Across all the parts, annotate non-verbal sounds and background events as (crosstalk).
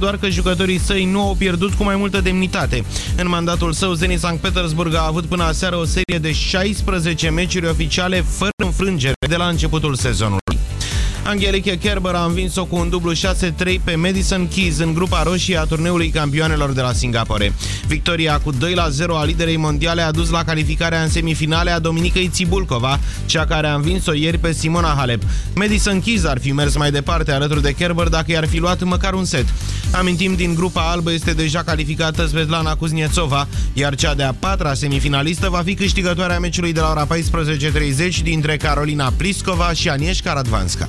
doar că jucătorii săi nu au pierdut cu mai multă demnitate. În mandatul său, Zenit Sankt Petersburg a avut până aseară o serie de 16 meciuri oficiale fără înfrângere de la începutul sezonului. Angelique Kerber a învins-o cu un dublu 6-3 pe Madison Keys în grupa roșie a turneului campioanelor de la Singapore. Victoria cu 2-0 a liderei mondiale a dus la calificarea în semifinale a Dominicăi Țibulcova, cea care a învins-o ieri pe Simona Halep. Madison Keys ar fi mers mai departe alături de Kerber dacă i-ar fi luat măcar un set. Amintim, din grupa albă este deja calificată Svetlana Kuznetsova, iar cea de-a patra semifinalistă va fi câștigătoarea meciului de la ora 14.30 dintre Carolina Pliskova și Agnieszka Radvanska.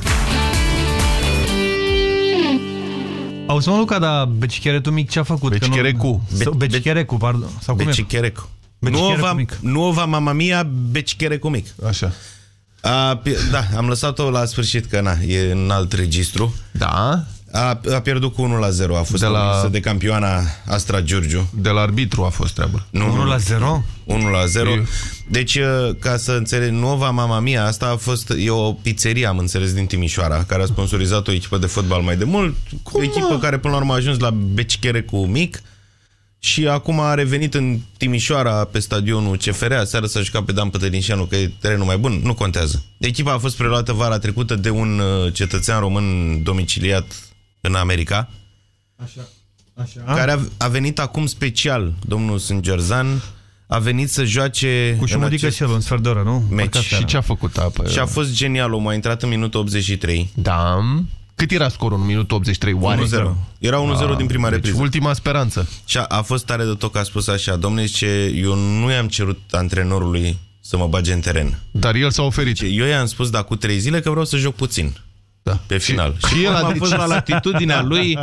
Auzi, mă, Luca, dar Becicheretul mic ce a făcut? Becicherecu. Be Becicherecu, pardon. Sau cum Becicherecu. Nuova, nuova mamma mia, Becicherecu mic. Așa. A, da, am lăsat-o la sfârșit, că na, e în alt registru. Da. A, a pierdut cu 1 la 0, a fost de, la... de campioana Astra Giurgiu. De la arbitru a fost treabă. Nu, 1 la 0? 1 la 0. Eu... Deci, ca să înțeleg, Nova Mama Mia, asta a fost, e o pizzerie, am înțeles, din Timișoara, care a sponsorizat o echipă de fotbal mai de mult, Cum, o echipă mă? care până la urmă a ajuns la Becichere cu mic și acum a revenit în Timișoara pe stadionul CFR, aseară s-a jucat pe Dan Pătărinșeanu, că e terenul mai bun, nu contează. Echipa a fost preluată vara trecută de un cetățean român domiciliat în America, Așa. Așa. care a, a venit acum special, domnul Sângerzan, a venit să joace cu și modică și el un sfert de oră, nu? Meci. Și ce a făcut? Apă? Și a fost genial, omul a intrat în minutul 83. Da. Cât era scorul în minutul 83? Oare? 1-0. Era 1-0 ah, din prima deci repriză. ultima speranță. Și a, a fost tare de tot că a spus așa, domnule, zice, eu nu i-am cerut antrenorului să mă bage în teren. Dar el s-a oferit. Eu i-am spus de acum trei zile că vreau să joc puțin. Da. Pe final. Și, și el a, a fost la latitudinea lui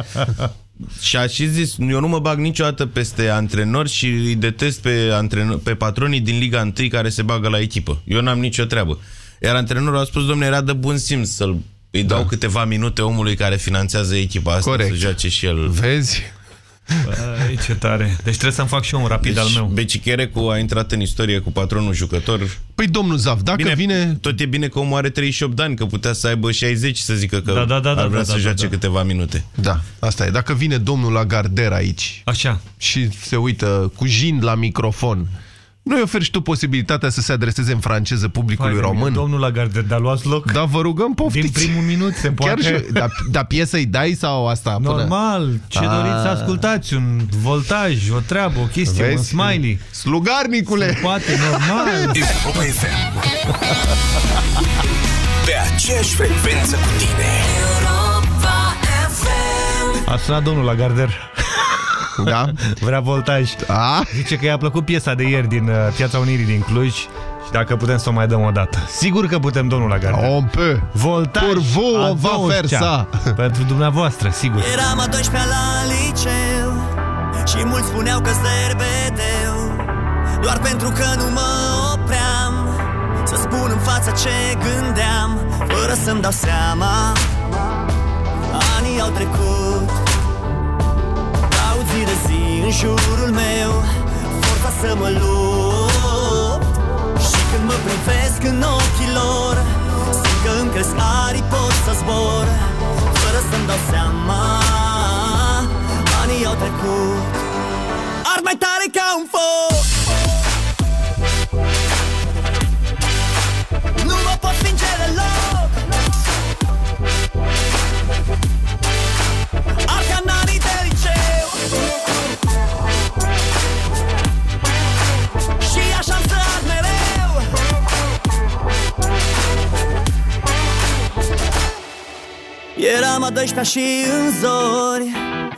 (laughs) și a și zis, eu nu mă bag niciodată peste antrenori și îi detest pe, antrenor, pe patronii din Liga 1 care se bagă la echipă. Eu n-am nicio treabă. Iar antrenorul a spus, domnule, era de bun simț să-l îi dau da. câteva minute omului care finanțează echipa asta Corect. să joace și el. Vezi? Băi, ce tare. Deci trebuie să-mi fac și eu un rapid deci, al meu. Becicherecu a intrat în istorie cu patronul jucător. Păi, domnul Zaf, dacă bine, vine... Tot e bine că omul are 38 de ani, că putea să aibă 60 să zică că da, da, da, ar vrea da, să da, joace da, da. câteva minute. Da, asta e. Dacă vine domnul Lagarder aici Așa. și se uită cu jind la microfon, nu-i oferi și tu posibilitatea să se adreseze în franceză publicului Hai, român? Domnul Lagarde, dar luați loc? Da, vă rugăm, poftiți. Din primul minut se poate. Chiar și, da, da piesă îi dai sau asta? Normal, până... ce doriți să ascultați? Un voltaj, o treabă, o chestie, Vezi? un smiley. Slugarnicule! Se poate, normal. (laughs) Europa FM. Pe aceeași frecvență cu tine. A sunat domnul Lagarder. Da? Vrea voltaj. A? Zice că i-a plăcut piesa de ieri din uh, Piața Unirii din Cluj și dacă putem să o mai dăm o dată. Sigur că putem, domnul Lagarder. On peut. Voltaj. Pour vous, a on va faire 20-a. ça. Pentru dumneavoastră, sigur. Eram a 12 la liceu Și mulți spuneau că zerbedeu Doar pentru că nu mă opream Să spun în fața ce gândeam Fără să-mi dau seama Anii au trecut Dau zi de zi în jurul meu Forța să mă lupt. Și când mă privesc în ochii lor Simt că îmi cresc arii, pot să zbor. Fără să-mi dau seama Anii au trecut. Ard mai tare ca un foc Eram a 12 și în zori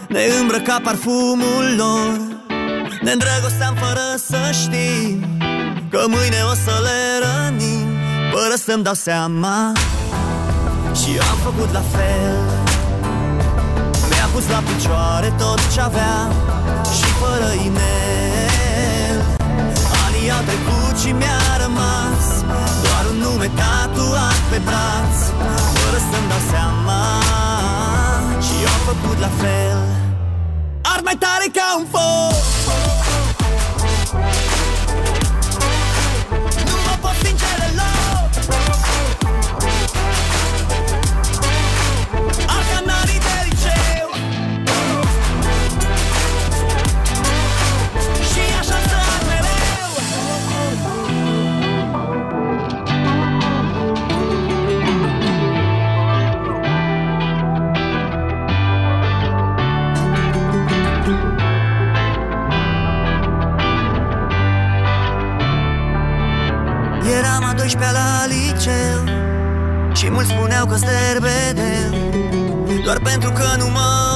Ne îmbrăca parfumul lor. Ne îndrăgosteam fără să știm Că mâine o să le rănim. Fără să-mi dau seama Și eu am făcut la fel. Mi-a pus la picioare tot ce aveam Și fără inel. Anii au trecut și mi-a rămas Doar un nume tatuat pe braț Fără să-mi dau seama. Și eu am făcut la fel. Ard mai tare ca un foc spuneau că sterbedeu Doar pentru că nu mă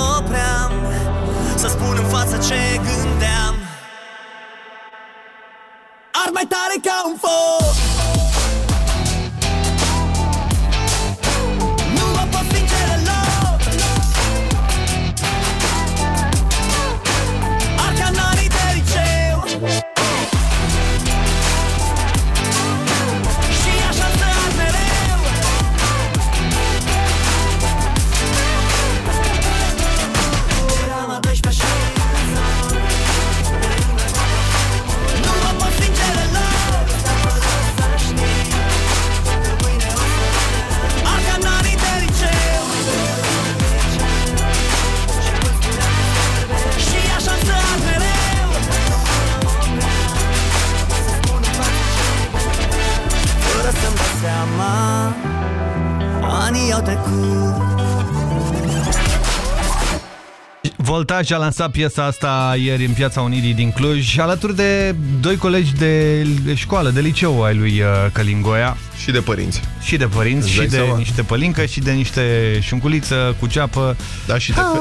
Voltaj a lansat piesa asta ieri în Piața Unirii din Cluj, alături de doi colegi de școală, de liceu ai lui uh, Călingoia. Și de părinți. Și de părinți, Îți și dai de seama? niște pălincă, și de niște șunculiță cu ceapă. Da, și de, fe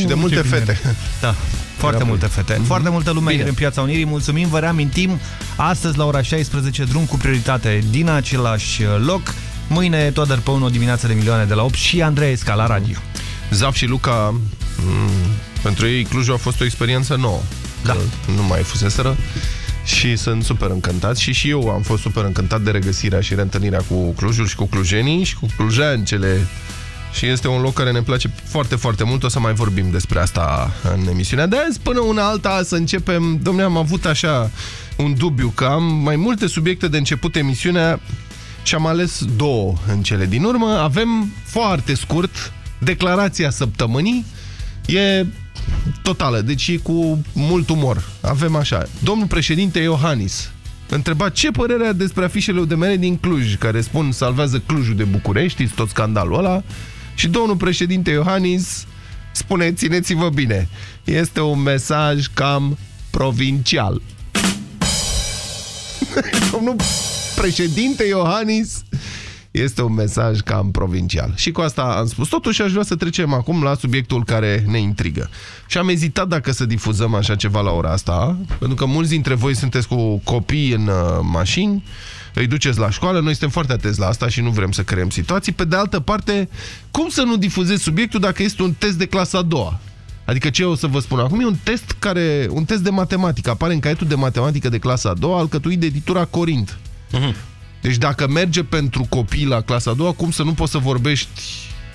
și de multe Ce bine. fete. Da, foarte Era multe fete. Foarte multă lume Bine. ieri în Piața Unirii. Mulțumim, vă reamintim, astăzi la ora 16, drum cu prioritate din același loc. Mâine, Toader pe 1 dimineața de milioane de la 8 și Andrei Esca la radio. Zaf și Luca, m, pentru ei Clujul a fost o experiență nouă. Da. Că Nu mai fuseseră și sunt super încântați și și eu am fost super încântat de regăsirea și reîntâlnirea cu Clujul și cu clujenii și cu clujancele și este un loc care ne place foarte, foarte mult. O să mai vorbim despre asta în emisiunea de azi. Până una alta să începem. Domnule, am avut așa un dubiu că am mai multe subiecte de început emisiunea și am ales două în cele din urmă. Avem foarte scurt declarația săptămânii. E totală, deci e cu mult umor. Avem așa. Domnul președinte Iohannis întreba ce părere are despre afișele UDMR din Cluj, care spun salvează Clujul de București, știți tot scandalul ăla. Și domnul președinte Iohannis spune, țineți-vă bine, este un mesaj cam provincial. (laughs) domnul președinte Iohannis este un mesaj cam provincial. Și cu asta am spus. Totuși aș vrea să trecem acum la subiectul care ne intrigă. Și am ezitat dacă să difuzăm așa ceva la ora asta, pentru că mulți dintre voi sunteți cu copii în uh, mașini, îi duceți la școală, noi suntem foarte atenți la asta și nu vrem să creăm situații. Pe de altă parte, cum să nu difuzezi subiectul dacă este un test de clasa a doua? Adică ce o să vă spun acum? E un test, care, un test de matematică. Apare în caietul de matematică de clasa a doua, alcătuit de editura Corint. Deci dacă merge pentru copii la clasa a doua, cum să nu poți să vorbești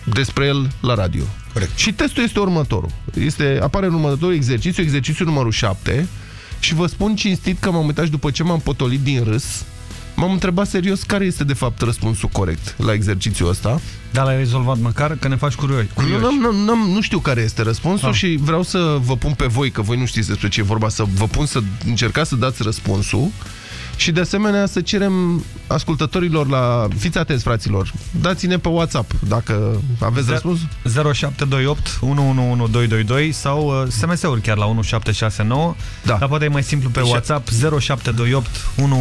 despre el la radio? Corect. Și testul este următorul. Este, apare în următorul exercițiu, exercițiul numărul 7 și vă spun cinstit că m-am uitat și după ce m-am potolit din râs, m-am întrebat serios care este de fapt răspunsul corect la exercițiul ăsta. Dar l-ai rezolvat măcar că ne faci curioși. Nu, curioși. n-am, n-am, n-am, nu știu care este răspunsul Ah. și vreau să vă pun pe voi, că voi nu știți despre ce e vorba, să vă pun să încercați să dați răspunsul și de asemenea să cerem ascultătorilor la... Fiți atenți, fraților, dați-ne pe WhatsApp dacă aveți Ze- răspuns. 0728 111222 sau uh, SMS-uri chiar la 1769. Da. Dar poate e mai simplu pe Și- WhatsApp 0728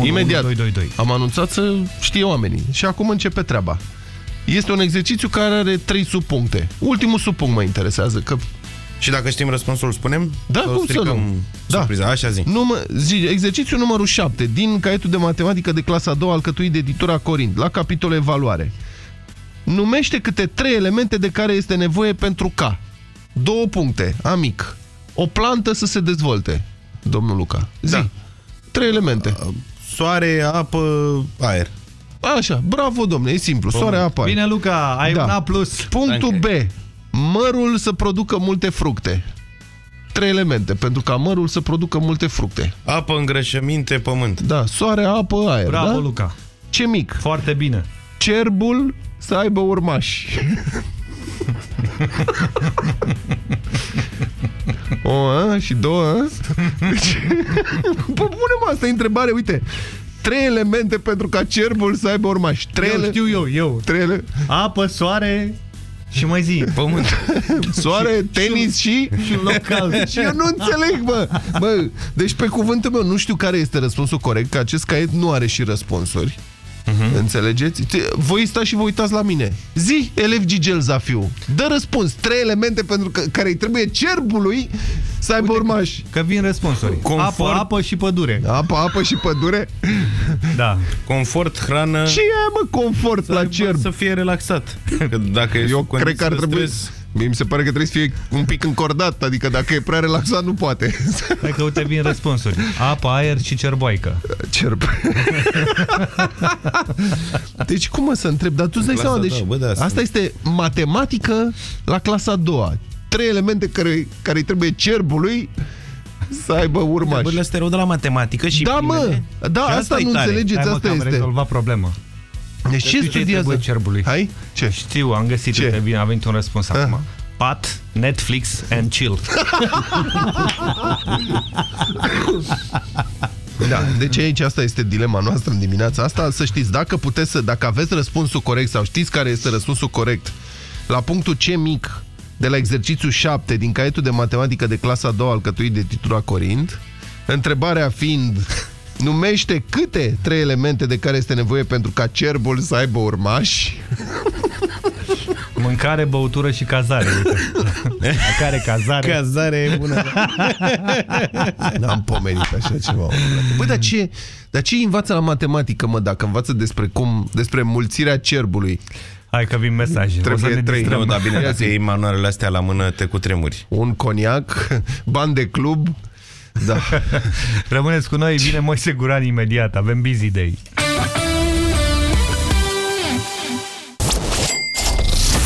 Imediat 111222. am anunțat să știe oamenii. Și acum începe treaba. Este un exercițiu care are trei subpuncte. Ultimul subpunct mă interesează, că Și dacă știm răspunsul, spunem? Da, Sau cum să stricăm nu? Da. Surpriza, așa zi. Numă, zi, exercițiul numărul 7 din caietul de matematică de clasa a doua alcătuit de editura Corint, la capitolul evaluare. Numește câte trei elemente de care este nevoie pentru ca. Două puncte, amic. O plantă să se dezvolte. Domnul Luca. Zi. Da. Trei elemente. Soare, apă, aer. Așa, bravo, domne, e simplu. Soare, apă. aer. Bine, Luca, ai Da. un A+. plus. Punctul B. Mărul să producă multe fructe. Trei elemente pentru ca mărul să producă multe fructe. Apă, îngrășăminte, pământ. Da, soare, apă, aer. Bravo, da? Luca. Ce mic? Foarte bine. Cerbul să aibă urmași. o, a? Și două, a? Deci, Bă, punem asta e întrebare, uite. Trei elemente pentru ca cerbul să aibă urmași. Trei, Eu ele... știu eu, eu. Trei ele... Apă, soare și mai zi. Pământ. Soare, tenis și... Și un loc cald. (laughs) Și eu nu înțeleg, bă. bă. Deci, pe cuvântul meu, nu știu care este răspunsul corect, că acest caiet nu are și răspunsuri. Uh-huh. Înțelegeți? Te- Voi stați și vă uitați la mine. Zi, elev Gigel Zafiu. Dă răspuns. Trei elemente pentru că, care îi trebuie cerbului să aibă urmași. Că vin răspunsuri. Confort. Apă, apă și pădure. Apă, apă și pădure. Da. Confort, hrană... Ce e, mă, confort să la aibă- cerb? Să fie relaxat. Că dacă e Eu sub cred că ar condiții de trebui... stres- Mie mi se pare că trebuie să fie un pic încordat, adică dacă e prea relaxat, nu poate. (laughs) Hai că uite vin răspunsuri. Apă, aer și cerboaică. Cerb. (laughs) deci cum mă să întreb? Dar tu îți dai Clasa seama, a deci doua, bă, da, asta sunt- este matematică la clasa a doua. Trei elemente care, care îi trebuie cerbului să aibă urmași. Întrebările astea erau de la matematică și Da, mă! primele. Da, Și asta e nu tare. înțelegeți, Hai mă, asta că am este. rezolvat problema. Deci ce Știu ce studiază? trebuie cerbului. Hai? Ce? Știu, am găsit, Ce? uite, bine, a venit un răspuns Ah. acum. Pat, Netflix and chill. (laughs) Da, deci aici asta este dilema noastră în dimineața asta. Să știți, dacă puteți să, dacă aveți răspunsul corect sau știți care este răspunsul corect la punctul C mic de la exercițiul 7 din caietul de matematică de clasa a doua alcătuit de titura Corint, întrebarea fiind numește câte trei elemente de care este nevoie pentru ca cerbul să aibă urmași? Mâncare, băutură și cazare. Uite. La care cazare? Cazare e bună. (laughs) N-am pomenit așa ceva. Băi, dar ce, dar ce învață la matematică, mă, dacă învață despre cum, despre mulțirea cerbului? Hai că vin mesaje. Trebuie o să ne trei. distrăm. Nu, dar bine, Ia dacă zi. iei manualele astea la mână, te cutremuri. Un coniac, bani de club, da. (laughs) Rămâneți cu noi, vine Moise Guran imediat. Avem busy day.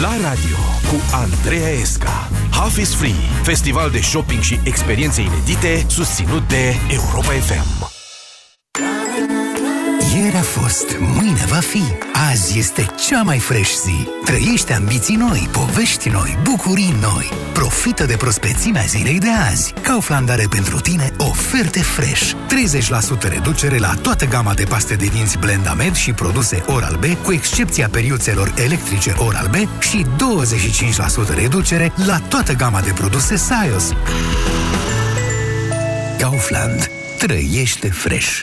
La radio cu Andreea Esca. Half is Free, festival de shopping și experiențe inedite susținut de Europa FM. Ieri a fost, mâine va fi. Azi este cea mai fresh zi. Trăiește ambiții noi, povești noi, bucurii noi. Profită de prospețimea zilei de azi. Kaufland are pentru tine oferte fresh. 30% reducere la toată gama de paste de dinți Blendamed și produse Oral-B, cu excepția periuțelor electrice Oral-B și 25% reducere la toată gama de produse Sios. Kaufland. Trăiește fresh.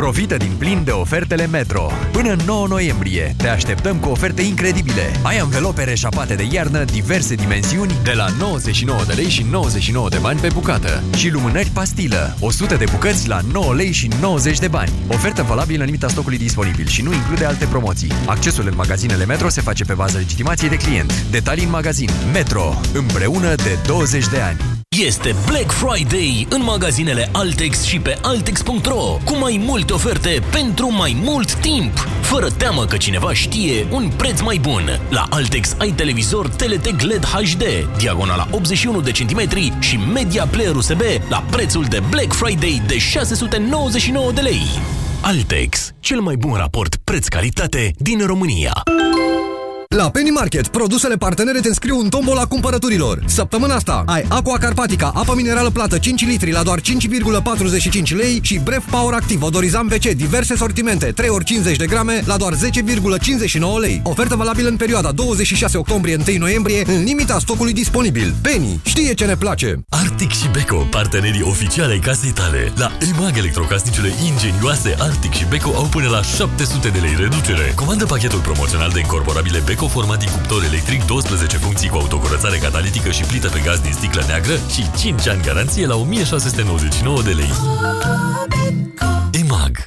Profită din plin de ofertele Metro. Până în 9 noiembrie te așteptăm cu oferte incredibile. Ai anvelope reșapate de iarnă, diverse dimensiuni, de la 99 de lei și 99 de bani pe bucată. Și lumânări pastilă, 100 de bucăți la 9 lei și 90 de bani. Ofertă valabilă în limita stocului disponibil și nu include alte promoții. Accesul în magazinele Metro se face pe bază legitimației de client. Detalii în magazin. Metro. Împreună de 20 de ani. Este Black Friday în magazinele Altex și pe Altex.ro cu mai multe oferte pentru mai mult timp. Fără teamă că cineva știe un preț mai bun. La Altex ai televizor TLT LED HD, diagonala 81 de centimetri și media player USB la prețul de Black Friday de 699 de lei. Altex, cel mai bun raport preț-calitate din România. La Penny Market, produsele partenere te înscriu în tombola cumpărăturilor. Săptămâna asta ai Aqua Carpatica, apă minerală plată 5 litri la doar 5,45 lei și Bref Power Active, odorizant WC, diverse sortimente, 3 ori 50 de grame la doar 10,59 lei. Ofertă valabilă în perioada 26 octombrie-1 noiembrie, în limita stocului disponibil. Penny știe ce ne place! Arctic și Beko, partenerii oficiale ai casei tale. La EMAG electrocasnicele ingenioase Arctic și Beko au până la 700 de lei reducere. Comandă pachetul promoțional de incorporabile Beko format din cuptor electric, 12 funcții cu autocurățare catalitică și plită pe gaz din sticlă neagră și 5 ani garanție la 1699 de lei. EMAG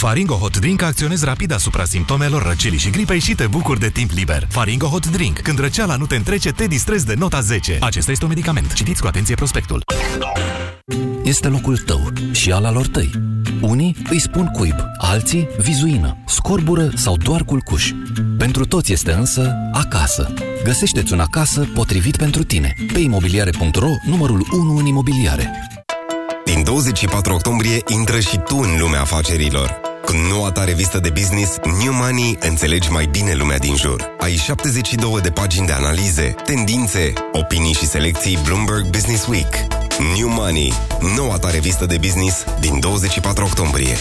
Faringo Hot Drink acționezi rapid asupra simptomelor răcelii și gripei și te bucuri de timp liber. Faringo Hot Drink. Când răceala nu te întrece, te distrezi de nota 10. Acesta este un medicament. Citiți cu atenție prospectul. Este locul tău și al alor tăi. Unii îi spun cuib, alții vizuină, scorbură sau doar culcuș. Pentru toți este însă acasă. Găsește-ți un acasă potrivit pentru tine. Pe imobiliare.ro, numărul 1 în imobiliare. Din 24 octombrie intră și tu în lumea afacerilor. Cu noua ta revistă de business, New Money, înțelegi mai bine lumea din jur. Ai 72 de pagini de analize, tendințe, opinii și selecții Bloomberg Business Week. New Money, noua ta revistă de business din 24 octombrie.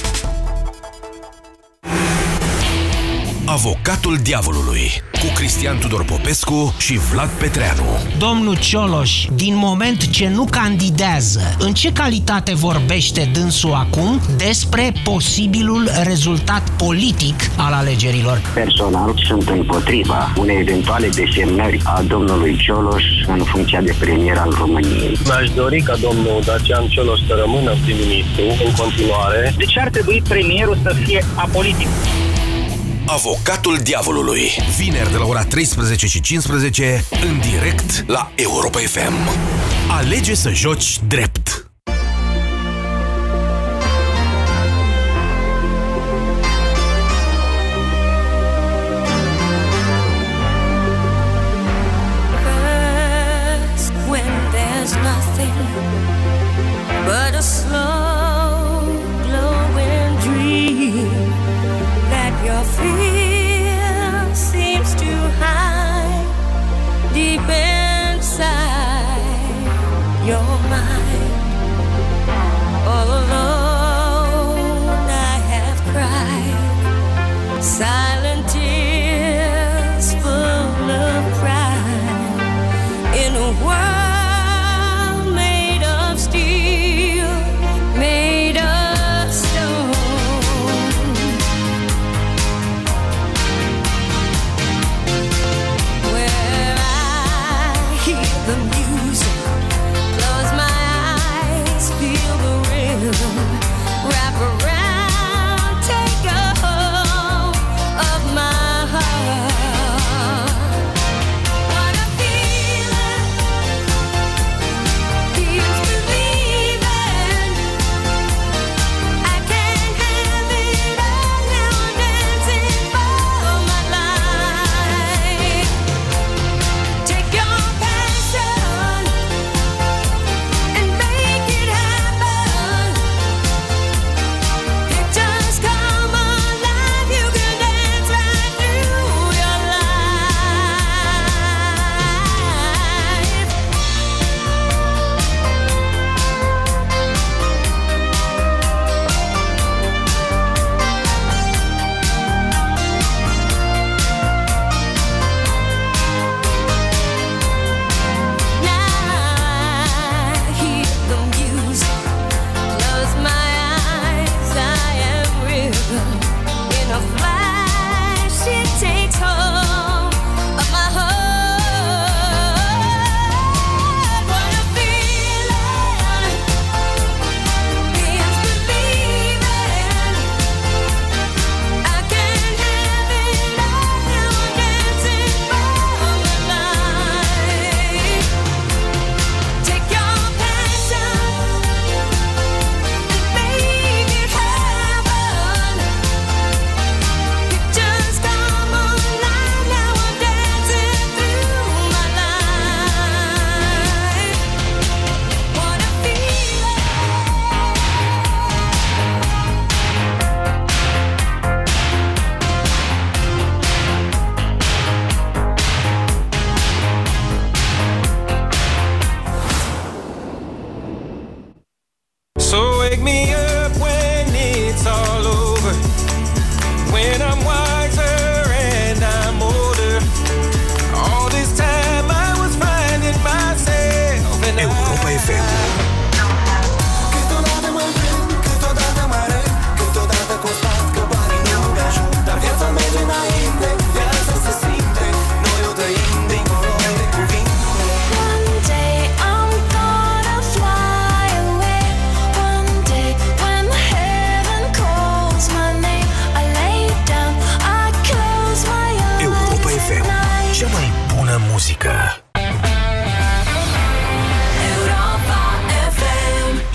Avocatul diavolului cu Cristian Tudor Popescu și Vlad Petreanu. Domnul Cioloș, din moment ce nu candidează, în ce calitate vorbește dânsul acum despre posibilul rezultat politic al alegerilor? Personal sunt împotriva unei eventuale desemnări a domnului Cioloș în funcția de premier al României. Mi-aș dori ca domnul Dacian Cioloș să rămână prim-ministru în continuare. Deci ar trebui premierul să fie apolitic. Avocatul diavolului. Vineri de la ora 13 și 15 în direct la Europa FM. Alege să joci drept.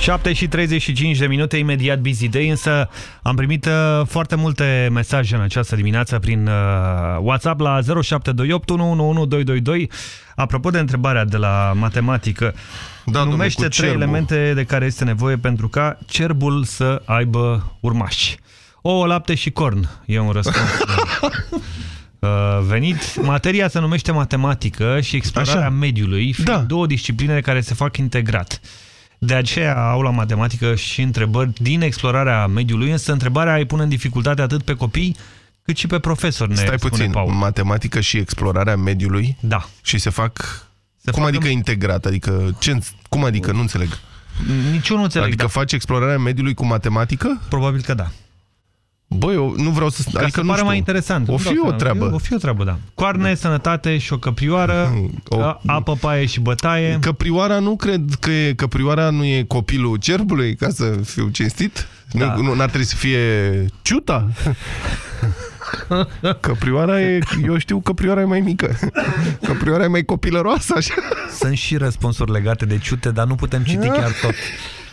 7 și 35 de minute, imediat busy day, însă am primit uh, foarte multe mesaje în această dimineață prin uh, WhatsApp la 0728 111222. Apropo de întrebarea de la matematică, da, numește cu trei cerbul. elemente de care este nevoie pentru ca cerbul să aibă urmași. Ouă, lapte și corn e un răspuns. (laughs) uh, venit. Materia se numește matematică și explorarea Așa. mediului, fiind da. două discipline care se fac integrat. De aceea au la matematică și întrebări din explorarea mediului, însă întrebarea îi pune în dificultate atât pe copii cât și pe profesori, ne Stai spune puțin, Paul. matematică și explorarea mediului? Da. Și se fac... Se cum fac adică în- integrat? Adică, ce, cum adică? Nu înțeleg. Niciunul nu înțeleg. Adică da. faci explorarea mediului cu matematică? Probabil că da. Băi, eu nu vreau să... Ca adică să nu pare știu. mai interesant. O Nu fi dau o seama. treabă. O fi o treabă, da. Coarne, sănătate și o căprioară, (laughs) o... apă, paie și bătaie. Căprioara nu cred că e, căprioara nu e copilul cerbului, ca să fiu cinstit? Da. Nu, nu, n-ar trebui să fie ciuta? Căprioara e, eu știu, căprioara e mai mică. Căprioara e mai copilăroasă, așa. Sunt și răspunsuri legate de ciute, dar nu putem citi chiar tot.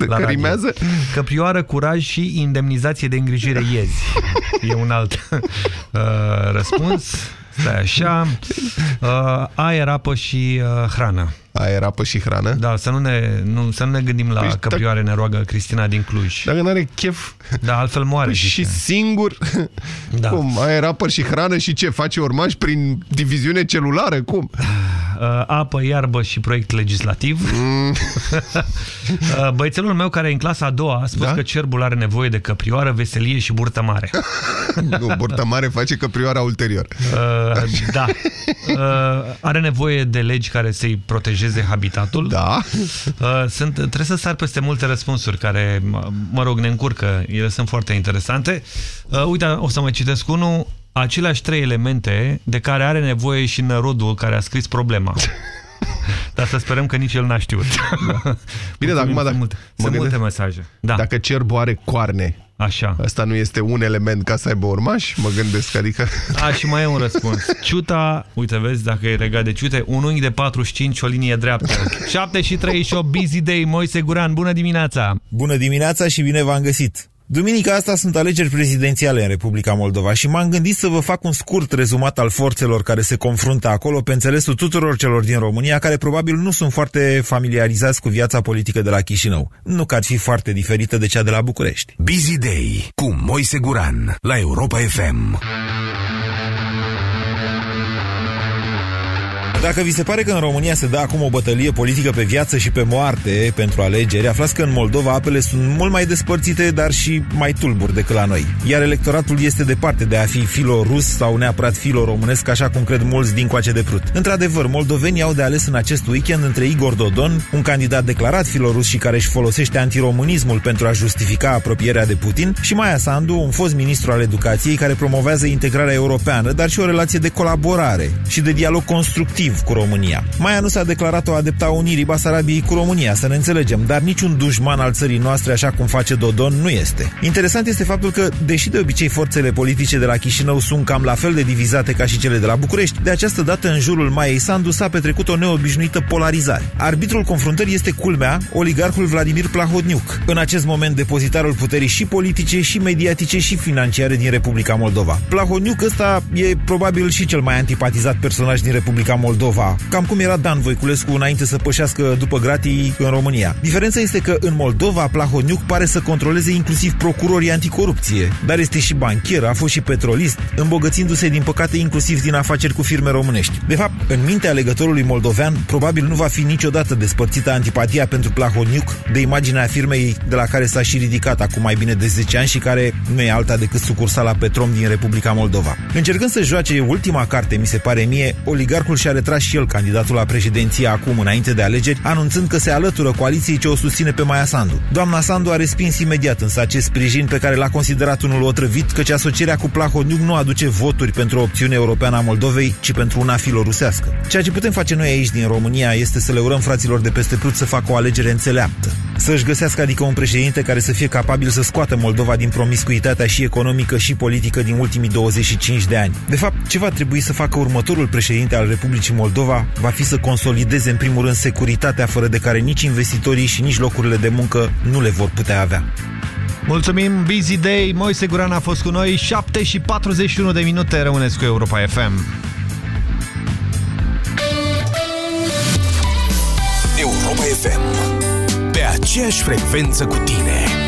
La Că radio. rimează? Căprioară, curaj și indemnizație de îngrijire iezi. E un alt uh, răspuns. Stai așa. Uh, aer, apă și uh, hrană. Aer, apă și hrană? Da, să nu ne, nu, să nu ne gândim la Păi, căprioare, ne roagă Cristina din Cluj. Dacă n-are chef... Da, altfel moare. Păi și singur? Da. Cum? Aer, apă și hrană și ce? Face urmași prin diviziune celulară? Cum? Uh, apă, iarbă și proiect legislativ. Mm. (laughs) Uh, Băiețelul meu care e în clasa a doua a spus Da? că cerbul are nevoie de căprioară, veselie și burtă mare. (laughs) nu, burtă mare face căprioara ulterior. Uh, da. (laughs) Uh, are nevoie de legi care să-i protejeze habitatul. Da. Uh, sunt, trebuie să sar peste multe răspunsuri care, mă, mă rog, ne încurcă. Ele sunt foarte interesante. Uh, uite, o să mai citesc unul. Aceleași trei elemente de care are nevoie și nărodul care a scris problema. (laughs) Dar să sperăm că nici el n-a știut. Bine, dar acum sunt dacă, multe, mă sunt multe gândesc- mesaje. Da. Dacă cerbul are coarne, Așa. Asta nu este un element ca să aibă urmași? Mă gândesc, adică... A, și mai e un răspuns. (laughs) Ciuta, uite, vezi, dacă e legat de ciute, un unghi de 45, o linie dreaptă. (laughs) 7 și 38, busy day, Moise Guran, bună dimineața! Bună dimineața și bine v-am găsit! Duminica asta sunt alegeri prezidențiale în Republica Moldova și m-am gândit să vă fac un scurt rezumat al forțelor care se confruntă acolo pe înțelesul tuturor celor din România care probabil nu sunt foarte familiarizați cu viața politică de la Chișinău. Nu că ar fi foarte diferită de cea de la București. Busy Day cu Moise Guran la Europa FM. Dacă vi se pare că în România se dă acum o bătălie politică pe viață și pe moarte pentru alegeri, aflați că în Moldova apele sunt mult mai despărțite, dar și mai tulburi decât la noi. Iar electoratul este departe de a fi filo-rus sau neapărat filo-românesc, așa cum cred mulți din coace de prut. Într-adevăr, moldovenii au de ales în acest weekend între Igor Dodon, un candidat declarat filo-rus și care își folosește antiromânismul pentru a justifica apropierea de Putin, și Maia Sandu, un fost ministru al educației care promovează integrarea europeană, dar și o relație de colaborare și de dialog constructiv cu România. Maia nu s-a declarat o adepta unirii Basarabiei cu România, să ne înțelegem, dar niciun dușman al țării noastre, așa cum face Dodon, nu este. Interesant este faptul că, deși de obicei forțele politice de la Chișinău sunt cam la fel de divizate ca și cele de la București, de această dată în jurul Maiei Sandu s-a petrecut o neobișnuită polarizare. Arbitrul confruntării este culmea, oligarhul Vladimir Plahotniuc, în acest moment depozitarul puterii și politice, și mediatice, și financiare din Republica Moldova. Plahotniuc ăsta e probabil și cel mai antipatizat personaj din Republica Moldova, cam cum era Dan Voiculescu înainte să pășească după gratii în România. Diferența este că în Moldova Plahotniuc pare să controleze inclusiv procurorii anticorupție, dar este și bancher, a fost și petrolist, îmbogățindu-se din păcate inclusiv din afaceri cu firme românești. De fapt, în mintea alegătorului moldovean, probabil nu va fi niciodată despărțită antipatia pentru Plahotniuc de imaginea firmei de la care s-a și ridicat acum mai bine de 10 ani și care nu e alta decât sucursala Petrom din Republica Moldova. Încercând să joace ultima carte, mi se pare mie, oligarhul și-a retras și el candidatul la președinție acum, înainte de alegeri, anunțând că se alătură coaliției ce o susține pe Maia Sandu. Doamna Sandu a respins imediat însă acest sprijin pe care l-a considerat unul otrăvit, căci asocierea cu Plahotniuc nu aduce voturi pentru o opțiune europeană a Moldovei, ci pentru una filorusească. Ceea ce putem face noi aici din România este să le urăm fraților de peste Prut să facă o alegere înțeleaptă. Să-și găsească adică un președinte care să fie capabil să scoată Moldova din promiscuitatea și economică și politică din ultimii 25 de ani. De fapt, ce va trebui să facă următorul președinte al Republicii și Moldova va fi să consolideze în primul rând securitatea fără de care nici investitorii și nici locurile de muncă nu le vor putea avea. Mulțumim, Busy Day, Moise Guran a fost cu noi, 7 și 41 de minute, rămâneți cu Europa FM. Europa FM. Pe aceeași frecvență cu tine.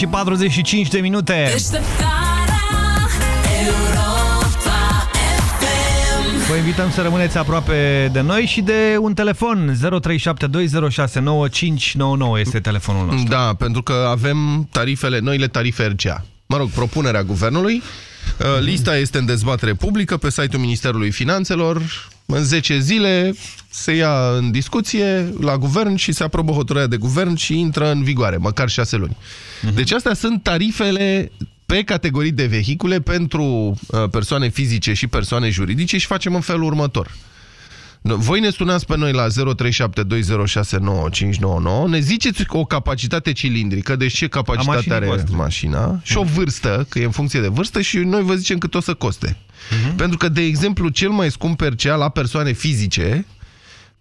Și 45 de minute. Vă invităm să rămâneți aproape de noi și de un telefon 0372069599 este telefonul nostru. Da, pentru că avem tarifele, noile tarife RCA. Mă rog, propunerea guvernului. Uh, Lista este în dezbatere publică pe site-ul Ministerului Finanțelor. În 10 zile se ia în discuție la guvern și se aprobă hotărârea de guvern și intră în vigoare, măcar 6 luni. Deci astea sunt tarifele pe categorii de vehicule pentru uh, persoane fizice și persoane juridice și facem în felul următor. No, Voi ne sunați pe noi la 0372069599, ne ziceți o capacitate cilindrică, deci ce capacitate mașinii are voastre. mașina și o vârstă, că e în funcție de vârstă și noi vă zicem cât o să coste. Pentru că, de exemplu, cel mai scump RCA la persoane fizice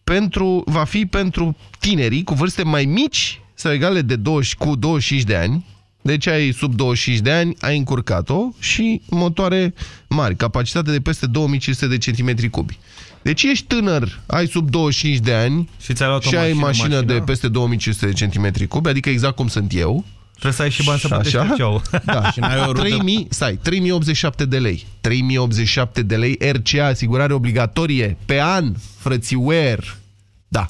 pentru, va fi pentru tinerii cu vârste mai mici sau egale de 20, cu 25 de ani, deci ai sub 25 de ani, ai încurcat-o și motoare mari, capacitate de peste 2500 de centimetri cubi. Deci ești tânăr, ai sub 25 de ani Și ți-ai luat o și ai mașină, mașină, mașină? de peste 2500 de centimetri cubi, adică exact cum sunt eu. Trebuie să ai și bani să plătești RCA-ul. Da, (laughs) Și n-ai o rută. 3000, stai, 3087 de lei. 3087 de lei RCA, asigurare obligatorie pe an, frățiuer. Da.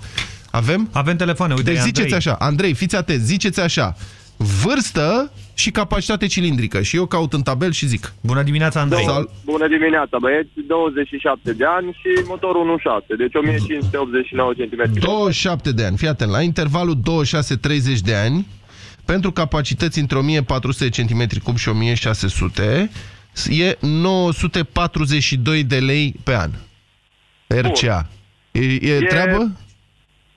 Avem? Avem telefoane, uite, Deci e ziceți Andrei. așa, Andrei, fiți atenți, ziceți așa, vârstă și capacitate cilindrică. Și eu caut în tabel și zic. Bună dimineața, Andrei. Sal Bună dimineața, băieți, 27 de ani și motorul 1.6, deci 1589 cm. 27 de ani, fii atent, la intervalul 26-30 de ani, pentru capacități între 1400 cm3 și 1600, e 942 de lei pe an. RCA. E, e, E- treabă?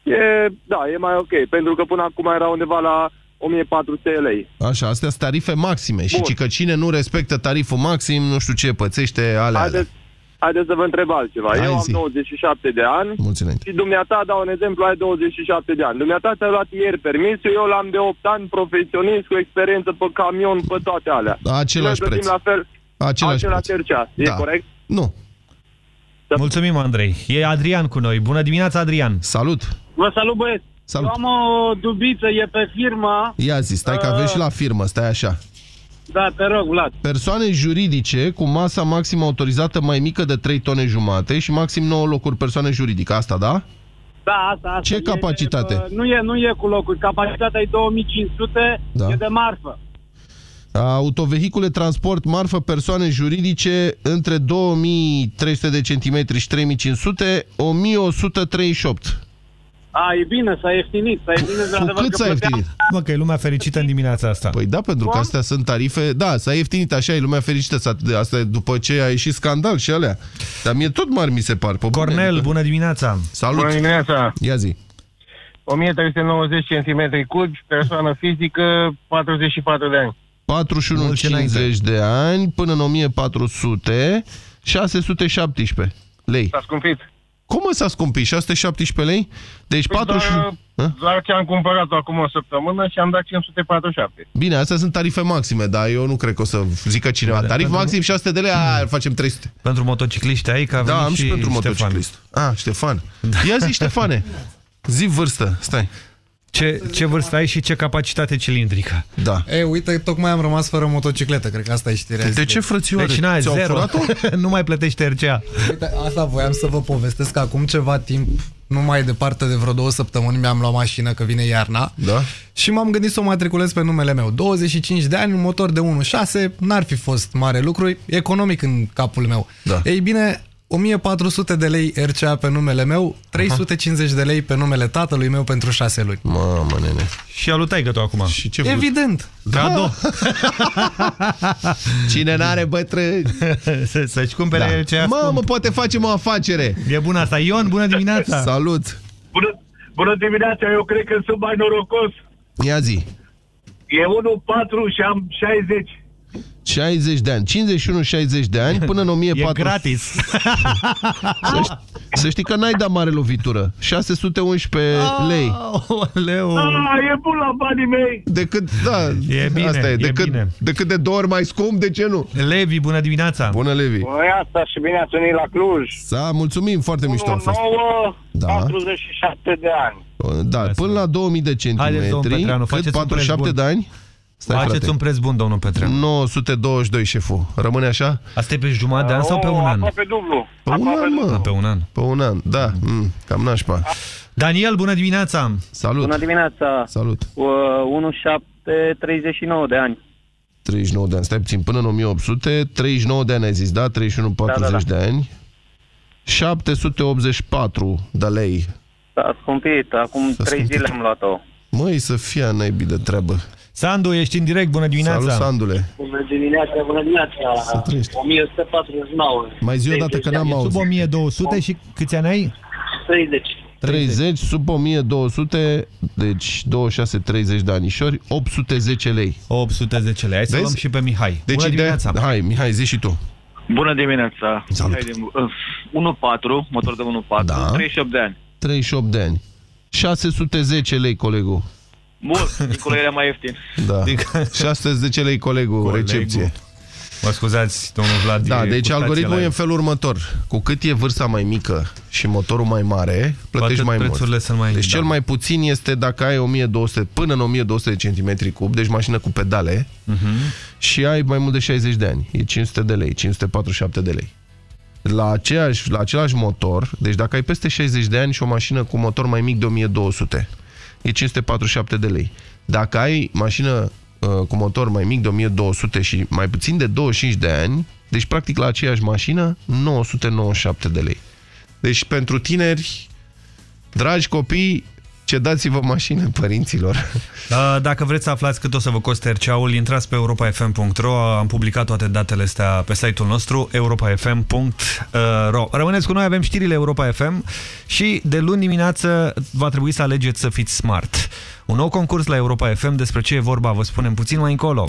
E, da, e mai ok, pentru că până acum era undeva la 1400 lei. Așa, astea sunt tarife maxime. Și Bun. ci că cine nu respectă tariful maxim, nu știu ce, pățește alea. alea. Haideți, haideți să vă întreb altceva. Hai, Eu am zi. 97 de ani Mulțumesc. și dumneata, dau un exemplu, ai 27 de ani. Dumneata ți-a luat ieri permisul, eu l-am de 8 ani, profesionist, cu experiență pe camion, pe toate alea. Același Noi plătim preț. la fel, Același același preț. RCA. E Da. corect? Nu. Mulțumim, Andrei. E Adrian cu noi. Bună dimineața, Adrian. Salut. Vă salut, băieți. Salut. Eu am o dubiță, e pe firmă. Ia zi, stai că avem și la firmă, stai așa. Da, te rog, Vlad. Persoane juridice cu masa maximă autorizată mai mică de 3 tone jumate și maxim 9 locuri persoană juridică. Asta, da? Da, asta, asta. Ce e, capacitate? bă, nu, e, nu e cu locuri. Capacitatea e 2500, Da. e de marfă. Autovehicule, transport, marfă, persoane juridice între 2300 de centimetri și 3500, 1138. A, e bine, s-a ieftinit. S-a ieftinit, de Cu adevăr cât că s-a plăteam- ieftinit? Mă, că e lumea fericită în dimineața asta. Păi da, pentru că astea sunt tarife... Da, s-a ieftinit așa, e lumea fericită. s-a- de Asta e după ce a ieșit scandal și alea. Dar mie tot mari mi se par. Pe bune, Cornel, adică- bună dimineața. Salut. Bună dimineața. Ia zi. 1390 cm cubi, persoană fizică, 44 de ani. 41-50 de ani până în 1400, 617 lei. S-a scumpit. Cum mă s-a scumpit? 617 lei? Deci Păi 40... doar, Hă? doar ce am cumpărat-o acum o săptămână și am dat 547. Bine, astea sunt tarife maxime, dar eu nu cred că o să zică cineva. Da, Tarif pentru- maxim 600 de lei, a, îl facem 300. Pentru motocicliști ai, că a venit Da, am și, pentru Ștefan. motociclist. Ah, Ștefan. Ia zi, Ștefane. (laughs) Zi vârstă, stai. Ce, ce vârstă ai și ce capacitate cilindrică? Da. E, uite, tocmai am rămas fără motocicletă, cred că asta e știrea. De ce, frățioare? Deci n-ai Ți-au zero. furat-o? (laughs) nu mai plătești RCA. Uite, asta voiam să vă povestesc că acum ceva timp, nu mai departe de vreo două săptămâni, mi-am luat mașină că vine iarna. Da. Și m-am gândit să o matriculez pe numele meu. 25 de ani, un motor de 1.6, n-ar fi fost mare lucru, economic în capul meu. Da. Ei bine, 1400 de lei RCA pe numele meu, 350 de lei pe numele tatălui meu pentru 6 luni. Mamă, nene. Și a lui taică tu acum. Și ce Evident. Cadou. (laughs) Cine n-are bătrâni? Să- Să-și cumpere Da. RCA Mamă, scump. poate facem o afacere. E bună asta. Ion, bună dimineața. Salut. Bună, bună dimineața, eu cred că sunt mai norocos. Ia zi. E 1,4 și am 60. 60 de ani, 51-60 de ani până în 1400. (laughs) E gratis. (laughs) Să, știi, să știi că n-ai dat mare lovitură. 611 lei. Leu. Ah, e bun la banii mei. Decât, da, E bine, asta e, e decât, bine. decât de două ori mai scump, de ce nu? Levi, bună dimineața. Bună, Levi. Băiața și bine ați venit la Cluj. Să mulțumim, foarte mișto a fost. 9, Da. 47 de ani. Da, până la 2000 de Haideți, domnul centimetri, Petreanu, cât, faceți un 47 preț de bun. ani? Stai, Faceți frate. un preț bun, domnul Petreanu. 922, șeful. Rămâne așa? Asta e pe jumătate de an sau pe un an? Aproape dublu. Pe un an, mă. Pe un an. Pe un an, da. Mm, cam nașpa. Daniel, bună dimineața. Salut. Bună dimineața. Salut. Uh, 17, 39 de ani. 39 de ani. Stai puțin, până în 1800, 39 de ani ai zis, da? 31-40 Da, da, da. de ani. 784 de lei. S-a scumpit. Acum S-a 3 scumpit. zile am luat-o. Măi, să fie a naibii de treabă. Sandu, ești în direct, bună dimineața. Salut, Sandule. Bună dimineața, bună dimineața. Să trăiești. 1149. Mai zi o dată că n-am E sub auzit. 1200 și câți ani ai? 30. 30 sub 1200, deci 26-30 de anișori, 810 lei. 810 lei. Hai să Vezi? luăm și pe Mihai. Deci Bună de... dimineața. Hai, Mihai, zi și tu. Bună dimineața. Salut. Hai de- uh, 1.4, motor de 1.4, Da. 38 de ani. 38 de ani. 610 lei, colegul. Bun, Nicolo era mai ieftin. Da. Adică- 610 lei, colegul, Colegul. recepție. Mă scuzați, domnul Vlad. Da, e deci cu algoritmul stația e la în felul următor. Cu cât e vârsta mai mică și motorul mai mare, plătești atât mai mult. prețurile sunt mai- deci da. cel mai puțin este dacă ai 1200, până în 1200 de centimetri cub, deci mașină cu pedale, Mhm. și ai mai mult de 60 de ani. E 500 de lei, 547 de lei. La, aceeași, la același motor, deci dacă ai peste 60 de ani și o mașină cu motor mai mic de 1200, e 547 de lei. Dacă ai mașină uh, cu motor mai mic de 1200 și mai puțin de 25 de ani, deci practic la aceeași mașină, 997 de lei. Deci pentru tineri, dragi copii, cedați-vă mașină părinților. Uh, Dacă vreți să aflați cât o să vă coste RCA-ul, intrați pe europafm.ro. Am publicat toate datele astea pe site-ul nostru, europafm.ro. Rămâneți cu noi, avem știrile Europa FM și de luni dimineață va trebui să alegeți să fiți smart. Un nou concurs la Europa FM, despre ce e vorba, vă spunem puțin mai încolo.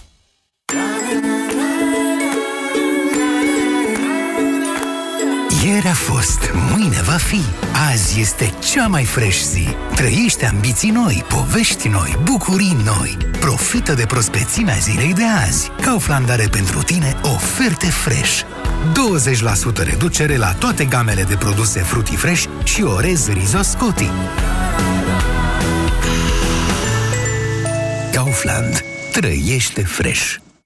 Ieri a fost, mâine va fi. Azi este cea mai fresh zi. Trăiește ambiții noi, povești noi, bucurii noi. Profită de prospețimea zilei de azi. Kaufland are pentru tine oferte fresh. 20% reducere la toate gamele de produse fruity fresh și orez risoscoti. Kaufland. Trăiește fresh.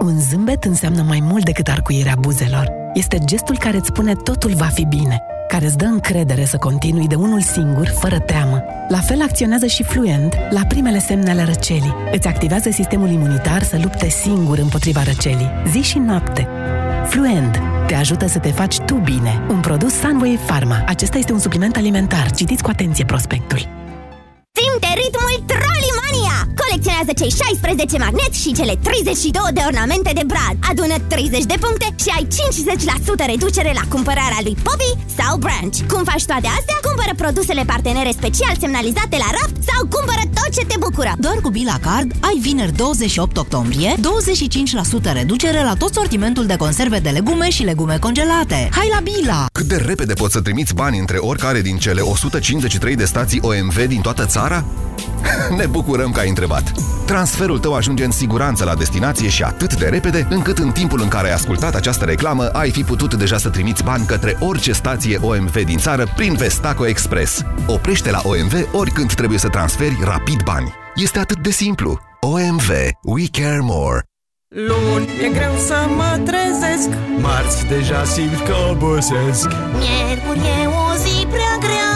Un zâmbet înseamnă mai mult decât arcuirea buzelor. Este gestul care îți spune totul va fi bine, care îți dă încredere să continui de unul singur, fără teamă. La fel acționează și Fluent la primele semne ale răcelii. Îți activează sistemul imunitar să lupte singur împotriva răcelii, zi și noapte. Fluent te ajută să te faci tu bine. Un produs Sunway Pharma. Acesta este un supliment alimentar. Citiți cu atenție prospectul. Simte ritmul Trollimania! Colecționează cei 16 magneți și cele 32 de ornamente de brad. Adună 30 de puncte și ai 50% reducere la cumpărarea lui Poppy sau Branch. Cum faci toate astea? Cumpără produsele partenere special semnalizate la raft sau cumpără tot ce te bucură. Doar cu Bila Card ai vineri 28 octombrie 25% reducere la tot sortimentul de conserve de legume și legume congelate. Hai la Bila! Cât de repede poți să trimiți bani între oricare din cele 153 de stații OMV din toată țara? (laughs) Ne bucurăm că ai întrebat! Transferul tău ajunge în siguranță la destinație și atât de repede, încât în timpul în care ai ascultat această reclamă, ai fi putut deja să trimiți bani către orice stație OMV din țară prin Vestaco Express. Oprește la OMV oricând trebuie să transferi rapid bani. Este atât de simplu. OMV. We care more. Luni e greu să mă trezesc Marți deja simt că obosesc Miercuri e o zi prea grea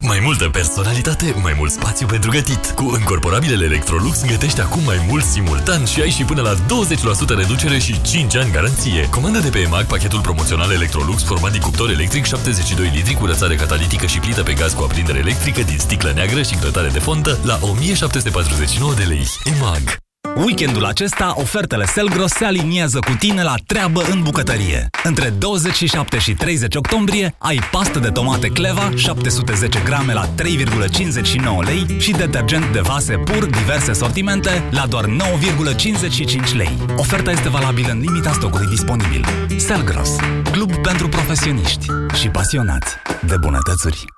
Mai multă personalitate, mai mult spațiu pentru gătit. Cu încorporabilele Electrolux gătești acum mai mult simultan și ai și până la 20% reducere și 5 ani garanție. Comandă de pe EMAG pachetul promoțional Electrolux format din cuptor electric 72 litri cu rățare catalitică și plită pe gaz cu aprindere electrică din sticlă neagră și grătare de fontă la 1749 de lei. EMAG Weekendul acesta, ofertele Selgros se aliniază cu tine la treabă în bucătărie. Între 27 și 30 octombrie ai pastă de tomate Cleva 710 grame la 3,59 lei și detergent de vase pur diverse sortimente la doar 9,55 lei. Oferta este valabilă în limita stocului disponibil. Selgros, club pentru profesioniști și pasionați de bunătățuri.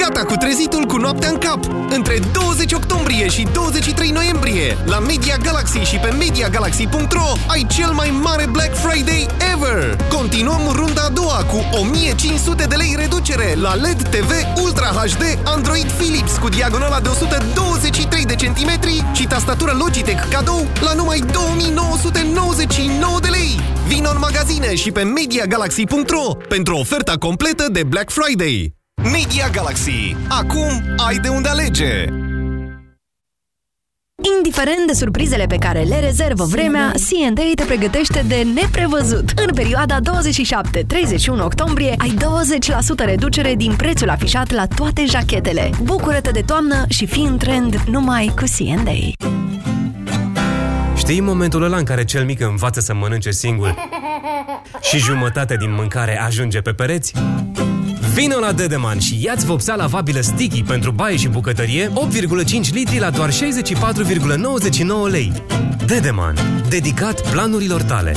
Gata cu trezitul cu noaptea în cap! Între 20 octombrie și 23 noiembrie, la Media Galaxy și pe MediaGalaxy.ro ai cel mai mare Black Friday ever! Continuăm runda a doua cu 1500 de lei reducere la LED TV Ultra HD Android Philips cu diagonala de 123 de centimetri și tastatură Logitech cadou la numai 2999 de lei! Vino în magazine și pe MediaGalaxy.ro pentru oferta completă de Black Friday! Media Galaxy. Acum ai de unde alege! Indiferent de surprizele pe care le rezervă vremea, C&A te pregătește de neprevăzut. În perioada 27-31 octombrie ai 20% reducere din prețul afișat la toate jachetele. Bucură-te de toamnă și fii în trend numai cu C&A. Știi momentul ăla în care cel mic învață să mănânce singur (laughs) și jumătate din mâncare ajunge pe pereți? Vino la Dedeman și ia-ți vopsea lavabilă sticky pentru baie și bucătărie 8,5 litri la doar 64,99 lei. Dedeman. Dedicat planurilor tale.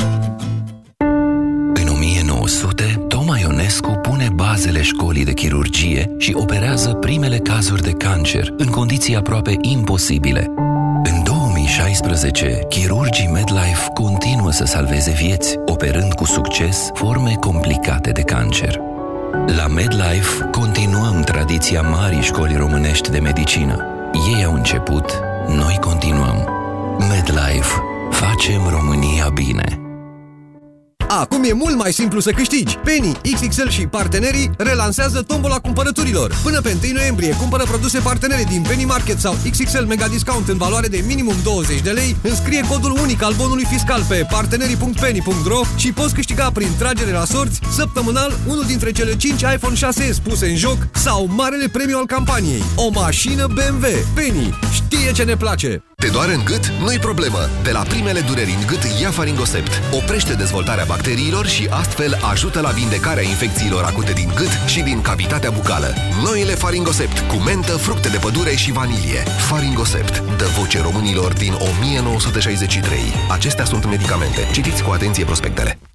În 1900, Toma Ionescu pune bazele școlii de chirurgie și operează primele cazuri de cancer în condiții aproape imposibile. În 2016, chirurgii MedLife continuă să salveze vieți, operând cu succes forme complicate de cancer. La MedLife continuăm tradiția marii școli românești de medicină. Ei au început, noi continuăm. MedLife. Facem România bine. Acum e mult mai simplu să câștigi. Penny, XXL și partenerii relansează tombola cumpărăturilor. Până pe 1 noiembrie cumpără produse partenere din Penny Market sau XXL Mega Discount în valoare de minimum 20 de lei, înscrie codul unic al bonului fiscal pe partenerii.penny.ro și poți câștiga prin tragere la sorți săptămânal unul dintre cele 5 iPhone 6 puse în joc sau marele premiu al campaniei. O mașină BMW. Penny știe ce ne place. Te doare în gât? Nu-i problemă! De la primele dureri în gât, ia Faringosept. Oprește dezvoltarea bacteriilor și astfel ajută la vindecarea infecțiilor acute din gât și din cavitatea bucală. Noile Faringosept cu mentă, fructe de pădure și vanilie. Faringosept dă voce românilor din 1963. Acestea sunt medicamente. Citiți cu atenție prospectele.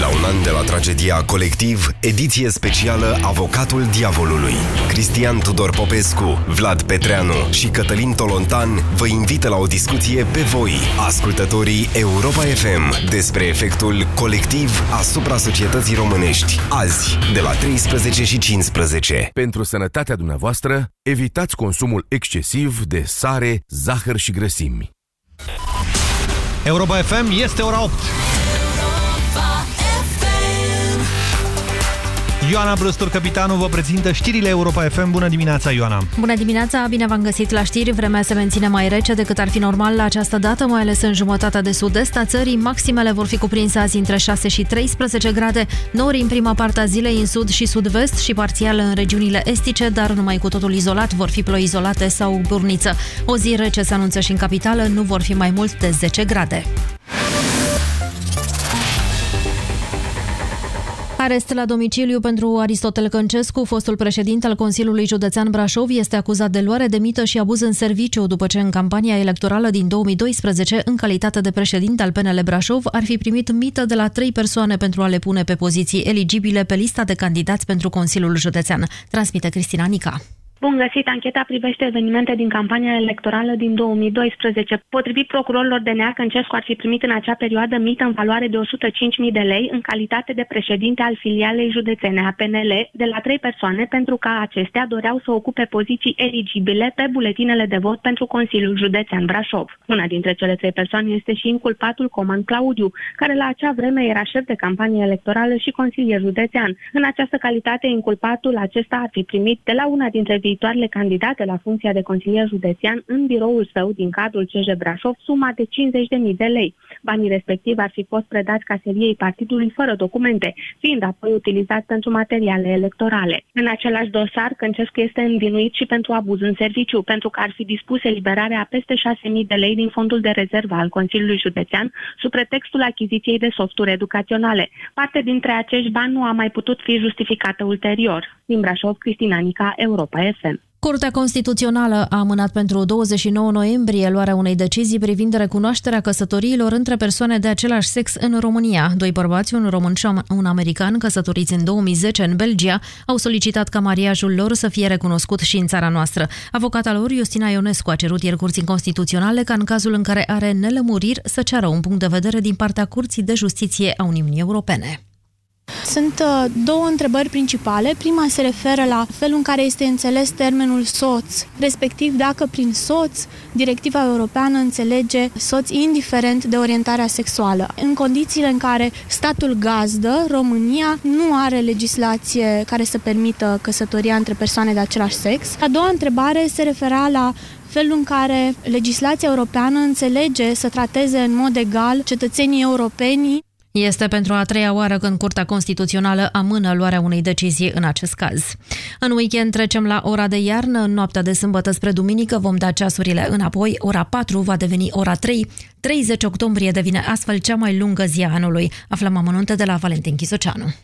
La un an an de la tragedia Colectiv, ediție specială Avocatul Diavolului. Cristian Tudor Popescu, Vlad Petreanu și Cătălin Tolontan vă invită la o discuție pe voi, ascultătorii Europa FM, despre efectul colectiv asupra societății românești. Azi, de la 13 și 15. Pentru sănătatea dumneavoastră, evitați consumul excesiv de sare, zahăr și grăsimi. Europa FM este ora 8. Ioana Brăstur, capitanul, vă prezintă știrile Europa FM. Bună dimineața, Ioana! Bună dimineața, bine v-am găsit la știri. Vremea se menține mai rece decât ar fi normal la această dată, mai ales în jumătatea de sud-est a țării. Maximele vor fi cuprinse azi între 6 și 13 grade, nori în prima parte a zilei în sud și sud-vest și parțial în regiunile estice, dar numai cu totul izolat vor fi ploi izolate sau burniță. O zi rece se anunță și în capitală, nu vor fi mai mult de 10 grade. Arest la domiciliu pentru Aristotel Căncescu, fostul președinte al Consiliului Județean Brașov, este acuzat de luare de mită și abuz în serviciu după ce în campania electorală din 2012, în calitate de președinte al PNL Brașov, ar fi primit mită de la trei persoane pentru a le pune pe poziții eligibile pe lista de candidați pentru Consiliul Județean. Transmite Cristina Nica. Bun găsit, ancheta privește evenimente din campania electorală din 2012. Potrivit procurorilor de Nea, Căncescu ar fi primit în acea perioadă mită în valoare de 105.000 de lei în calitate de președinte al filialei județene a PNL de la trei persoane pentru că acestea doreau să ocupe poziții eligibile pe buletinele de vot pentru Consiliul Județean Brașov. Una dintre cele trei persoane este și inculpatul Coman Claudiu, care la acea vreme era șef de campanie electorală și consilier județean. În această calitate, inculpatul acesta ar fi primit de la una dintre viitoarele candidate la funcția de consilier județean în biroul său din cadrul CJ Brașov suma de 50.000 de lei. Banii respectivi ar fi fost predați caseriei partidului fără documente, fiind apoi utilizați pentru materiale electorale. În același dosar, Căncescu este învinuit și pentru abuz în serviciu, pentru că ar fi dispus eliberarea a peste 6.000 de lei din fondul de rezervă al Consiliului Județean sub pretextul achiziției de softuri educaționale. Parte dintre acești bani nu a mai putut fi justificată ulterior. Din Brașov, Cristina Nica, Europa FM. Curtea Constituțională a amânat pentru 29 noiembrie luarea unei decizii privind recunoașterea căsătoriilor între persoane de același sex în România. Doi bărbați, un român și un american, căsătoriți în 2010 în Belgia, au solicitat ca mariajul lor să fie recunoscut și în țara noastră. Avocata lor, Justina Ionescu, a cerut ieri Curții Constituționale ca în cazul în care are nelămuriri să ceară un punct de vedere din partea Curții de Justiție a Uniunii Europene. Sunt uh, două întrebări principale. Prima se referă la felul în care este înțeles termenul soț, respectiv dacă prin soț directiva europeană înțelege soț indiferent de orientarea sexuală. În condițiile în care statul gazdă, România, nu are legislație care să permită căsătoria între persoane de același sex. A doua întrebare se refera la felul în care legislația europeană înțelege să trateze în mod egal cetățenii europeni este pentru a treia oară când Curtea Constituțională amână luarea unei decizii în acest caz. În weekend trecem la ora de iarnă. În noaptea de sâmbătă spre duminică vom da ceasurile înapoi. Ora 4 va deveni ora 3. 30 octombrie devine astfel cea mai lungă zi a anului. Aflăm amănunte de la Valentin Chisoceanu.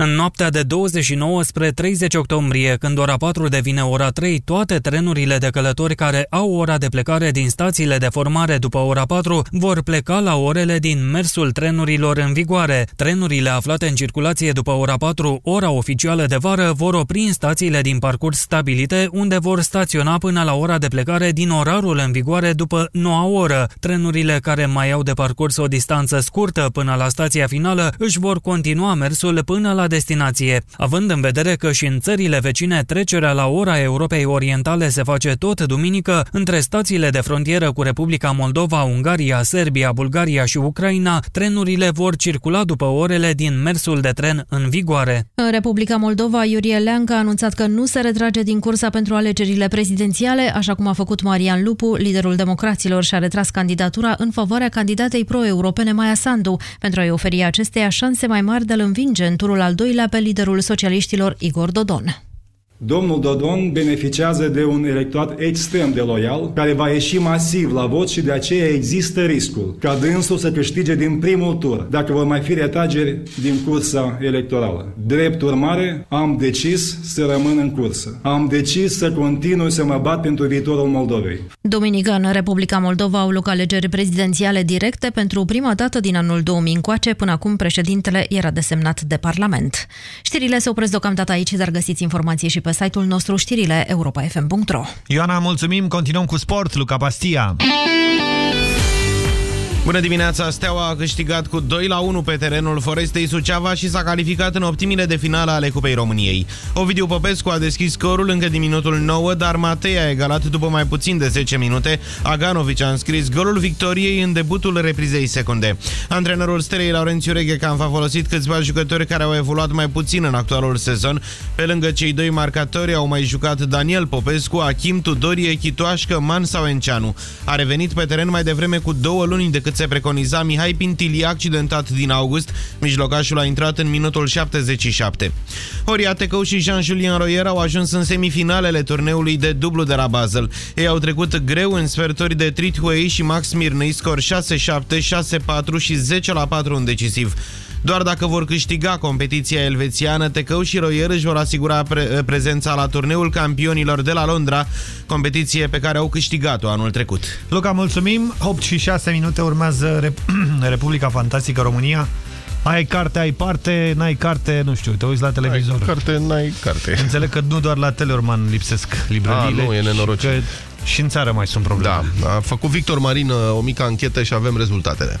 În noaptea de 29 spre 30 octombrie, când ora 4 devine ora 3, toate trenurile de călători care au ora de plecare din stațiile de formare după ora 4 vor pleca la orele din mersul trenurilor în vigoare. Trenurile aflate în circulație după ora 4, ora oficială de vară, vor opri în stațiile din parcurs stabilite, unde vor staționa până la ora de plecare din orarul în vigoare după noua oră. Trenurile care mai au de parcurs o distanță scurtă până la stația finală își vor continua mersul până la destinație, având în vedere că și în țările vecine trecerea la ora Europei Orientale se face tot duminică între stațiile de frontieră cu Republica Moldova, Ungaria, Serbia, Bulgaria și Ucraina, trenurile vor circula după orele din mersul de tren în vigoare. În Republica Moldova, Iurie Leancă a anunțat că nu se retrage din cursa pentru alegerile prezidențiale, așa cum a făcut Marian Lupu, liderul democraților, și-a retras candidatura în favoarea candidatei pro-europene Maia Sandu, pentru a-i oferi acesteia șanse mai mari de a învinge în turul al doilea pe liderul socialiștilor Igor Dodon. Domnul Dodon beneficiază de un electorat extrem de loial, care va ieși masiv la vot și de aceea există riscul ca dânsul să câștige din primul tur, dacă vor mai fi retrageri din cursa electorală. Drept urmare, am decis să rămân în cursă. Am decis să continui să mă bat pentru viitorul Moldovei. Duminică, în Republica Moldova au loc alegeri prezidențiale directe pentru prima dată din anul 2000 încoace, până acum președintele era desemnat de Parlament. Știrile se opresc deocamdată aici, dar găsiți informații și pe site-ul nostru știrile europa.fm.ro Ioana, mulțumim, continuăm cu sport, Luca Pastia. Bună dimineața! Steaua a câștigat cu 2 la 1 pe terenul Forestei Suceava și s-a calificat în optimile de finală ale Cupei României. Ovidiu Popescu a deschis scorul încă din minutul 9, dar Matei a egalat după mai puțin de 10 minute. Aganovici a înscris golul victoriei în debutul reprizei secunde. Antrenorul Stelei Laurențiu Reghecamp a folosit câțiva jucători care au evoluat mai puțin în actualul sezon. Pe lângă cei doi marcatori au mai jucat Daniel Popescu, Achim Tudorie, Chitoașcă, Man sau Enceanu. A revenit pe teren mai devreme cu două luni decât se preconiza Mihai Pintili, accidentat din august. Mijlocașul a intrat în minutul 77. Horia Tecău și Jean-Julien Royer au ajuns în semifinalele turneului de dublu de la Basel. Ei au trecut greu în sferturi de Trit Huey și Max Mirnei, scor 6-7, 6-4 și 10 la 4 în decisiv. Doar dacă vor câștiga competiția elvețiană, Tecău și Royer își vor asigura pre prezența la turneul campionilor de la Londra, competiție pe care au câștigat-o anul trecut. Luca, mulțumim! 8 și 6 minute urmează Rep (clears throat) Republica Fantastică România. Ai carte, ai parte, n-ai carte, nu știu, te uiți la televizor. Ai carte, n-ai carte. Înțeleg că nu doar la Teleorman lipsesc librăriile. A, nu, e nenorocit. Și, că și în țară mai sunt probleme. Da, a făcut Victor Marin uh, o mică anchetă și avem rezultatele.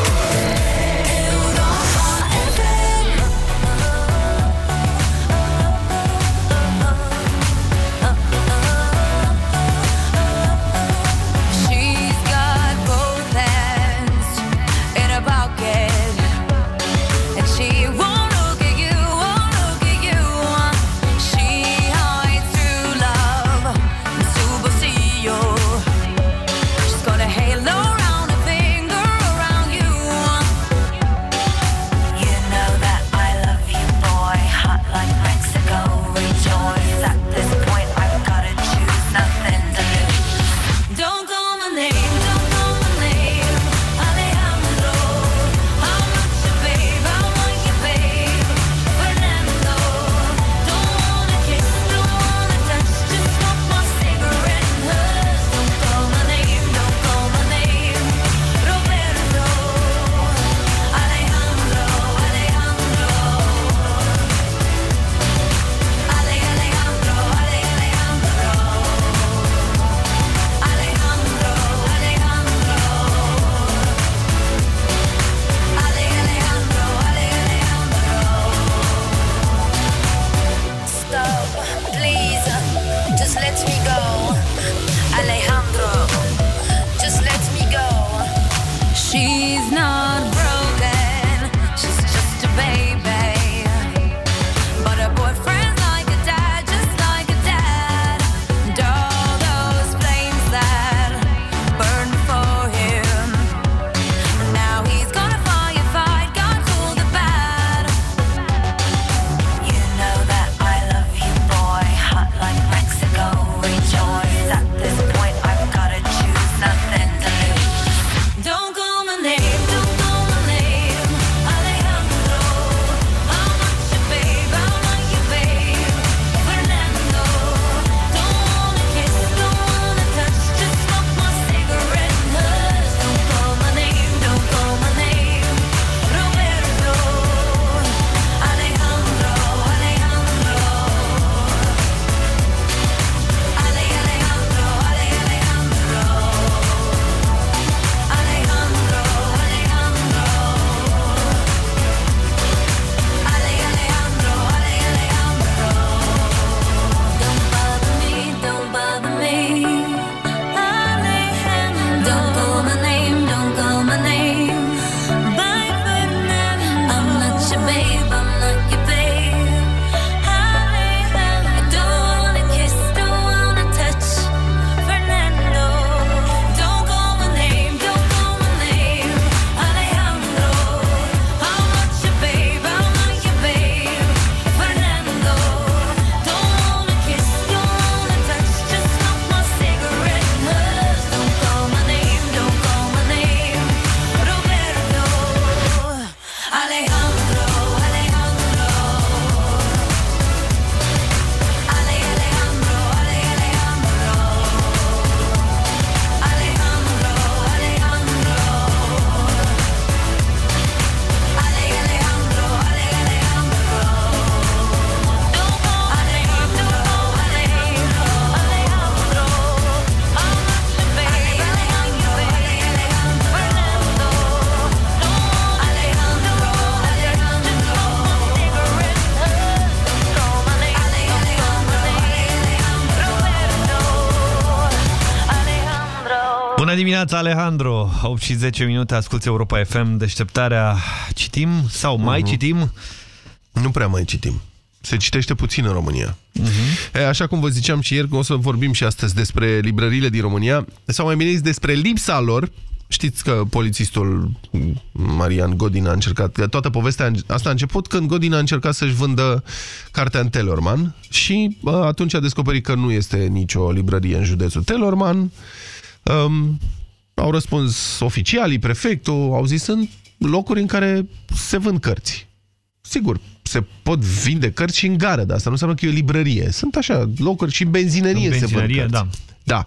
Dimineața, Alejandro! 8 și 10 minute, asculti Europa FM, deșteptarea. Citim sau mai uh Mhm. -huh. citim? Nu prea mai citim. Se citește puțin în România. Uh -huh. e, așa cum vă ziceam și ieri, o să vorbim și astăzi despre librăriile din România, sau mai bine zis despre lipsa lor. Știți că polițistul Marian Godin a încercat, că toată povestea asta a început când Godin a încercat să-și vândă cartea în Telorman și bă, atunci a descoperit că nu este nicio librărie în județul Telorman. Um, au răspuns oficialii, prefectul, au zis sunt locuri în care se vând cărți. Sigur, se pot vinde cărți și în gară, dar asta nu înseamnă că e o librărie. Sunt așa locuri și în benzinărie, În se vând benzinărie, cărți. da. Da.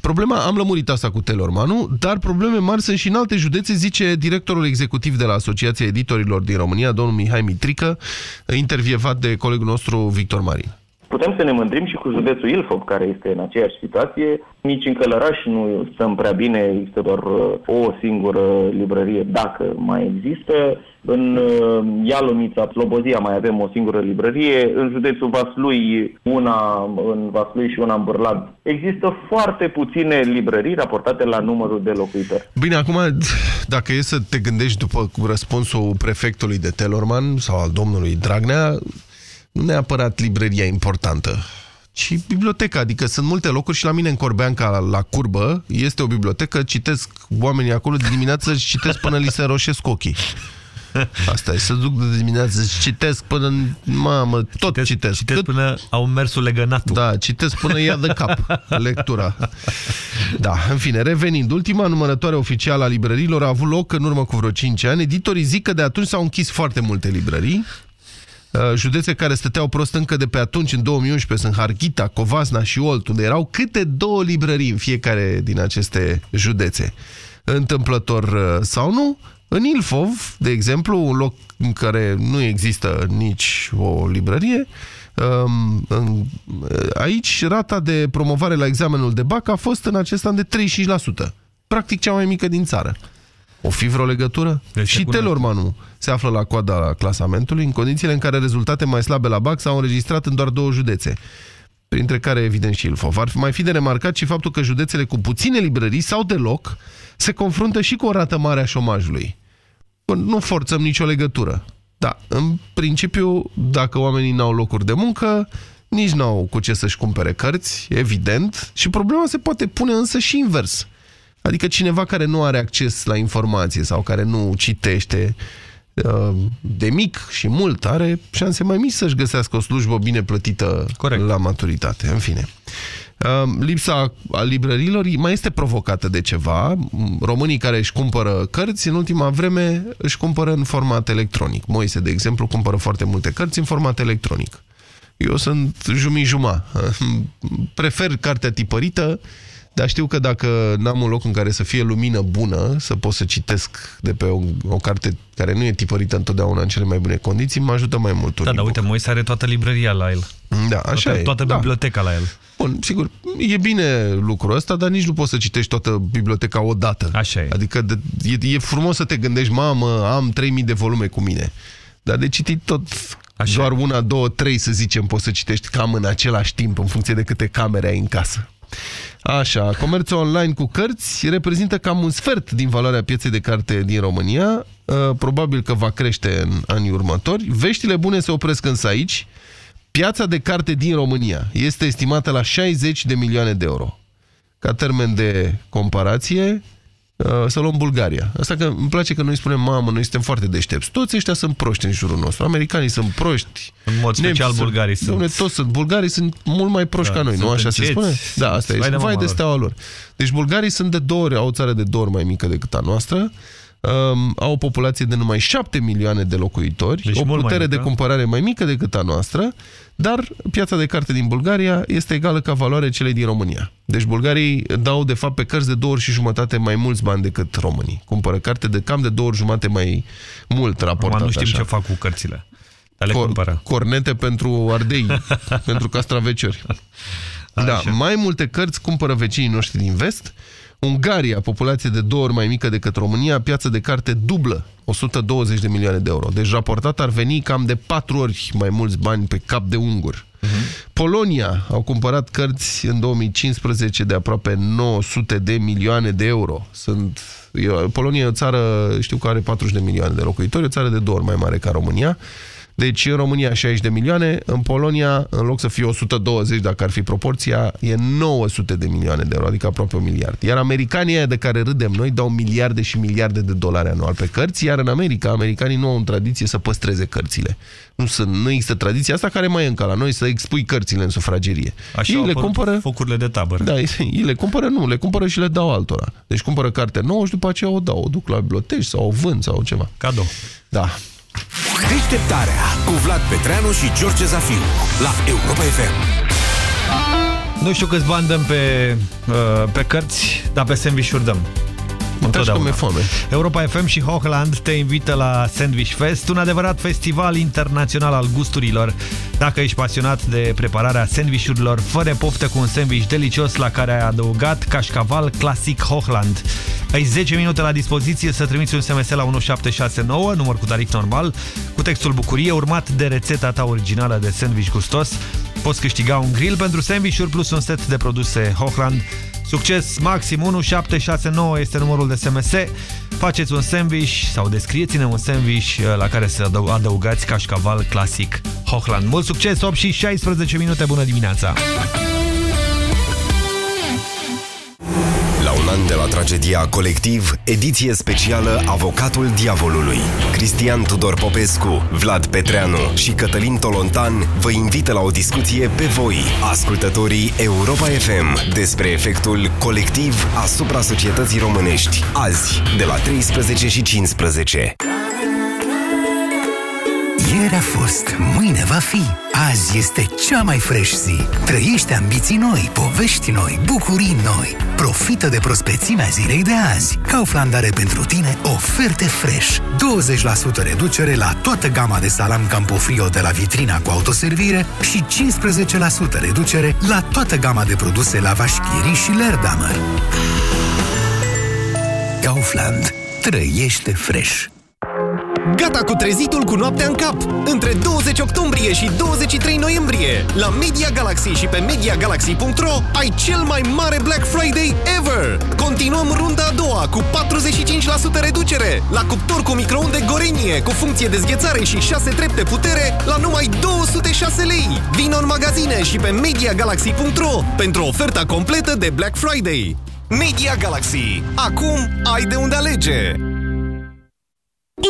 Problema, am lămurit asta cu Telormanu, dar probleme mari sunt și în alte județe, zice directorul executiv de la Asociația Editorilor din România, domnul Mihai Mitrică, intervievat de colegul nostru Victor Marin. Putem să ne mândrim și cu județul Ilfov, care este în aceeași situație. Nici în Călăraș nu stăm prea bine, există doar uh, o singură librărie, dacă mai există. În uh, Ialomița, Slobozia mai avem o singură librărie. În județul Vaslui, una în Vaslui și una în Bârlad. Există foarte puține librării raportate la numărul de locuitori. Bine, acum, dacă e să te gândești după răspunsul prefectului de Telorman sau al domnului Dragnea, nu neapărat librăria importantă, ci biblioteca. Adică sunt multe locuri și la mine în Corbeanca, la, la curbă, este o bibliotecă, citesc oamenii acolo de dimineață și citesc până li se roșesc ochii. Asta e, să duc de dimineață, și citesc până în... Mamă, tot citesc. Citesc, citesc Cât... până au mersul legănatul. Da, citesc până ia de cap (laughs) lectura. Da, în fine, revenind, ultima numărătoare oficială a librăriilor a avut loc în urmă cu vreo 5 ani. Editorii zic că de atunci s-au închis foarte multe librării. Județe care stăteau prost încă de pe atunci, în 2011, sunt Harghita, Covasna și Olt, unde erau câte două librării în fiecare din aceste județe. Întâmplător sau nu, în Ilfov, de exemplu, un loc în care nu există nici o librărie, aici rata de promovare la examenul de BAC a fost în acest an de 35%. Practic cea mai mică din țară. O fi vreo legătură? Deci și Telormanu se află la coada clasamentului, în condițiile în care rezultate mai slabe la BAC s-au înregistrat în doar două județe printre care, evident, și Ilfov. Ar mai fi de remarcat și faptul că județele cu puține librării sau deloc se confruntă și cu o rată mare a șomajului. Nu forțăm nicio legătură. Da, în principiu, dacă oamenii n-au locuri de muncă, nici n-au cu ce să-și cumpere cărți, evident, și problema se poate pune însă și invers. Adică cineva care nu are acces la informație sau care nu citește de mic și mult are șanse mai mici să-și găsească o slujbă bine plătită Corect. la maturitate. În fine. Lipsa a librărilor mai este provocată de ceva. Românii care își cumpără cărți, în ultima vreme își cumpără în format electronic. Moise, de exemplu, cumpără foarte multe cărți în format electronic. Eu sunt jumii-juma. (laughs) Prefer cartea tipărită, dar știu că dacă n-am un loc în care să fie lumină bună, să pot să citesc de pe o, o carte care nu e tipărită întotdeauna în cele mai bune condiții, mă ajută mai mult. Da, dar uite, Moise are toată librăria la el. Da, așa toată, e. Toată da. biblioteca la el. Bun, sigur, e bine lucrul ăsta, dar nici nu poți să citești toată biblioteca odată. Așa e. Adică de, e, e frumos să te gândești, mamă, am 3000 de volume cu mine. Dar de citit tot Așa. doar una, două, trei, să zicem, poți să citești cam în același timp, în funcție de câte camere ai în casă. Așa, comerțul online cu cărți reprezintă cam un sfert din valoarea pieței de carte din România. Probabil că va crește în anii următori. Veștile bune se opresc însă aici. Piața de carte din România este estimată la 60 de milioane de euro. Ca termen de comparație, să luăm Bulgaria. Asta că îmi place că noi spunem, mamă, noi suntem foarte deștepți. Toți ăștia sunt proști în jurul nostru. Americanii sunt proști. În mod special bulgarii sunt. Dom'le, toți sunt. Bulgarii sunt mult mai proști da, ca noi, nu așa încet. se spune? Da, asta e. Vai de, de steaua lor. Deci bulgarii sunt de două ori, au o țară de două ori mai mică decât a noastră. Um, au o populație de numai 7 milioane de locuitori, deci o putere de cumpărare mai mică decât a noastră, dar piața de carte din Bulgaria este egală ca valoare celei din România. Deci bulgarii dau de fapt pe cărți de două ori și jumătate mai mulți bani decât românii. Cumpără carte de cam de două ori jumate mai mult raportat. nu știm așa. ce fac cu cărțile. Dar le Cor cumpără. Cornete pentru ardei, (laughs) pentru castraveciori. Da, mai multe cărți cumpără vecinii noștri din vest, Ungaria, populație de două ori mai mică decât România, piață de carte dublă, 120 de milioane de euro. Deci raportat ar veni cam de patru ori mai mulți bani pe cap de ungur. Uh-huh. Polonia au cumpărat cărți în 2015 de aproape 900 de milioane de euro. Sunt, Polonia e o țară, știu că are 40 de milioane de locuitori, o țară de două ori mai mare ca România. Deci în România 60 de milioane, în Polonia, în loc să fie 120, dacă ar fi proporția, e 900 de milioane de euro, adică aproape un miliard. Iar americanii de care râdem noi dau miliarde și miliarde de dolari anual pe cărți, iar în America, americanii nu au în tradiție să păstreze cărțile. Nu, sunt, nu există tradiția asta care mai e încă la noi, să expui cărțile în sufragerie. Așa ei le cumpără focurile de tabără. Da, ei le cumpără, nu, le cumpără și le dau altora. Deci cumpără carte nouă și după aceea o dau, o duc la biblioteci sau o vând sau ceva. Cadou. Da. Deșteptarea cu Vlad Petreanu și George Zafiu la Europa FM. Nu știu câți bani dăm pe, uh, pe cărți, dar pe sandwich-uri dăm. Întotdeauna. foame. Europa FM și Hochland te invită la Sandwich Fest, un adevărat festival internațional al gusturilor. Dacă ești pasionat de prepararea sandvișurilor, fără poftă cu un sandwich delicios la care ai adăugat cașcaval clasic Hochland. Ai 10 minute la dispoziție să trimiți un SMS la 1769, număr cu tarif normal, cu textul bucurie, urmat de rețeta ta originală de sandwich gustos. Poți câștiga un grill pentru sandvișuri plus un set de produse Hochland Succes maxim 1769 este numărul de SMS. Faceți un sandwich sau descrieți-ne un sandwich uh, la care să adăugați cașcaval clasic Hochland. Mult succes, 8 și 16 minute, bună dimineața! Un an de la tragedia Colectiv, ediție specială Avocatul Diavolului. Cristian Tudor Popescu, Vlad Petreanu și Cătălin Tolontan vă invită la o discuție pe voi, ascultătorii Europa FM, despre efectul colectiv asupra societății românești. Azi, de la 13 și 15. Ieri a fost, mâine va fi. Azi este cea mai fresh zi. Trăiește ambiții noi, povești noi, bucurii noi. Profită de prospețimea zilei de azi. Kaufland are pentru tine oferte fresh. 20% reducere la toată gama de salam Campofrio de la vitrina cu autoservire și 15% reducere la toată gama de produse la Vașchiri și Lerdamer. Kaufland. Trăiește fresh. Gata cu trezitul cu noaptea în cap! Între 20 octombrie și 23 noiembrie, la Media Galaxy și pe MediaGalaxy.ro ai cel mai mare Black Friday ever! Continuăm runda a doua cu 45% reducere la cuptor cu microunde Gorenie cu funcție de zghețare și 6 trepte putere la numai 206 lei! Vino în magazine și pe MediaGalaxy.ro pentru oferta completă de Black Friday! Media Galaxy. Acum ai de unde alege!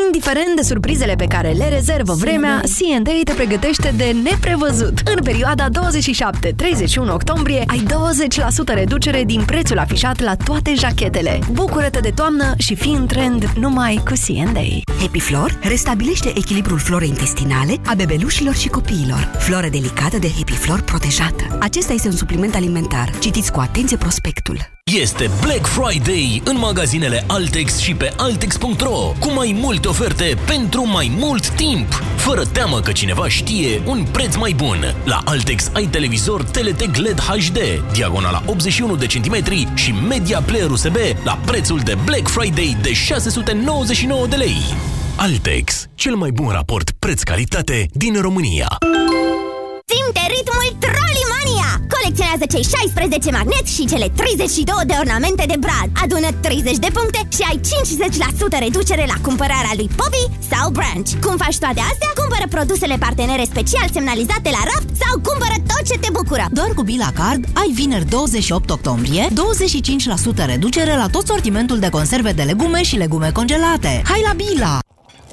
Indiferent de surprizele pe care le rezervă vremea, C&A te pregătește de neprevăzut. În perioada 27-31 octombrie ai 20% reducere din prețul afișat la toate jachetele. Bucură-te de toamnă și fii în trend numai cu C&A. Happy Flor restabilește echilibrul florei intestinale a bebelușilor și copiilor. Floră delicată de Happy Flor protejată. Acesta este un supliment alimentar. Citiți cu atenție prospectul. Este Black Friday în magazinele Altex și pe Altex.ro cu mai multe oferte pentru mai mult timp. Fără teamă că cineva știe un preț mai bun. La Altex ai televizor TLT LED HD, diagonala 81 de centimetri și media player USB la prețul de Black Friday de 699 de lei. Altex, cel mai bun raport preț-calitate din România. Simte ritmul Trollimania! Colecționează cei 16 magneți și cele 32 de ornamente de brad. Adună 30 de puncte și ai 50% reducere la cumpărarea lui Poppy sau Branch. Cum faci toate astea? Cumpără produsele partenere special semnalizate la raft sau cumpără tot ce te bucură. Doar cu Bila Card ai vineri 28 octombrie 25% reducere la tot sortimentul de conserve de legume și legume congelate. Hai la Bila!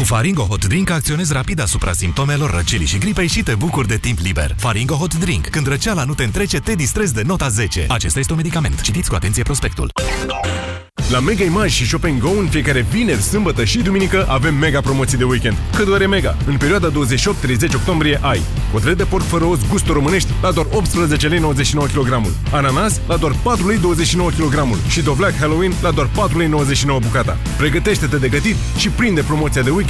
cu Faringo Hot Drink acționezi rapid asupra simptomelor răcelii și gripei și te bucuri de timp liber. Faringo Hot Drink. Când răceala nu te întrece, te distrezi de nota 10. Acesta este un medicament. Citiți cu atenție prospectul. La Mega Image și Shop Go în fiecare vineri, sâmbătă și duminică avem mega promoții de weekend. Cât doar e mega. În perioada 28-30 octombrie ai cotlet de porc fără os gustul românești la doar 18 lei 99 kg. Ananas la doar 4 lei 29 kg și dovleac Halloween la doar 4 lei 99 bucata. Pregătește-te de gătit și prinde promoția de weekend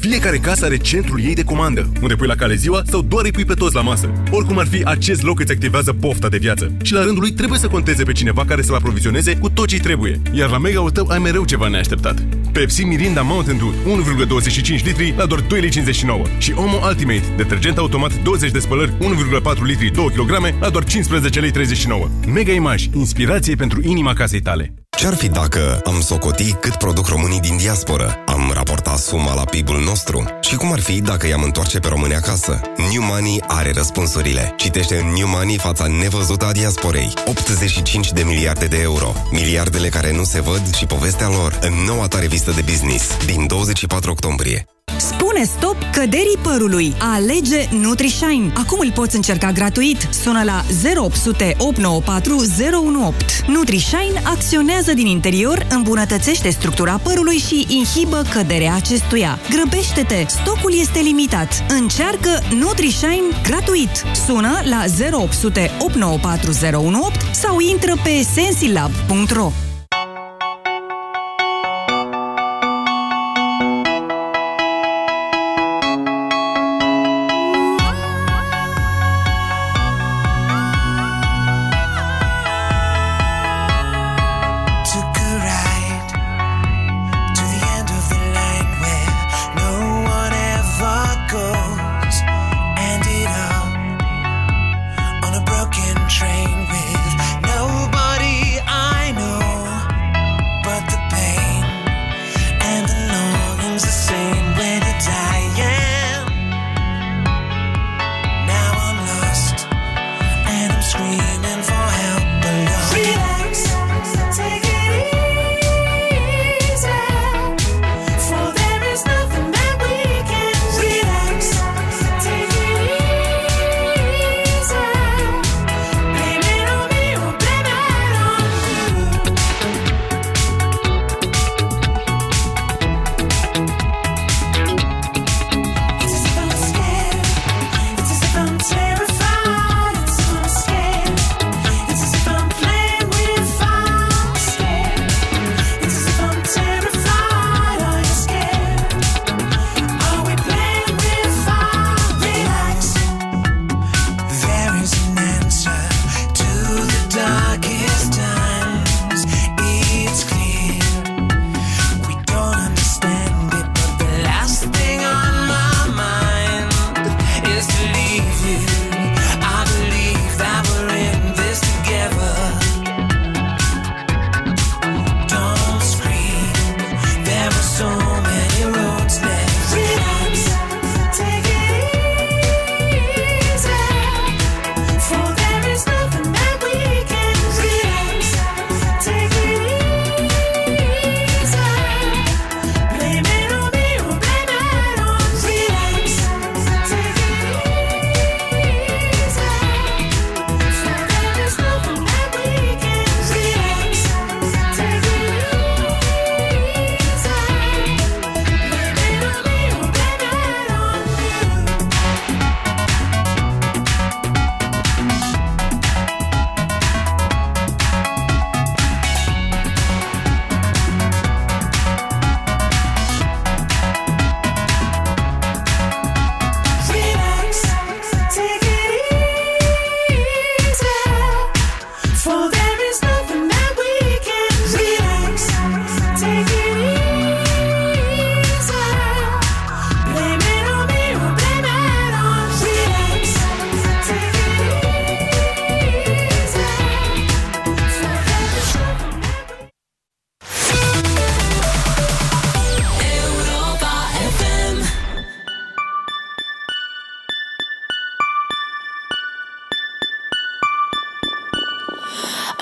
Fiecare casă are centrul ei de comandă, unde pui la cale ziua sau doar îi pui pe toți la masă. Oricum ar fi, acest loc îți activează pofta de viață. Și la rândul lui trebuie să conteze pe cineva care să-l aprovizioneze cu tot ce trebuie. Iar la mega tău ai mereu ceva neașteptat. Pepsi Mirinda Mountain Dew 1,25 litri la doar 2,59 și Omo Ultimate, detergent automat 20 de spălări 1,4 litri 2 kg la doar 15,39 Mega Image, inspirație pentru inima casei tale. Ce-ar fi dacă am socoti cât produc românii din diasporă? Am raportat suma la PIB-ul nostru? Și cum ar fi dacă i-am întoarce pe români acasă? New Money are răspunsurile. Citește în New Money fața nevăzută a diasporei. 85 de miliarde de euro. Miliardele care nu se văd și povestea lor în noua ta revistă de business din 24 octombrie. Spune stop căderii părului. Alege NutriShine. Acum îl poți încerca gratuit. Sună la 0800 894 018. NutriShine acționează din interior, îmbunătățește structura părului și inhibă căderea acestuia. Grăbește-te! Stocul este limitat. Încearcă NutriShine gratuit. Sună la 0800 894 018 sau intră pe sensilab.ro.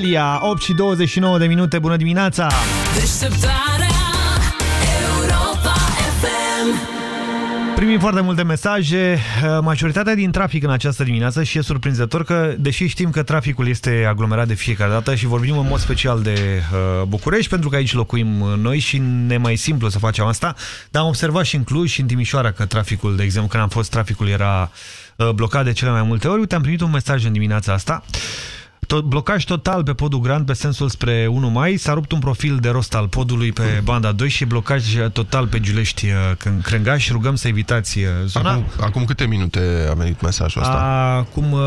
Delia, 8 și 29 de minute, bună dimineața! Deșteptarea Europa FM Primim foarte multe mesaje, uh, majoritatea din trafic în această dimineață și e surprinzător că, deși știm că traficul este aglomerat de fiecare dată și vorbim în mod special de uh, București, pentru că aici locuim uh, noi și ne mai simplu să facem asta, dar am observat și în Cluj și în Timișoara că traficul, de exemplu, când am fost, traficul era uh, blocat de cele mai multe ori. Uite, am primit un mesaj în dimineața asta. Tot, blocaj total pe podul Grand pe sensul spre 1 mai, s-a rupt un profil de rost al podului pe banda 2 și blocaj total pe Giulești uh, Crângaș. Rugăm să evitați uh, zona. Acum, acum câte minute a venit mesajul ăsta? Acum uh,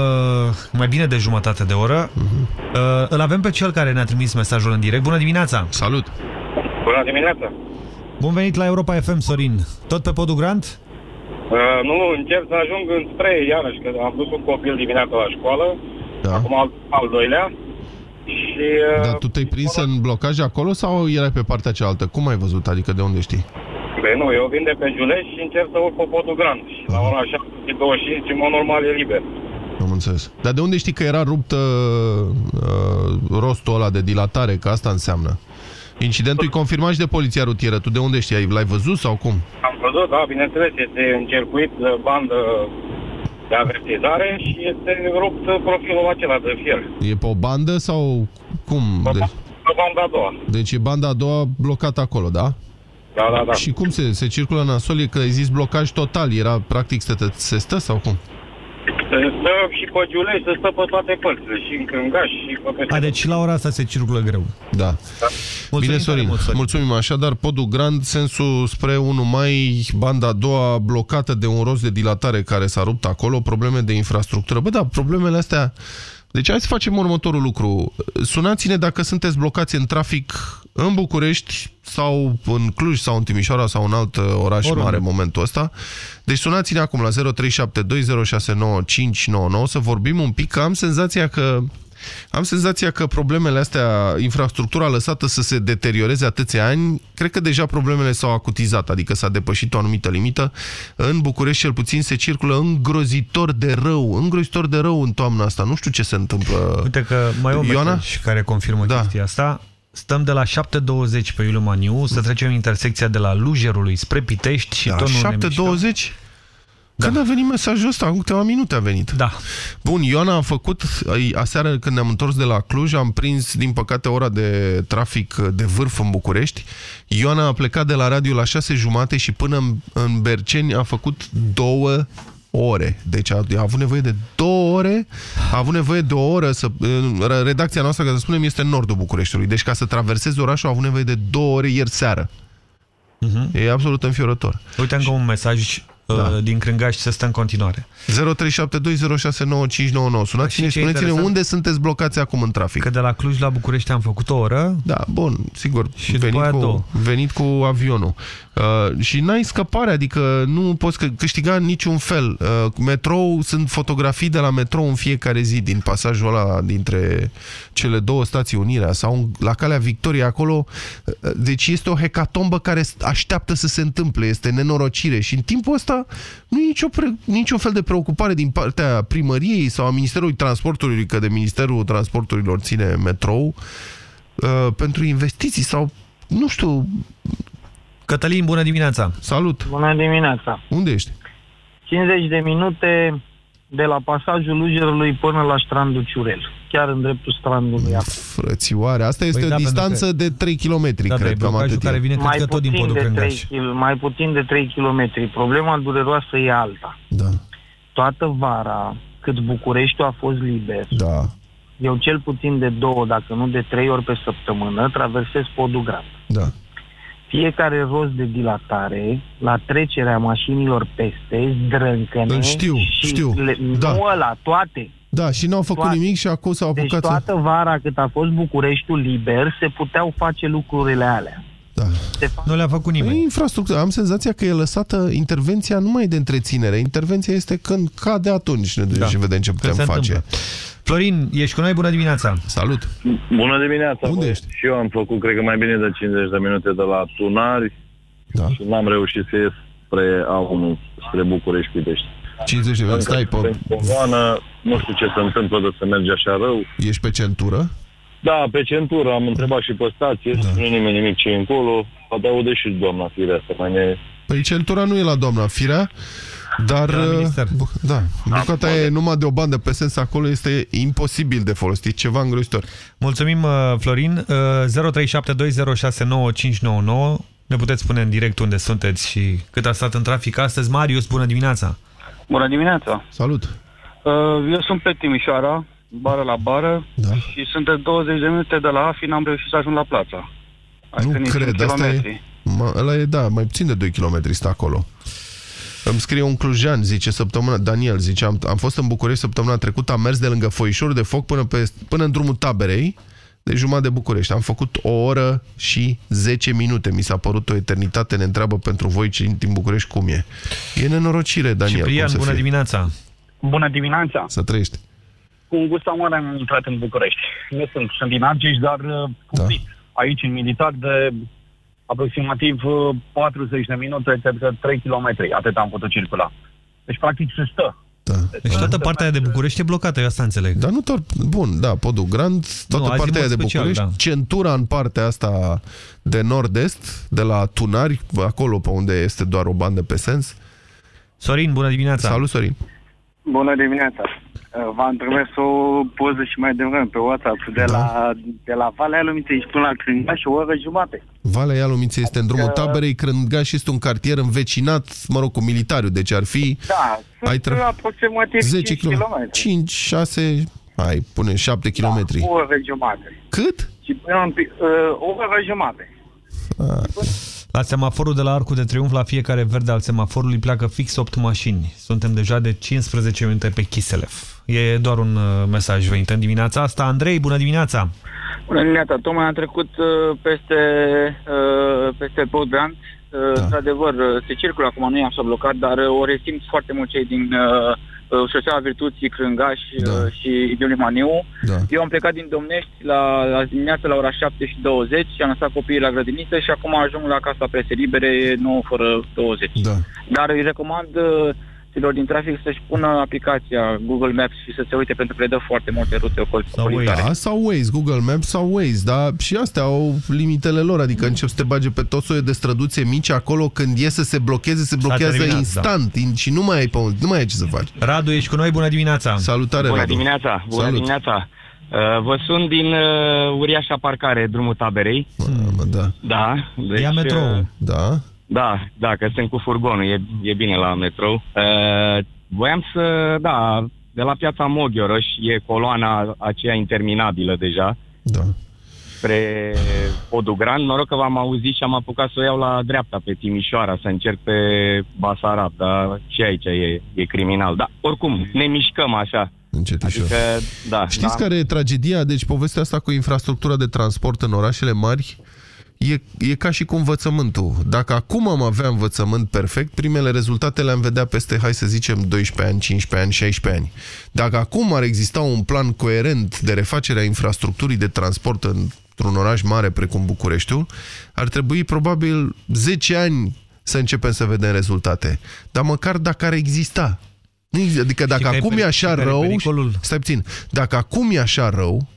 mai bine de jumătate de oră. Uh, îl avem pe cel care ne-a trimis mesajul în direct. Bună dimineața! Salut! Bună dimineața! Bun venit la Europa FM, Sorin. Tot pe podul Grand? Uh, nu, încerc să ajung înspre, iarăși, că am dus un copil dimineața la școală, Da. acum al, al doilea, și... Uh, Dar tu te-ai prins în blocaj acolo sau erai pe partea cealaltă? Cum ai văzut? Adică de unde știi? Bine, nu, eu vin de pe Giulești și încerc să urc pe podul Grand. Și la ora 7.25, în mod normal, e liber. Am înțeles. Dar de unde știi că era rupt uh, uh, rostul ăla de dilatare? Că asta înseamnă. Incidentul e confirmat și de poliția rutieră. Tu de unde știi? L-ai văzut sau cum? Am văzut, da, bineînțeles, este încercuit uh, bandă de avertizare și este rupt uh, profilul acela de fier. E pe o bandă sau cum? De... Pe banda a doua. Deci e banda a doua blocată acolo, da? Da, da, da. Și cum se, se circulă nasol? E că ai zis blocaj total. Era practic se, se stă sau cum? Se stă și pe Giulei, se stă pe toate părțile, și în Crângaș, și pe peste. A, deci la ora asta se circulă greu. Da. Bine, Sorin, mulțumim. Așadar, podul Grand, sensul spre 1 mai, banda a doua blocată de un rost de dilatare care s-a rupt acolo, probleme de infrastructură. Bă, da, problemele astea... Deci hai să facem următorul lucru. Sunați-ne dacă sunteți blocați în trafic în București sau în Cluj sau în Timișoara sau în alt uh, oraș Oriunde. mare în momentul ăsta. Deci sunați-ne acum la 0372069599 să vorbim un pic, că am senzația că am senzația că problemele astea, infrastructura lăsată să se deterioreze atâția ani, cred că deja problemele s-au acutizat, adică s-a depășit o anumită limită. În București, cel puțin, se circulă îngrozitor de rău, îngrozitor de rău în toamna asta. Nu știu ce se întâmplă. Uite că mai e un Ioana? mesaj care confirmă da. chestia asta. Stăm de la 7.20 pe Iuliu Maniu să trecem intersecția de la Lujerului spre Pitești și Da, tot nu ne 7.20? Mișcăm. Când a venit mesajul ăsta? În câteva minute a venit. Da. Bun, Ioana a făcut, ai- aseară când ne-am întors de la Cluj, am prins, din păcate, ora de trafic de vârf în București. Ioana a plecat de la radio la șase jumate și până în, în Berceni a făcut două ore. Deci a, a avut nevoie de două ore, a avut nevoie de o oră să... în Redacția noastră, ca să spunem, este în nordul Bucureștiului. Deci ca să traversezi orașul a avut nevoie de două ore ieri seară. E absolut înfiorător. Uite încă un mesaj da. din Crângaș să stă în continuare. 0372069599. Sunați-ne și ce spuneți-ne interesant? unde sunteți blocați acum în trafic. Că de la Cluj la București am făcut o oră. Da, bun, sigur. Și după venit aia cu, două. venit cu avionul. Uh, și n-ai scăpare, adică nu poți că- câștiga în niciun fel. Uh, metrou, sunt fotografii de la metrou în fiecare zi, din pasajul ăla dintre cele două stații Unirea sau în- la Calea Victoriei acolo. Uh, deci este o hecatombă care așteaptă să se întâmple, este nenorocire și în timpul ăsta nu e nicio, pre, niciun fel de preocupare din partea primăriei sau a Ministerului Transportului, că de Ministerul Transporturilor ține metrou, uh, pentru investiții sau, nu știu... Cătălin, bună dimineața! Salut! Bună dimineața! Unde ești? 50 de minute de la pasajul Lugerului până la strandul Ciurel. Chiar în dreptul strandului. acolo. Frățioare, asta este Păi o da, pentru distanță că- de 3 km, Da, dar e cred, cam blocajul atât care e. vine, cred mai că tot din puțin, podul de 3 Crângaș. km, mai puțin de 3 km. Problema dureroasă e alta. Da. Toată vara, cât Bucureștiul a fost liber, da. eu cel puțin de două, dacă nu de trei ori pe săptămână, traversez podul Grand. Da. Fiecare rost de dilatare, la trecerea mașinilor peste, zdrâncăne Îl știu, și știu. Le, Da. Nu ăla, toate. Da, și n-au făcut Toate. nimic și acum s-au Deci apucat să... toată vara cât a fost Bucureștiul liber, se puteau face lucrurile alea. Da. Nu le-a făcut nimeni. E infrastructură. Am senzația că e lăsată intervenția numai de întreținere. Intervenția este când cade atunci ne ducem Da. și vedem ce putem se face. întâmplă. Florin, ești cu noi, bună dimineața! Salut! Bună dimineața! Unde băi. ești? Și eu am făcut, cred că mai bine de 50 de minute de la Tunari da. și n-am reușit să ies spre A1, spre București, Pitești. 50 de minute, stai pe... Pogoană, nu știu ce se întâmplă de să merge așa rău. Ești pe centură? Da, pe centură, am întrebat și pe stație, da. nu nimeni nimic ce e încolo, poate aude și doamna firea să mai ne... Păi centura nu e la doamna Firea, dar... uh, bu- Da, bucata e numai de o bandă pe sens acolo este imposibil de folosit, ceva îngrozitor. Mulțumim, uh, Florin. Uh, 0372069599. Ne puteți spune în direct unde sunteți și cât a stat în trafic astăzi. Marius, bună dimineața! Bună dimineața! Salut! Uh, Eu sunt pe Timișoara, bară la bară, da. și sunt de 20 de minute de la AFI, n-am reușit să ajung la plața. Nu nici cred, un asta e... kilometri. Ma, ăla e, da, mai puțin de 2 km stă acolo. Îmi scrie un clujan, zice săptămâna, Daniel, zice, am, am fost în București săptămâna trecută, am mers de lângă foișorul de foc până, pe, până în drumul taberei, de jumătate de București. Am făcut o oră și 10 minute. Mi s-a părut o eternitate, ne întreabă pentru voi cei din București cum e. E nenorocire, Daniel. Ciprian, cum să bună fie. dimineața! Bună dimineața! Să trăiești. Cu un gust amar am intrat în București. Nu sunt, sunt din Argeș, dar uh, Da. cumplit. Aici, în militar, de aproximativ uh, 40 de minute, cred că 3 km, atât am putut circula. Deci, practic, se stă. Da. Deci toată partea aia de București e blocată, eu asta înțeleg. Dar nu doar, bun, da, podul Grand, toată Nu, azi partea în aia de mod special, București, da. centura în partea asta de nord-est, de la Tunari, acolo pe unde este doar o bandă pe sens. Sorin, bună dimineața! Salut, Sorin! Bună dimineața! Uh, V-am trimis o poză și mai devreme pe WhatsApp de, Da. la, de la Valea Luminței și până la Crângaș o oră jumate. Valea Ialomiței este în drumul Adică- taberei, Crângaș este un cartier învecinat, mă rog, cu militariu, deci ar fi Da, Ai sunt tra- aproximativ 10 5 km. km. 5, 6, hai, pune 7 km. O oră jumate. Cât? Și până în, pi- uh, o oră jumate. La semaforul de la Arcul de Triunf, la fiecare verde al semaforului pleacă fix 8 mașini. Suntem deja de 15 minute pe Chiselef. E doar un uh, mesaj venit în dimineața asta. Andrei, bună dimineața! Bună dimineața, tocmai am trecut uh, peste, uh, peste Podbrand. Uh, da. Într-adevăr, uh, se circulă acum, nu e așa blocat, dar uh, o resimt foarte mult cei din uh, uh, șoseaua Virtuții, Crângaș da. uh, și Iuliu Maniu. Da. Eu am plecat din Domnești la, la dimineață la ora 7 și 20 și am lăsat copiii la grădiniță și acum ajung la Casa Prese Libere 9 fără 20. Da. Dar îi recomand uh, celor din trafic să-și pună aplicația Google Maps și să se uite pentru că le dă foarte multe rute ocolitoare. Da, sau Waze, Google Maps sau Waze, dar și astea au limitele lor, adică încep să te bage pe tot soiul de străduțe mici, acolo când e să se blocheze, se blochează terminat, instant in, și nu mai ai pe unde, nu mai ai ce să faci. Radu, ești cu noi, bună dimineața! Salutare, Bună Radu. dimineața, bună Salut. dimineața. Uh, vă sun din uh, uriașa parcare, drumul taberei. Mă, da. Da. Deci, Ia metrou. uh, Da. Da, da, că sunt cu furgonul, e, e bine la metrou. Uh, voiam să, da, de la piața Moghiorăș e coloana aceea interminabilă deja. Da. Spre Podul Grand. Noroc că v-am auzit și am apucat să o iau la dreapta pe Timișoara, să încerc pe Basarab, dar și aici e, e criminal. Da, oricum, ne mișcăm așa. Încetișor. Adică, da. Știți da, care e tragedia? Deci povestea asta cu infrastructura de transport în orașele mari e, e ca și cu învățământul. Dacă acum am avea învățământ perfect, primele rezultate le-am vedea peste, hai să zicem, 12 ani, 15 ani, 16 ani. Dacă acum ar exista un plan coerent de refacere a infrastructurii de transport într-un oraș mare precum Bucureștiul, ar trebui probabil 10 ani să începem să vedem rezultate. Dar măcar dacă ar exista. Nu există. Adică dacă care e acum e peri- așa care e rău... pericolul? Stai puțin. Dacă acum e așa rău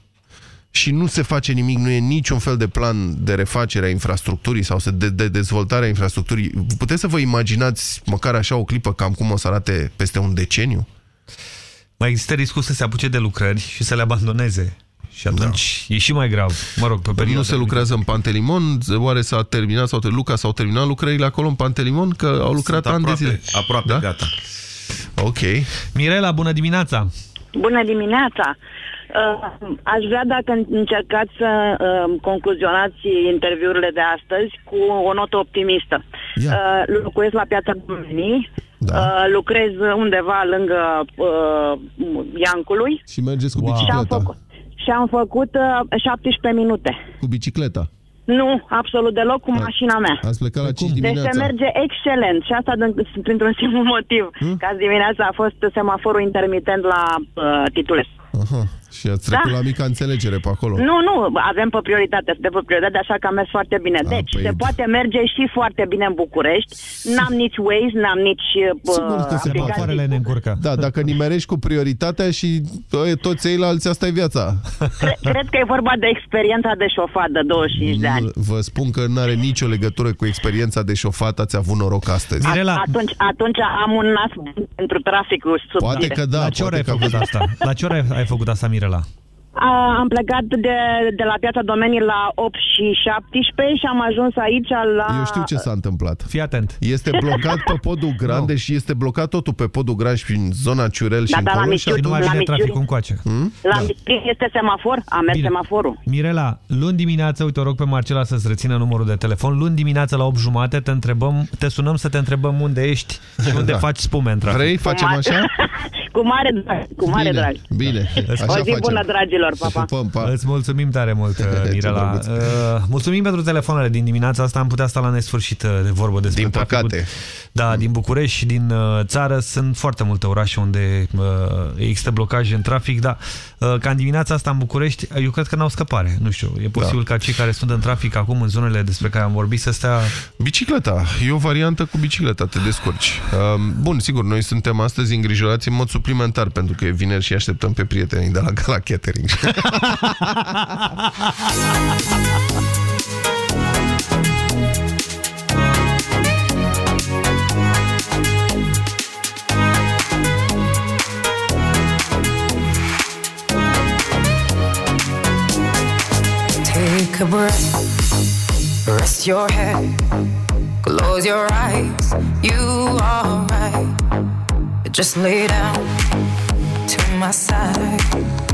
și nu se face nimic, nu e niciun fel de plan de refacere a infrastructurii sau de, de dezvoltare a infrastructurii, puteți să vă imaginați măcar așa o clipă cam cum o să arate peste un deceniu? Mai există riscul să se apuce de lucrări și să le abandoneze. Și atunci da. e și mai grav. Mă rog, pe perioada... Nu se lucrează în Pantelimon? Oare s-a terminat sau Luca s-au terminat lucrările acolo în Pantelimon? Că au lucrat Sunt ani de aproape, zile. aproape Da? gata. Ok. Mirela, bună dimineața! Bună dimineața! Uh, aș vrea dacă încercați să uh, concluzionați interviurile de astăzi cu o notă optimistă. Uh, locuiesc la Piața Domenii, da. uh, lucrez undeva lângă uh, Iancului Și mergeți cu și am bicicleta. făcut, și am făcut uh, 17 minute. Cu bicicleta. Nu, absolut deloc, cu mașina mea. Ați plecat la 5 Deci dimineața. se merge excelent și asta din, printr-un (laughs) singur motiv. Hmm? Că azi dimineața a fost semaforul intermitent la uh, Titulescu. Aha. Și ați trecut Da. la mica înțelegere pe acolo. Nu, nu, avem pe prioritate, suntem pe prioritate, așa că am mers foarte bine. Deci, păi- se poate merge și foarte bine în București. N-am nici Waze, n-am nici uh, Sigur că se poate. aplicații. ne încurcă. Da, dacă nimerești cu prioritatea și to- toți ceilalți, asta e viața. Cre- Cred că e vorba de experiența de șofat de 25 de ani. Vă spun că nu are nicio legătură cu experiența de șofat, ați avut noroc astăzi. A- Atunci, atunci am un nas bun pentru traficul sub Poate că da, La ce oră ai poate că făcut asta? La ce oră ai- ai făcut asta, Mirela? Mírala. A, am plecat de, de la piața domenii la 8 și 17 și am ajuns aici la... Eu știu ce s-a întâmplat. Fii atent. Este blocat pe podul (laughs) Grande și este blocat totul pe podul Grand și prin zona Ciurel și Da, dar la încolo. și Miciuri- Nu mai la vine Miciuri- traficul încoace. Hmm? La da. este semafor? A mers Bine. semaforul. Mirela, luni dimineață, uite, o rog pe Marcela să-ți rețină numărul de telefon. Luni dimineață la 8 jumate te întrebăm, te sunăm să te întrebăm unde ești și unde (laughs) Da. faci spume în trafic. Vrei? Facem așa? (laughs) Cu mare drag, cu mare Bine, drag. Bine, așa o zi facem. bună, dragilor, pa, pa. Pupăm, pa. Îți mulțumim tare mult, (laughs) uh, Mirela. drăguț. Uh, mulțumim pentru telefoanele din dimineața asta. Am putea sta la nesfârșit uh, de vorbă despre Din traficul. păcate. Da, din București și din uh, țară sunt foarte multe orașe unde uh, există blocaje în trafic, dar uh, ca în dimineața asta în București, eu cred că n-au scăpare. Nu știu, e posibil Da. ca cei care sunt în trafic acum în zonele despre care am vorbit să stea... Bicicleta. E o variantă cu bicicleta, te descurci. Um, Bun, sigur, noi suntem astăzi îngrijorați în mod suplimentar pentru că e vineri și așteptăm pe prietenii de la Gala Catering. Take a breath, rest your head, close your eyes. You are right. Just lay down to my side.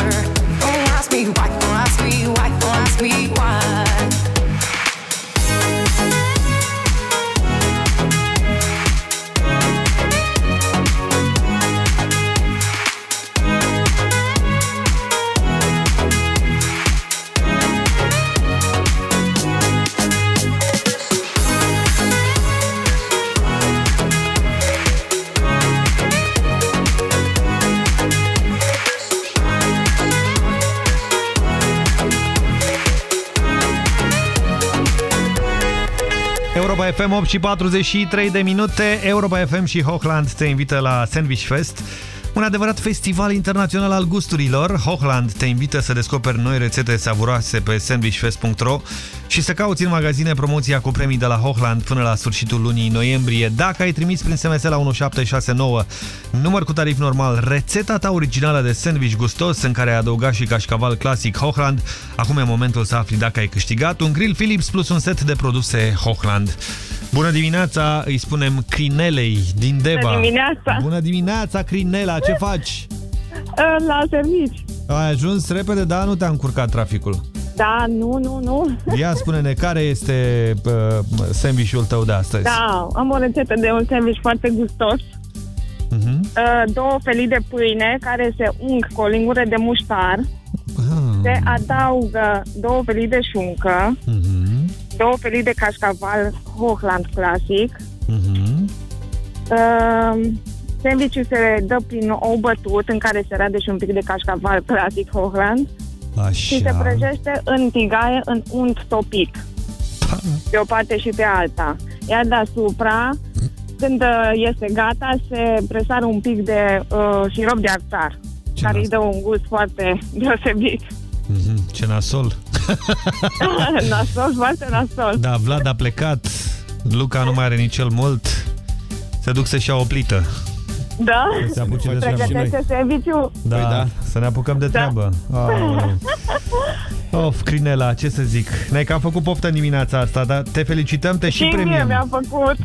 FM 8 și 43 de minute. Europa FM și Hochland te invită la Sandwich Fest. Un adevărat festival internațional al gusturilor. Hochland te invită să descoperi noi rețete savuroase pe sandwichfest.ro și să cauți în magazine promoția cu premii de la Hochland până la sfârșitul lunii noiembrie. Dacă ai trimis prin SMS la 1769 număr cu tarif normal rețeta ta originală de sandwich gustos în care ai adăugat și cașcaval clasic Hochland, acum e momentul să afli dacă ai câștigat un grill Philips plus un set de produse Hochland. Bună dimineața, îi spunem Crinelei din Deva. Bună dimineața! Bună dimineața, Crinela, ce faci? La servici. Ai ajuns repede, dar nu te-a încurcat traficul. Da, nu, nu, nu. Ia spune-ne, care este uh, sandwich-ul tău de astăzi? Da, am o rețetă de un sandwich foarte gustos. Mhm. Uh, două felii de pâine care se ung cu o lingură de muștar. Ah. Se adaugă două felii de șuncă, Mhm. două felii de cașcaval Hochland clasic. Mhm. Uh, sandwichul se dă prin ou bătut în care se rade și un pic de cașcaval clasic Hochland. Și se Așa. prăjește în tigaie în unt topit. De o parte și pe alta. Iar deasupra, când uh, este gata, se presară un pic de uh, șirop de arțar, care îi dă un gust foarte (laughs) deosebit. Mhm. Ce nasol. (laughs) nasol, foarte nasol. Da, Vlad a plecat, Luca nu mai are nici el mult, se duc să-și ia o plită. Da? Să se apuce de treabă. Pregătește serviciu. Da, Păi da. să ne apucăm de Da. treabă. Aoleu. Of, Crinela, ce să zic. Ne-ai cam făcut poftă în dimineața asta, dar te felicităm, te și, Și mie premiem. mi-a făcut.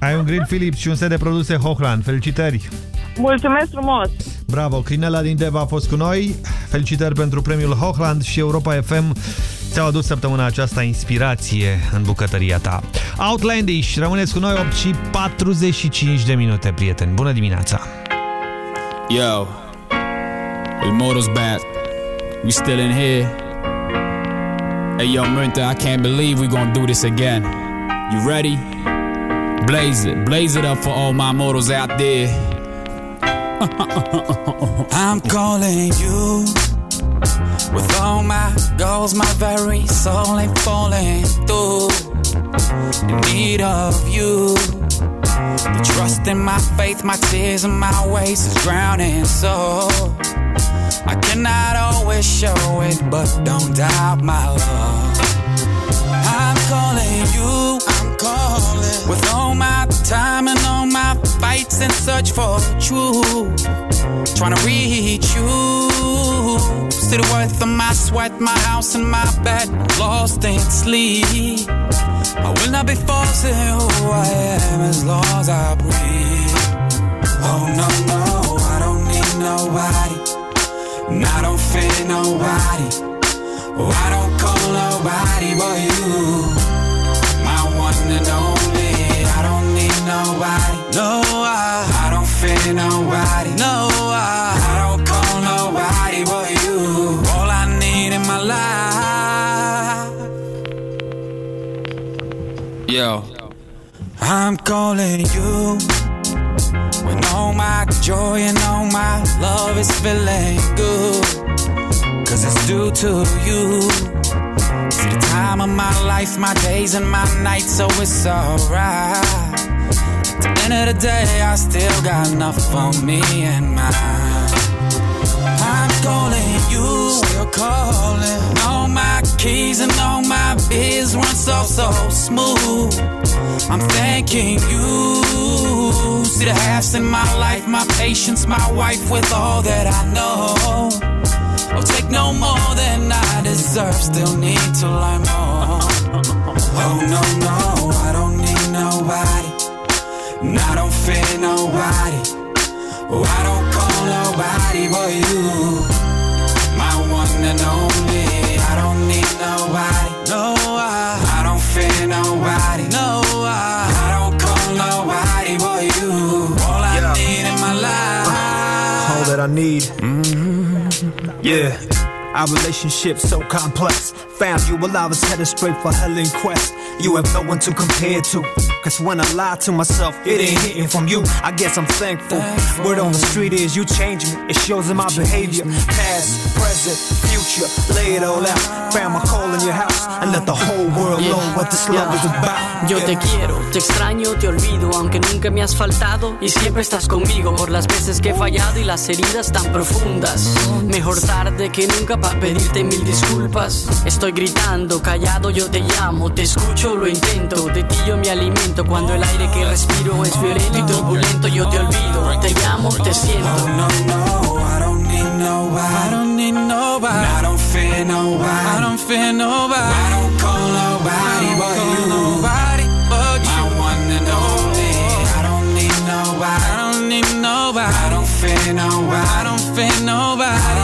Ai un grill Philips și un set de produse Hochland. Felicitări! Mulțumesc frumos. Bravo! Crinela din Deva a fost cu noi. Felicitări pentru premiul Hochland și Europa FM ți-au adus săptămâna aceasta inspirație în bucătăria ta. Outlandish, rămâneți cu noi 8 și 45 de minute, prieteni. Bună dimineața! Yo, el motor's back. We still in here. Hey, yo, Munta, I can't believe we gonna do this again. You ready? Blaze it, blaze it up for all my mortals out there. (laughs) I'm calling you with all my goals, my very soul ain't falling through. In need of you. The trust in my faith, my tears and my ways is drowning. So I cannot always show it, but don't doubt my love. Calling you, I'm calling with all my time and all my fights and search for truth. Trying to reach you. See the worth of my sweat, my house and my bed, lost in sleep. I will not be forcing who I am as long as I breathe. Oh no, no, I don't need nobody. And I don't fear nobody. Oh, I don't call nobody but you. My one and only. I don't need nobody. No, I, I don't fear nobody. No, I, I don't call nobody but you. All I need in my life. Yo, I'm calling you when all my joy and all my love is feeling good. Cause it's due to you. See the time of my life, my days and my nights, so it's alright. At the end of the day, I still got enough for me and mine. I'm calling you, still calling. All my keys and all my biz run so so smooth. I'm thanking you. See the halves in my life, my patience, my wife with all that I know. I'll take no more than I deserve. Still need to learn more. (laughs) Oh no no, I don't need nobody. And I don't fear nobody. Oh, I don't call nobody but you. My one and only. I don't need nobody. No, I, I don't fear nobody. No, I, I don't call nobody but you. All I need in my life. all that I need. Mm-hmm. Yeah. Our relationship so complex. Found you while I was headed straight for hell in quest. You have no one to compare to. Cause when I lie to myself, it ain't hitting from you. I guess I'm thankful. Word on the street is you change me. It shows in my behavior. Past, present, future. Lay it all out. Found my call in your house. And let the whole world know what this love is about. Yo te quiero, te extraño, te olvido, aunque nunca me has faltado y siempre estás conmigo por las veces que he fallado y las heridas tan profundas. Mejor tarde que nunca para pedirte mil disculpas. Estoy gritando, callado, yo te llamo, te escucho, lo intento. De ti yo me alimento cuando el aire que respiro es violento y turbulento. Yo te olvido, te llamo, te siento. No, no, I don't need nobody. I don't need nobody. I don't fear nobody. I don't fear nobody. I don't call nobody but you. Nobody but you. My one and only. I don't need nobody. I don't need nobody. I don't fear nobody. I don't fear nobody.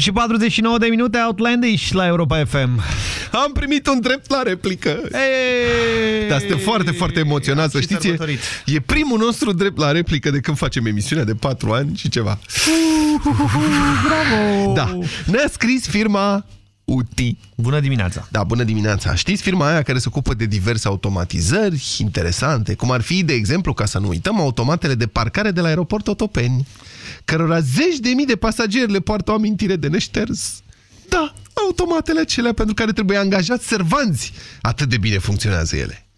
8 și 49 de minute Outlandish la Europa FM. Am primit un drept la replică. Hey! Dar suntem foarte, foarte emoționați, să știți. E, e primul nostru drept la replică de când facem emisiunea de 4 ani și ceva. Bravo! Da. Ne-a scris firma UTI. Bună dimineața! Da, bună dimineața! Știți firma aia care se ocupă de diverse automatizări interesante, cum ar fi, de exemplu, ca să nu uităm, automatele de parcare de la aeroport Otopeni, cărora zeci de mii de pasageri le poartă o amintire de neșters. Da, automatele acelea pentru care trebuie angajați servanți. Atât de bine funcționează ele.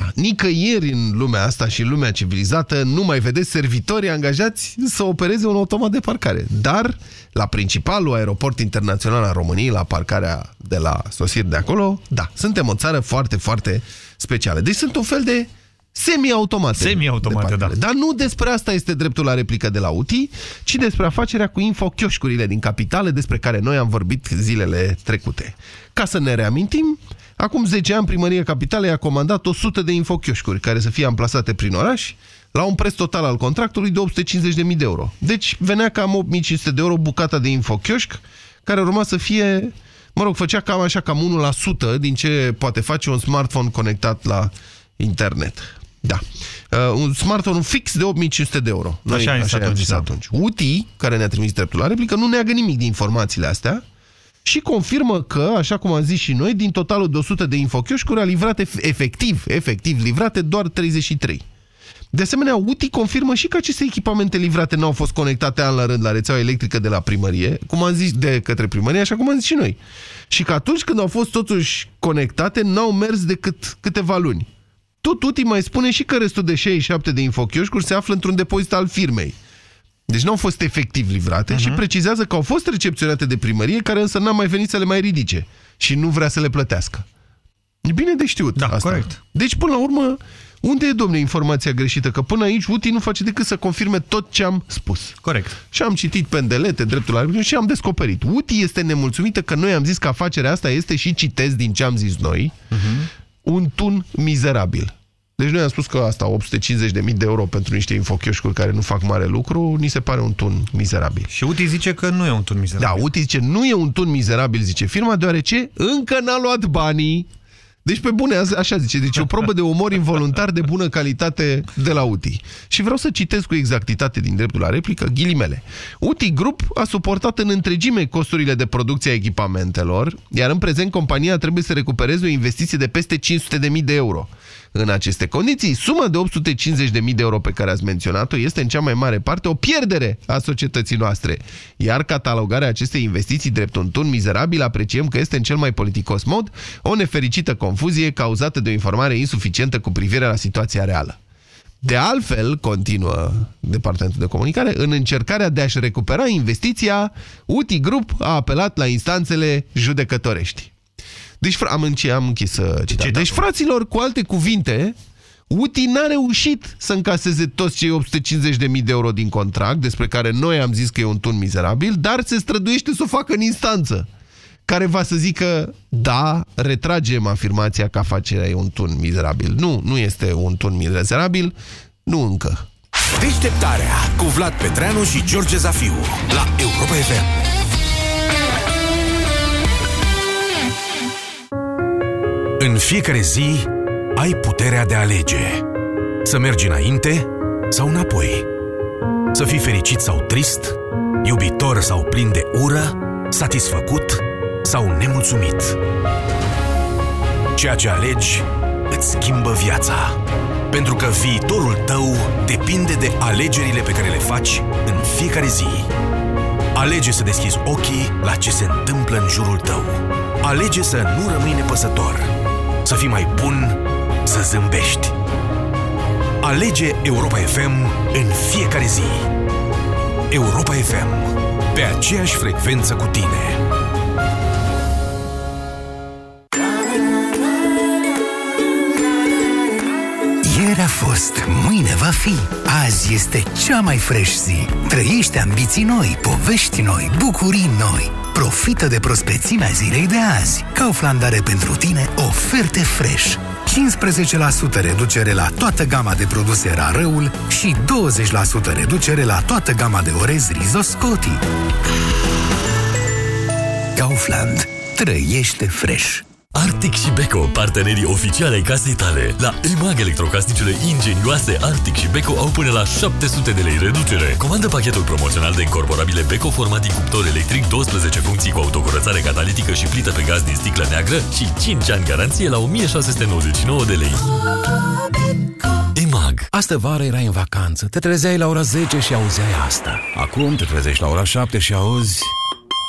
Da. Nicăieri în lumea asta și în lumea civilizată nu mai vedeți servitori angajați să opereze un automat de parcare. Dar la principalul aeroport internațional al României, la parcarea de la sosiri de acolo, da, suntem o țară foarte, foarte specială. Deci sunt un fel de semi-automate. Semi-automate, da. Dar nu despre asta este dreptul la replică de la UTI, ci despre afacerea cu infochioșcurile din capitale, despre care noi am vorbit zilele trecute. Ca să ne reamintim, acum 10 ani Primăria Capitalei a comandat 100 de infochioșcuri care să fie amplasate prin oraș, la un preț total al contractului de 850.000 de euro. Deci venea cam 8.500 de euro bucata de infochioșc, care urma să fie, mă rog, făcea cam așa, cam 1% din ce poate face un smartphone conectat la internet. Da. Uh, un smartphone fix de 8500 de euro. Noi, Așa a zis așa atunci, zis da. atunci. UTI, care ne-a trimis dreptul la replică, nu neagă nimic din informațiile astea și confirmă că, așa cum am zis și noi, din totalul de 100 de infochioșcuri a livrat ef- efectiv, efectiv livrate doar 33. De asemenea, UTI confirmă și că aceste echipamente livrate n-au fost conectate an la rând la rețeaua electrică de la primărie, cum am zis de către primărie, așa cum am zis și noi. Și că atunci când au fost totuși conectate, n-au mers decât câteva luni. Tot UTI mai spune și că restul de 67 de infochioșcuri se află într-un depozit al firmei. Deci nu au fost efectiv livrate uh -huh. și precizează că au fost recepționate de primărie, care însă n-a mai venit să le mai ridice și nu vrea să le plătească. E bine de știut Da, asta. corect. Deci, până la urmă, unde e, domne, informația greșită? Că până aici UTI nu face decât să confirme tot ce am spus. Corect. Și am citit pendelete, dreptul la replică și am descoperit. UTI este nemulțumită că noi am zis că afacerea asta este, și citesc din ce am zis noi, un tun mizerabil. Deci noi am spus că asta, 850.000 de euro pentru niște infochioșcuri care nu fac mare lucru, ni se pare un tun mizerabil. Și UTI zice că nu e un tun mizerabil. Da, UTI zice, nu e un tun mizerabil, zice firma, deoarece încă n-a luat banii. Deci pe bune, a- așa zice, deci e o probă de umor involuntar de bună calitate de la UTI. Și vreau să citesc cu exactitate din dreptul la replică, ghilimele. UTI Group a suportat în întregime costurile de producție a echipamentelor, iar în prezent compania trebuie să recupereze o investiție de peste 500.000 de euro. În aceste condiții, suma de 850.000 de euro pe care ați menționat-o este în cea mai mare parte o pierdere a societății noastre. Iar catalogarea acestei investiții drept un tun mizerabil apreciem că este în cel mai politicos mod o nefericită confuzie cauzată de o informare insuficientă cu privire la situația reală. De altfel, continuă Departamentul de Comunicare, în încercarea de a-și recupera investiția, UTI Group a apelat la instanțele judecătorești. Deci, fra- am, înche- am închis uh, citatul. Deci, fraților, cu alte cuvinte, UTI n-a reușit să încaseze toți cei 850.000 de euro din contract, despre care noi am zis că e un tun mizerabil, dar se străduiește să o facă în instanță, care va să zică, da, retragem afirmația că afacerea e un tun mizerabil. Nu, nu este un tun mizerabil, nu încă. Deșteptarea cu Vlad Petreanu și George Zafiu la Europa FM. În fiecare zi ai puterea de a alege. Să mergi înainte sau înapoi. Să fii fericit sau trist, iubitor sau plin de ură, satisfăcut sau nemulțumit. Ceea ce alegi îți schimbă viața. Pentru că viitorul tău depinde de alegerile pe care le faci în fiecare zi. Alege să deschizi ochii la ce se întâmplă în jurul tău. Alege să nu rămâi nepăsător. Să fii mai bun, să zâmbești. Alege Europa FM în fiecare zi. Europa FM. Pe aceeași frecvență cu tine. Ieri a fost, mâine va fi. Azi este cea mai fresh zi. Trăiește ambiții noi, povești noi, bucurii noi. Profită de prospețimea zilei de azi. Kaufland are pentru tine oferte fresh. 15% reducere la toată gama de produse Rarăul și 20% reducere la toată gama de orez Rizoscoti. Kaufland. Trăiește fresh. Arctic și Beko, partenerii oficiale ai casei tale. La EMAG, electrocasnicele ingenioase Arctic și Beko au până la 700 de lei reducere. Comandă pachetul promoțional de incorporabile Beko format din cuptor electric, 12 funcții cu autocurățare catalitică și plită pe gaz din sticlă neagră și 5 ani garanție la 1699 de lei. EMAG Astă vară erai în vacanță, te trezeai la ora 10 și auzeai asta. Acum te trezești la ora 7 și auzi...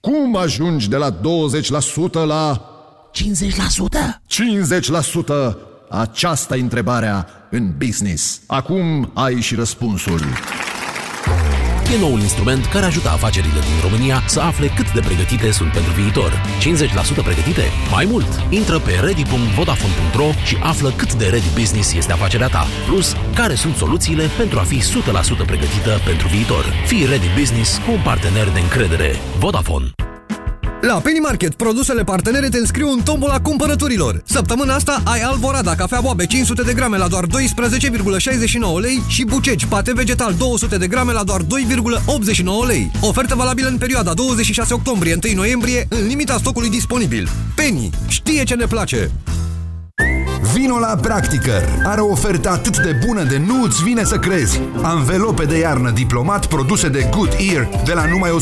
Cum ajungi de la 20% la 50%? 50%! Aceasta e întrebarea în business. Acum ai și răspunsul. E noul instrument care ajută afacerile din România să afle cât de pregătite sunt pentru viitor. 50% pregătite? Mai mult! Intră pe ready.vodafone.ro și află cât de ready business este afacerea ta. Plus, care sunt soluțiile pentru a fi 100% pregătită pentru viitor. Fii ready business cu un partener de încredere. Vodafone. La Penny Market, produsele partenere te înscriu în tombola cumpărăturilor. Săptămâna asta ai Alvorada, cafea boabe 500 de grame la doar 12,69 lei și bucegi, pate vegetal 200 de grame la doar 2,89 lei. Ofertă valabilă în perioada 26 octombrie-1 noiembrie, în limita stocului disponibil. Penny știe ce ne place! Vino la Practicăr! Are o ofertă atât de bună de nu îți vine să crezi. Anvelope de iarnă diplomat produse de Good Ear de la numai 139,90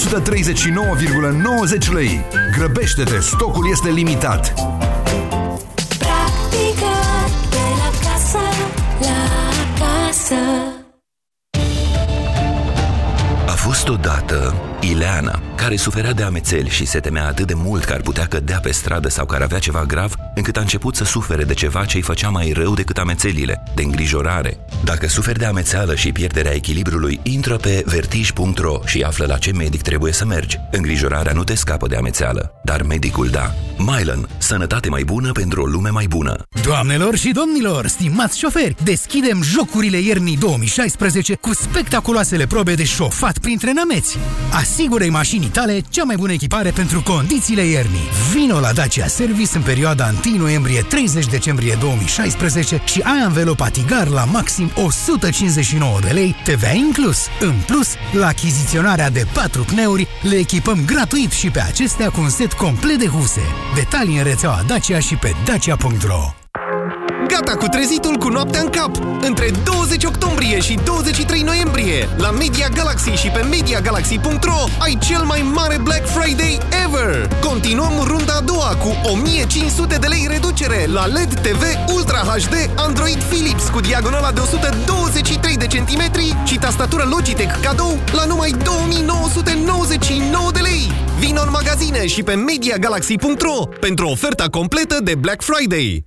lei. Grăbește-te, stocul este limitat. Practică de la casă la casă. A fost odată Ileana, care suferea de amețeli și se temea atât de mult că ar putea cădea pe stradă sau că ar avea ceva grav, încât a început să sufere de ceva ce îi făcea mai rău decât amețelile, de îngrijorare. Dacă suferi de amețeală și pierderea echilibrului, intră pe vertij.ro și află la ce medic trebuie să mergi. Îngrijorarea nu te scapă de amețeală, dar medicul da. Mylan. Sănătate mai bună pentru o lume mai bună. Doamnelor și domnilor, stimați șoferi, deschidem jocurile iernii 2016 cu spectaculoasele probe de șofat printre nămeți. Asigură-i mașinii tale cea mai bună echipare pentru condițiile iernii. Vino la Dacia Service în perioada 1 noiembrie-30 decembrie 2016 și ai anvelopa Tigar la maxim 159 de lei, TVA inclus. În plus, la achiziționarea de 4 pneuri, le echipăm gratuit și pe acestea cu un set complet de huse. Detalii în rețeaua Dacia și pe dacia.ro Gata cu trezitul cu noaptea în cap! Între 20 octombrie și 23 noiembrie, la Media Galaxy și pe MediaGalaxy.ro ai cel mai mare Black Friday ever! Continuăm runda a doua cu 1500 de lei reducere la LED TV Ultra HD Android Philips cu diagonala de 123 de centimetri și tastatură Logitech cadou la numai 2999 de lei! Vino în magazine și pe MediaGalaxy.ro pentru oferta completă de Black Friday!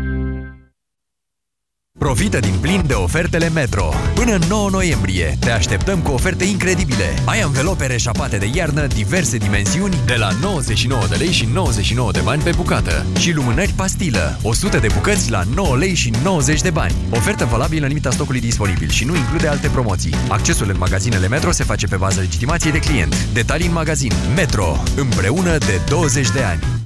Profită din plin de ofertele Metro. Până în 9 noiembrie te așteptăm cu oferte incredibile. Ai anvelope reșapate de iarnă diverse dimensiuni de la 99 de lei și 99 de bani pe bucată și lumânări pastilă, 100 de bucăți la 9 lei și 90 de bani. Ofertă valabilă în limita stocului disponibil și nu include alte promoții. Accesul în magazinele Metro se face pe bază legitimației de client. Detalii în magazin. Metro. Împreună de 20 de ani.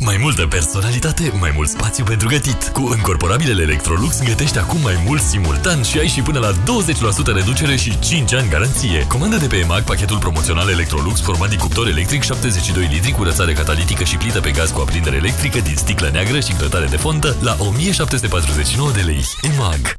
Mai multă personalitate, mai mult spațiu pentru gătit. Cu încorporabilele Electrolux gătești acum mai mult simultan și ai și până la 20% reducere și 5 ani garanție. Comandă de pe EMAG pachetul promoțional Electrolux format din cuptor electric 72 litri cu rățare catalitică și plită pe gaz cu aprindere electrică din sticlă neagră și grătare de fontă la 1749 de lei. EMAG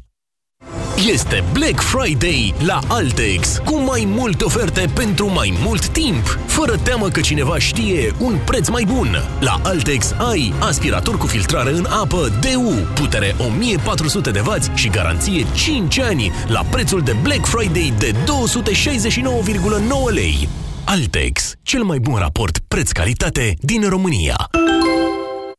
Este Black Friday la Altex, cu mai multe oferte pentru mai mult timp, fără teamă că cineva știe un preț mai bun. La Altex ai aspirator cu filtrare în apă DU, putere 1400 de W și garanție 5 ani, la prețul de Black Friday de 269,9 lei. Altex, cel mai bun raport preț-calitate din România.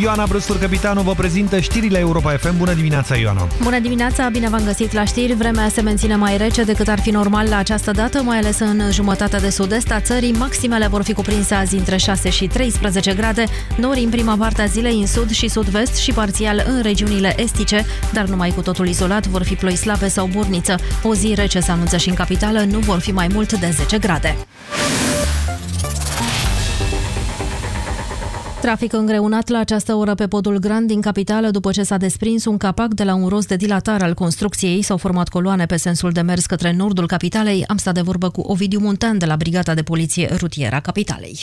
Ioana Brustur, capitanul, vă prezintă știrile Europa FM. Bună dimineața, Ioana! Bună dimineața, bine v-am găsit la știri. Vremea se menține mai rece decât ar fi normal la această dată, mai ales în jumătatea de sud-est a țării. Maximele vor fi cuprinse azi între 6 și 13 grade, nori în prima parte a zilei în sud și sud-vest și parțial în regiunile estice, dar numai cu totul izolat vor fi ploi slabe sau burniță. O zi rece se anunță și în capitală, nu vor fi mai mult de 10 grade. Trafic îngreunat la această oră pe podul Grand din capitală după ce s-a desprins un capac de la un rost de dilatar al construcției. S-au format coloane pe sensul de mers către nordul capitalei. Am stat de vorbă cu Ovidiu Muntean de la Brigada de Poliție Rutieră a Capitalei.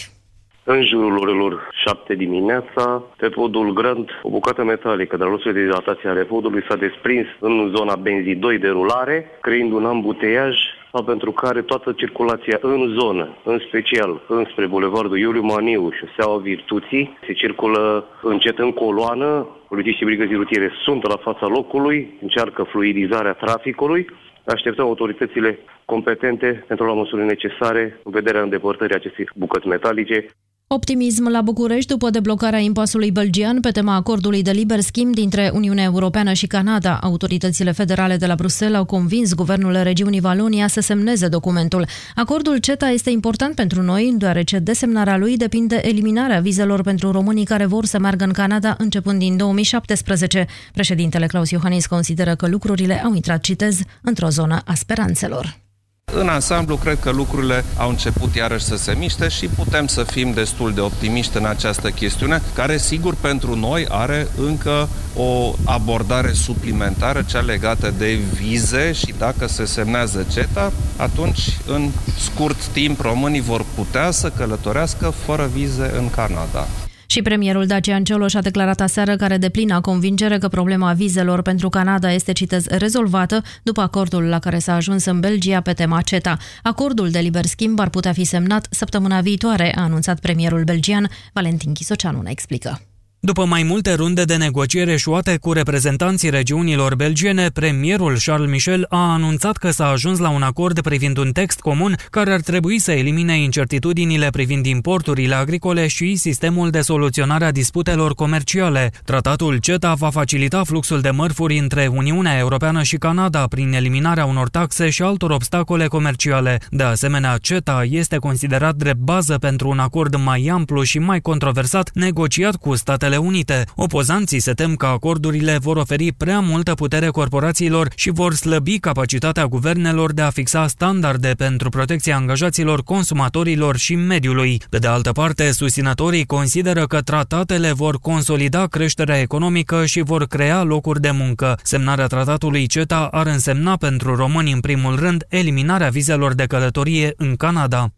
În jurul orelor 7 dimineața, pe podul Grand, o bucată metalică de la rosul de dilatație ale podului s-a desprins în zona benzii 2 de rulare, creând un ambuteiaj fapt pentru care toată circulația în zonă, în special înspre Bulevardul Iuliu Maniu și Seaua Virtuții, se circulă încet în coloană. Polițiștii brigăzii rutiere sunt la fața locului, încearcă fluidizarea traficului. Așteptăm autoritățile competente pentru a lua măsurile necesare în vederea îndepărtării acestei bucăți metalice. Optimism la București după deblocarea impasului belgian pe tema acordului de liber schimb dintre Uniunea Europeană și Canada. Autoritățile federale de la Bruxelles au convins guvernul regiunii Valonia să semneze documentul. Acordul CETA este important pentru noi, deoarece desemnarea lui depinde eliminarea vizelor pentru românii care vor să meargă în Canada începând din 2017. Președintele Claus Iohannis consideră că lucrurile au intrat, citez, într-o zonă a speranțelor. În ansamblu, cred că lucrurile au început iarăși să se miște și putem să fim destul de optimiști în această chestiune, care, sigur, pentru noi are încă o abordare suplimentară, cea legată de vize și dacă se semnează CETA, atunci, în scurt timp, românii vor putea să călătorească fără vize în Canada. Și premierul Dacian Cioloș a declarat aseară care de plină convingere că problema vizelor pentru Canada este, citez, rezolvată după acordul la care s-a ajuns în Belgia pe tema CETA. Acordul de liber schimb ar putea fi semnat săptămâna viitoare, a anunțat premierul belgian. Valentin Chisoceanu ne explică. După mai multe runde de negociere eșuate cu reprezentanții regiunilor belgiene, premierul Charles Michel a anunțat că s-a ajuns la un acord privind un text comun care ar trebui să elimine incertitudinile privind importurile agricole și sistemul de soluționare a disputelor comerciale. Tratatul CETA va facilita fluxul de mărfuri între Uniunea Europeană și Canada prin eliminarea unor taxe și altor obstacole comerciale. De asemenea, CETA este considerat drept bază pentru un acord mai amplu și mai controversat negociat cu statele Statele Unite. Opozanții se tem că acordurile vor oferi prea multă putere corporațiilor și vor slăbi capacitatea guvernelor de a fixa standarde pentru protecția angajaților, consumatorilor și mediului. Pe de altă parte, susținătorii consideră că tratatele vor consolida creșterea economică și vor crea locuri de muncă. Semnarea tratatului CETA ar însemna pentru români în primul rând eliminarea vizelor de călătorie în Canada.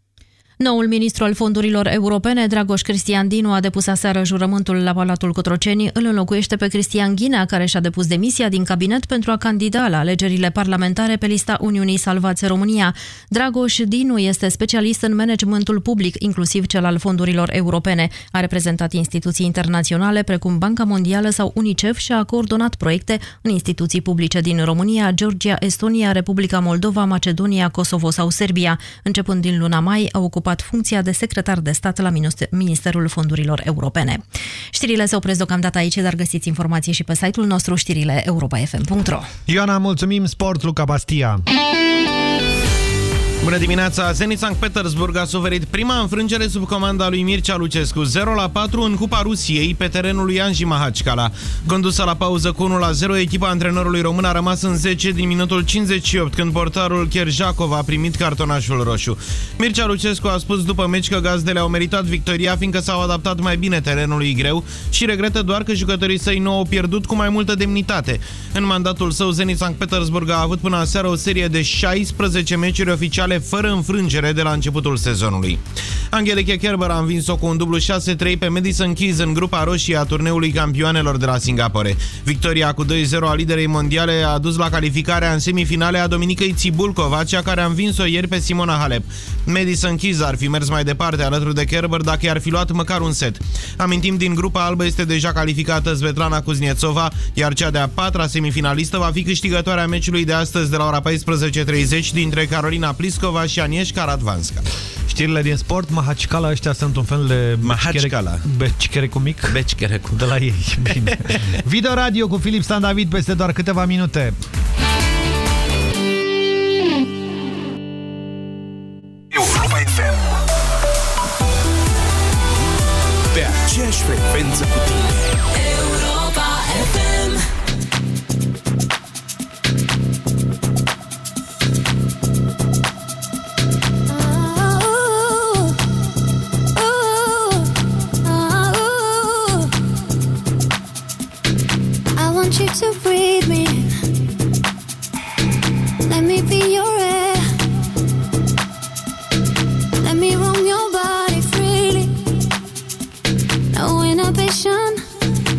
Noul ministru al fondurilor europene, Dragoș Cristian Dinu, a depus aseară jurământul la Palatul Cotroceni. Îl înlocuiește pe Cristian Ghinea, care și-a depus demisia din cabinet pentru a candida la alegerile parlamentare pe lista Uniunii Salvați România. Dragoș Dinu este specialist în managementul public, inclusiv cel al fondurilor europene. A reprezentat instituții internaționale precum Banca Mondială sau UNICEF și a coordonat proiecte în instituții publice din România, Georgia, Estonia, Republica Moldova, Macedonia, Kosovo sau Serbia. Începând din luna mai, a ocupat ocupat funcția de secretar de stat la Ministerul Fondurilor Europene. Știrile se opresc deocamdată aici, dar găsiți informații și pe site-ul nostru știrile europa.fm.ro Ioana, mulțumim, sport, Luca Bastia. Bună dimineața! Zenit Sankt Petersburg a suferit prima înfrângere sub comanda lui Mircea Lucescu, 0 la 4 în Cupa Rusiei, pe terenul lui Anji Mahachkala. Condusă la pauză cu 1 la 0, echipa antrenorului român a rămas în 10 din minutul 58, când portarul Kerjakov a primit cartonașul roșu. Mircea Lucescu a spus după meci că gazdele au meritat victoria, fiindcă s-au adaptat mai bine terenului greu și regretă doar că jucătorii săi nu au pierdut cu mai multă demnitate. În mandatul său, Zenit Sankt Petersburg a avut până aseară o serie de 16 meciuri oficiale mondiale fără înfrângere de la începutul sezonului. Angelique Kerber a învins-o cu un dublu 6-3 pe Madison Keys în grupa roșie a turneului campioanelor de la Singapore. Victoria cu 2-0 a liderei mondiale a dus la calificarea în semifinale a Dominicăi Țibulcova, cea care a învins-o ieri pe Simona Halep. Madison Keys ar fi mers mai departe alături de Kerber dacă i-ar fi luat măcar un set. Amintim, din grupa albă este deja calificată Svetlana Kuznetsova, iar cea de-a patra semifinalistă va fi câștigătoarea meciului de astăzi de la ora 14.30 dintre Carolina Pliskova Pliskova și Anieșca Radvanska. Știrile din sport, Mahachkala ăștia sunt un fel de... Mahachkala. Becicherecu mic? Becicherecu. De la ei, (laughs) bine. Video radio cu Filip Stan David peste doar câteva minute. Europa FM Pe aceeași frecvență cu tine breathe me. Let me be your air. Let me roam your body freely. No inhibition,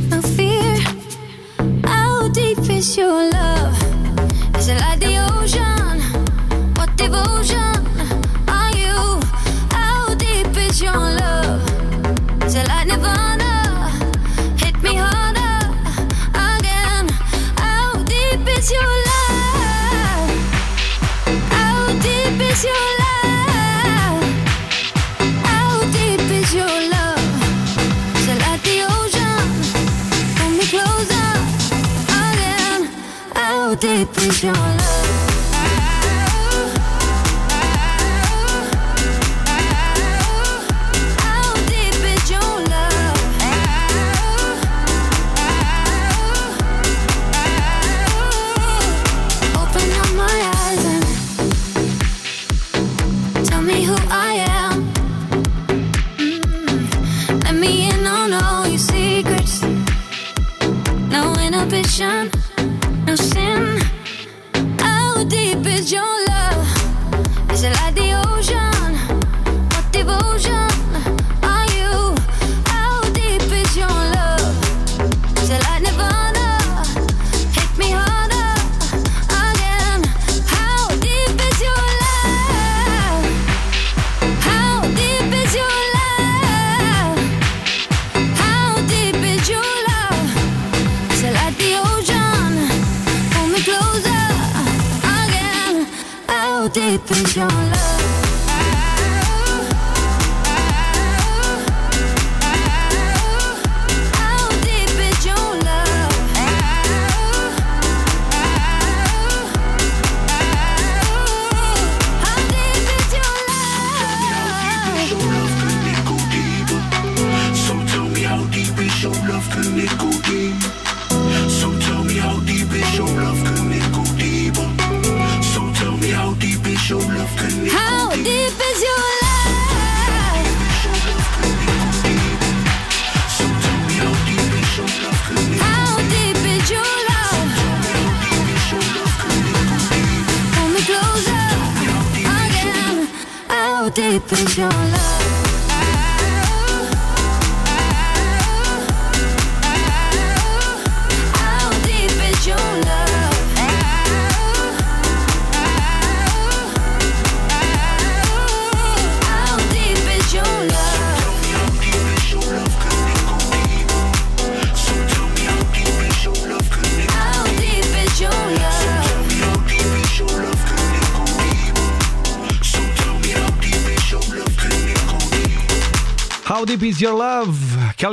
no fear. How deep is your love? Is it like the ocean? What devotion deep is your love?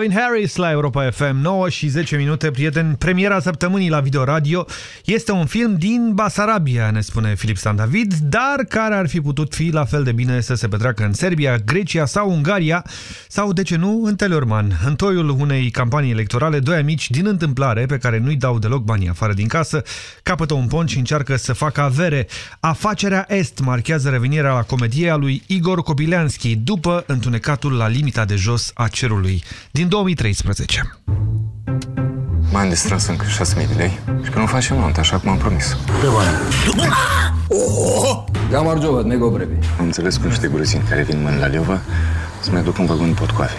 Calvin Harris la Europa FM 9 și 10 minute, prieteni. Premiera săptămânii la Video Radio este un film din Basarabia, ne spune Filip Stan David, dar care ar fi putut fi la fel de bine să se petreacă în Serbia, Grecia sau Ungaria sau, de ce nu, în Teleorman. În toiul unei campanii electorale, doi amici din întâmplare, pe care nu-i dau deloc banii afară din casă, capătă un pont și încearcă să facă avere. Afacerea Est marchează revenirea la comedie a lui Igor Kobileanski după întunecatul la limita de jos a cerului din 2013. M-am distras încă 6.000 de lei și că nu facem nuntă, așa cum am promis. De bani. Ja Margiova, nego brebi. Am înțeles cum niște gruzini care vin mâini la Liova să mai duc un vagon pot coafe.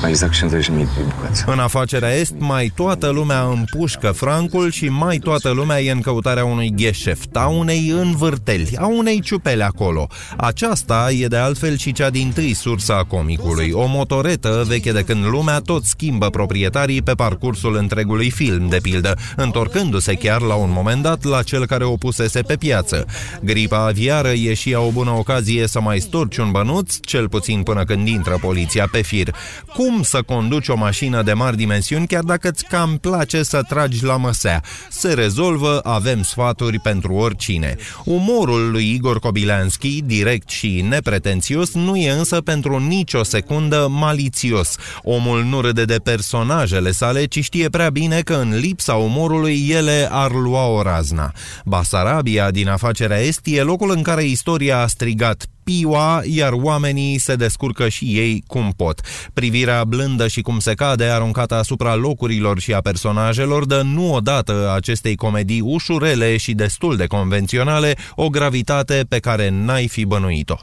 Mai exact 50.000 de bucăți. În afacerea Est, mai toată lumea împușcă francul și mai toată lumea e în căutarea unui gheșeft, a unei învârteli, a unei ciupele acolo. Aceasta e de altfel și cea din tâi sursa comicului, o motoretă veche de când lumea tot schimbă proprietarii pe parcursul întregului film, de pildă, întorcându-se chiar la un moment dat la cel care o pusese pe piață. Gripa aviară e și ea o bună ocazie să mai storci un bănuț, cel puțin până când intră poliția pe fir. Cum să conduci o mașină de mari dimensiuni chiar dacă îți cam place să tragi la măsea? Se rezolvă, avem sfaturi pentru oricine. Umorul lui Igor Kobilanski, direct și nepretențios, nu e însă pentru nicio secundă malițios. Omul nu râde de personajele sale, ci știe prea bine că în lipsa umorului ele ar lua o razna. Basarabia din afacerea Est e locul în care istoria a strigat piua, iar oamenii se descurcă și ei cum pot. Privirea blândă și cum se cade aruncată asupra locurilor și a personajelor dă nu odată acestei comedii ușurele și destul de convenționale o gravitate pe care n-ai fi bănuit-o.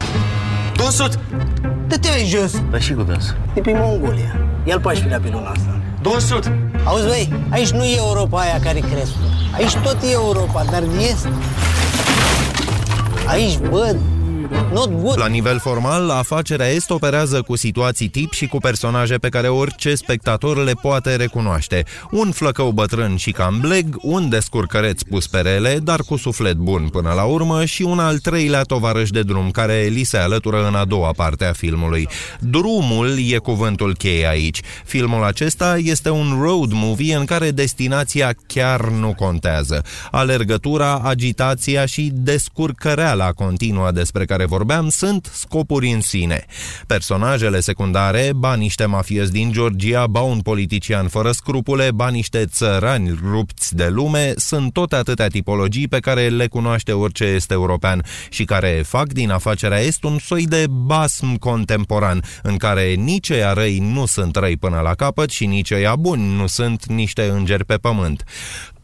Donsut! Dă-te ai jos! Dar și cu dans. De pe Mongolia. Ia-l pașpilea pe luna asta. Donsut! Auzi, băi, aici nu e Europa aia care crezi. tu. Aici tot e Europa, dar este. Aici, bă, not good. La nivel formal, afacerea Est operează cu situații tip și cu personaje pe care orice spectator le poate recunoaște. Un flăcău bătrân și cam bleg, un descurcăreț pus pe rele, dar cu suflet bun până la urmă și un al treilea tovarăș de drum care li se alătură în a doua parte a filmului. Drumul e cuvântul cheie aici. Filmul acesta este un road movie în care destinația chiar nu contează. Alergătura, agitația și descurcăreala continuă despre care vorbeam sunt scopuri în sine. Personajele secundare, ba niște mafiozi din Georgia, ba un politician fără scrupule, ba niște țărani rupți de lume, sunt tot atâtea tipologii pe care le cunoaște orice este european și care fac din afacerea Est un soi de basm contemporan, în care nici ăia răi nu sunt răi până la capăt și nici ăia buni nu sunt niște îngeri pe pământ.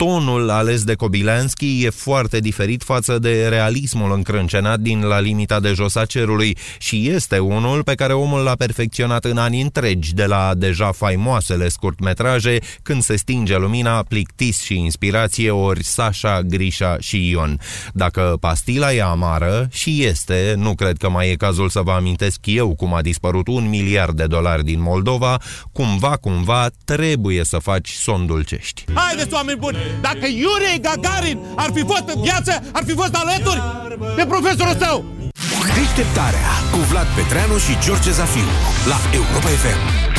Tonul ales de Kobilanski e foarte diferit față de realismul încrâncenat din La limita de jos a cerului și este unul pe care omul l-a perfecționat în ani întregi, de la deja faimoasele scurtmetraje, când se stinge lumina, plictis și inspirație, ori Sasha, Grisha și Ion. Dacă pastila e amară, și este, nu cred că mai e cazul să vă amintesc eu cum a dispărut un miliard de dolari din Moldova, cumva, cumva, trebuie să faci son dulcești. Haideți, oameni buni! Dacă Yuri Gagarin ar fi fost în viață, ar fi fost alături de profesorul său! Deșteptarea cu Vlad Petreanu și George Zafiu la Europa FM.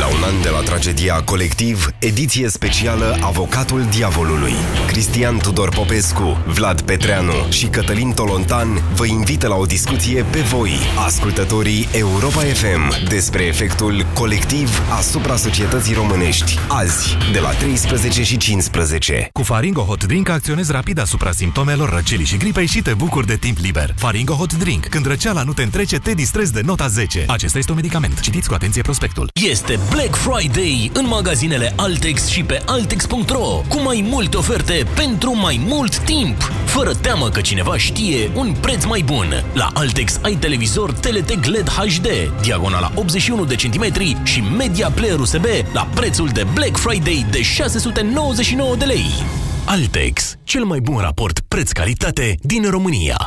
La un an de la tragedia Colectiv, ediție specială Avocatul Diavolului. Cristian Tudor Popescu, Vlad Petreanu și Cătălin Tolontan vă invită la o discuție pe voi, ascultătorii Europa FM, despre efectul colectiv asupra societății românești. Azi, de la 13 și 15. Cu Faringo Hot Drink acționezi rapid asupra simptomelor răcelii și gripei și te bucuri de timp liber. Faringo Hot Drink. Când răceala nu te întrece, te distrezi de nota 10. Acesta este un medicament. Citiți cu atenție prospectul. Este Black Friday în magazinele Altex și pe Altex.ro cu mai multe oferte pentru mai mult timp. Fără teamă că cineva știe un preț mai bun. La Altex ai televizor TLT LED HD, diagonala 81 de centimetri și media player USB la prețul de Black Friday de 699 de lei. Altex, cel mai bun raport preț-calitate din România.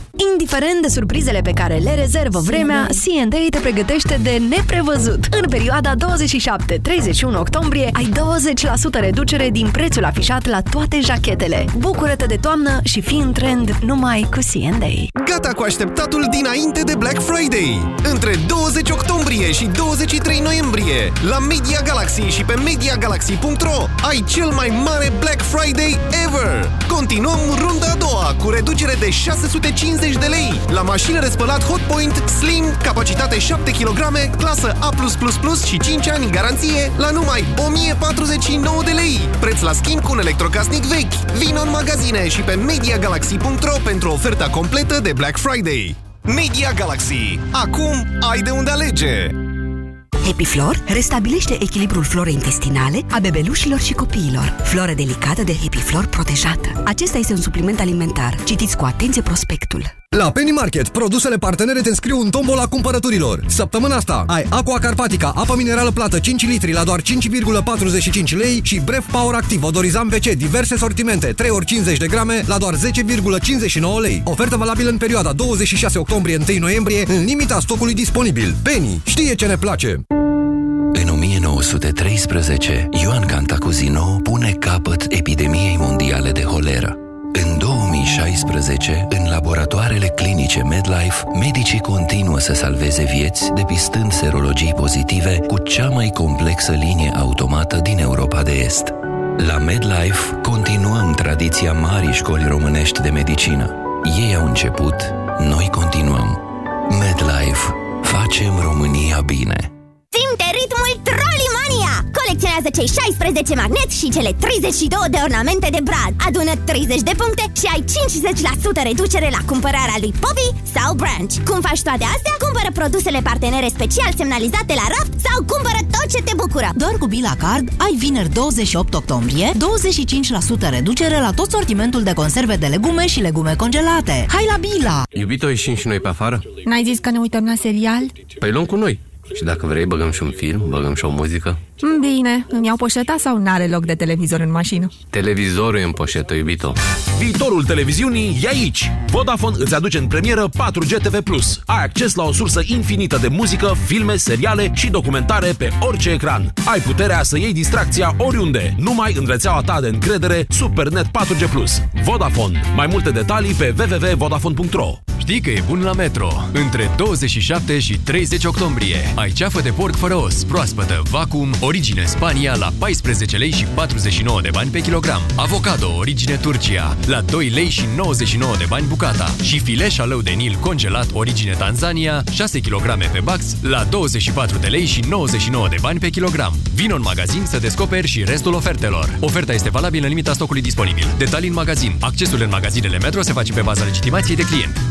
Indiferent de surprizele pe care le rezervă vremea, C&A te pregătește de neprevăzut. În perioada 27-31 octombrie ai 20% reducere din prețul afișat la toate jachetele. Bucură-te de toamnă și fii în trend numai cu C&A. Gata cu așteptatul dinainte de Black Friday! Între 20 octombrie și 23 noiembrie, la Media Galaxy și pe MediaGalaxy.ro ai cel mai mare Black Friday ever! Continuăm runda a doua cu reducere de 650 de lei la mașină de spălat Hotpoint Slim, capacitate 7 kg, clasă A+++ și 5 ani garanție la numai 1049 de lei. Preț la schimb cu un electrocasnic vechi. Vino în magazine și pe MediaGalaxy.ro pentru oferta completă de Black Friday. Media Galaxy. Acum ai de unde alege! Happy Flor restabilește echilibrul florei intestinale a bebelușilor și copiilor. Floră delicată de Happy Flor protejată. Acesta este un supliment alimentar. Citiți cu atenție prospectul. La Penny Market, produsele partenere te înscriu în tombola cumpărăturilor. Săptămâna asta ai Aqua Carpatica, apă minerală plată 5 litri la doar 5,45 lei și Bref Power Active, odorizant WC, diverse sortimente, 3 ori 50 de grame la doar 10,59 lei. Ofertă valabilă în perioada 26 octombrie-1 noiembrie, în limita stocului disponibil. Penny știe ce ne place! În 1913, Ioan Cantacuzino pune capăt epidemiei mondiale de holeră. În 2016, în laboratoarele clinice MedLife, medicii continuă să salveze vieți depistând serologii pozitive cu cea mai complexă linie automată din Europa de Est. La MedLife continuăm tradiția marii școli românești de medicină. Ei au început, noi continuăm. MedLife. Facem România bine. Simte ritmul Trollimania! Colecționează cei 16 magneți și cele 32 de ornamente de brad. Adună 30 de puncte și ai 50% reducere la cumpărarea lui Poppy sau Branch. Cum faci toate astea? Cumpără produsele partenere special semnalizate la raft sau cumpără tot ce te bucură. Doar cu Bila Card ai vineri 28 octombrie 25% reducere la tot sortimentul de conserve de legume și legume congelate. Hai la Bila! Iubito, ieșim și noi pe afară? N-ai zis că ne uităm la serial? Păi luăm cu noi. Și dacă vrei, băgăm și un film, băgăm și o muzică. Bine, îmi iau poșeta sau n-are loc de televizor în mașină? Televizorul e în poșetă, iubito. Viitorul televiziunii e aici! Vodafone îți aduce în premieră 4G TV+. Ai acces la o sursă infinită de muzică, filme, seriale și documentare pe orice ecran. Ai puterea să iei distracția oriunde, numai în rețeaua ta de încredere Supernet 4G+. Vodafone. Mai multe detalii pe www.vodafone.ro Știi că e bun la Metro. Între 27 și 30 octombrie ai ceafă de porc fără os, proaspătă, vacuum, origine Spania la 14 lei și 49 de bani pe kilogram. Avocado, origine Turcia la 2 lei și 99 de bani bucata. Și filet șalău de Nil congelat, origine Tanzania, 6 kg pe bax la 24 de lei și 99 de bani pe kilogram. Vino în magazin să descoperi și restul ofertelor. Oferta este valabilă în limita stocului disponibil. Detalii în magazin. Accesul în magazinele Metro se face pe baza legitimației de client.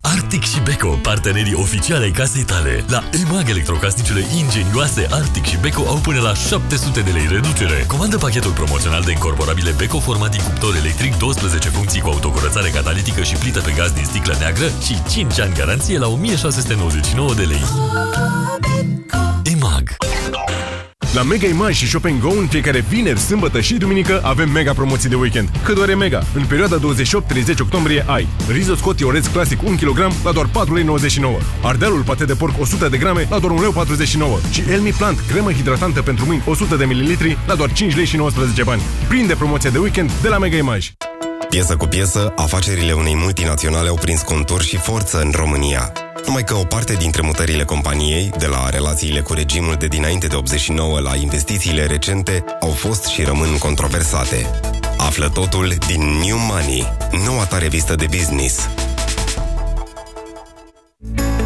Arctic și Beko, partenerii oficiale ai casei tale. La EMAG electrocasnicele ingenioase Arctic și Beko au până la 700 de lei reducere. Comandă pachetul promoțional de incorporabile Beko format din cuptor electric 12 funcții cu autocurățare catalitică și plită pe gaz din sticlă neagră și 5 ani garanție la 1699 de lei. EMAG La Mega Image și Shop Go în fiecare vineri, sâmbătă și duminică avem mega promoții de weekend. Că doar e mega. În perioada 28-30 octombrie ai Rizo Scotti Orez Classic 1 kg la doar 4,99 lei. Ardealul pate de porc 100 de grame la doar 1,49 lei. Și Elmi Plant cremă hidratantă pentru mâini 100 de ml la doar 5 lei și 19 bani. Prinde promoția de weekend de la Mega Image. Piesă cu piesă, afacerile unei multinaționale au prins contur și forță în România. Numai că o parte dintre mutările companiei, de la relațiile cu regimul de dinainte de 89 la investițiile recente, au fost și rămân controversate. Află totul din New Money, noua ta revistă de business.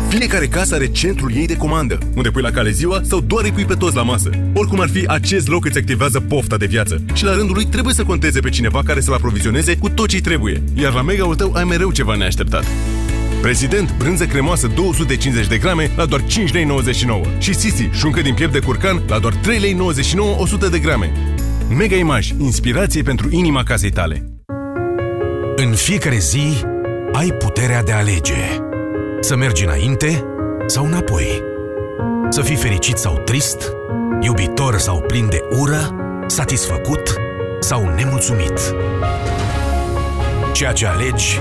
Fiecare casă are centrul ei de comandă, unde pui la cale ziua sau doar îi pui pe toți la masă. Oricum ar fi, acest loc îți activează pofta de viață și la rândul lui trebuie să conteze pe cineva care să-l aprovizioneze cu tot ce trebuie. Iar la mega-ul tău ai mereu ceva neașteptat. Prezident, brânză cremoasă 250 de grame la doar 5,99 lei. Și Sisi, șuncă din piept de curcan la doar 3,99 lei 100 de grame. Mega Image, inspirație pentru inima casei tale. În fiecare zi ai puterea de a alege. Să mergi înainte sau înapoi. Să fii fericit sau trist, iubitor sau plin de ură, satisfăcut sau nemulțumit. Ceea ce alegi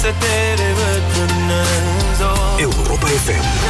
Să te revăd până în zon Europa FM.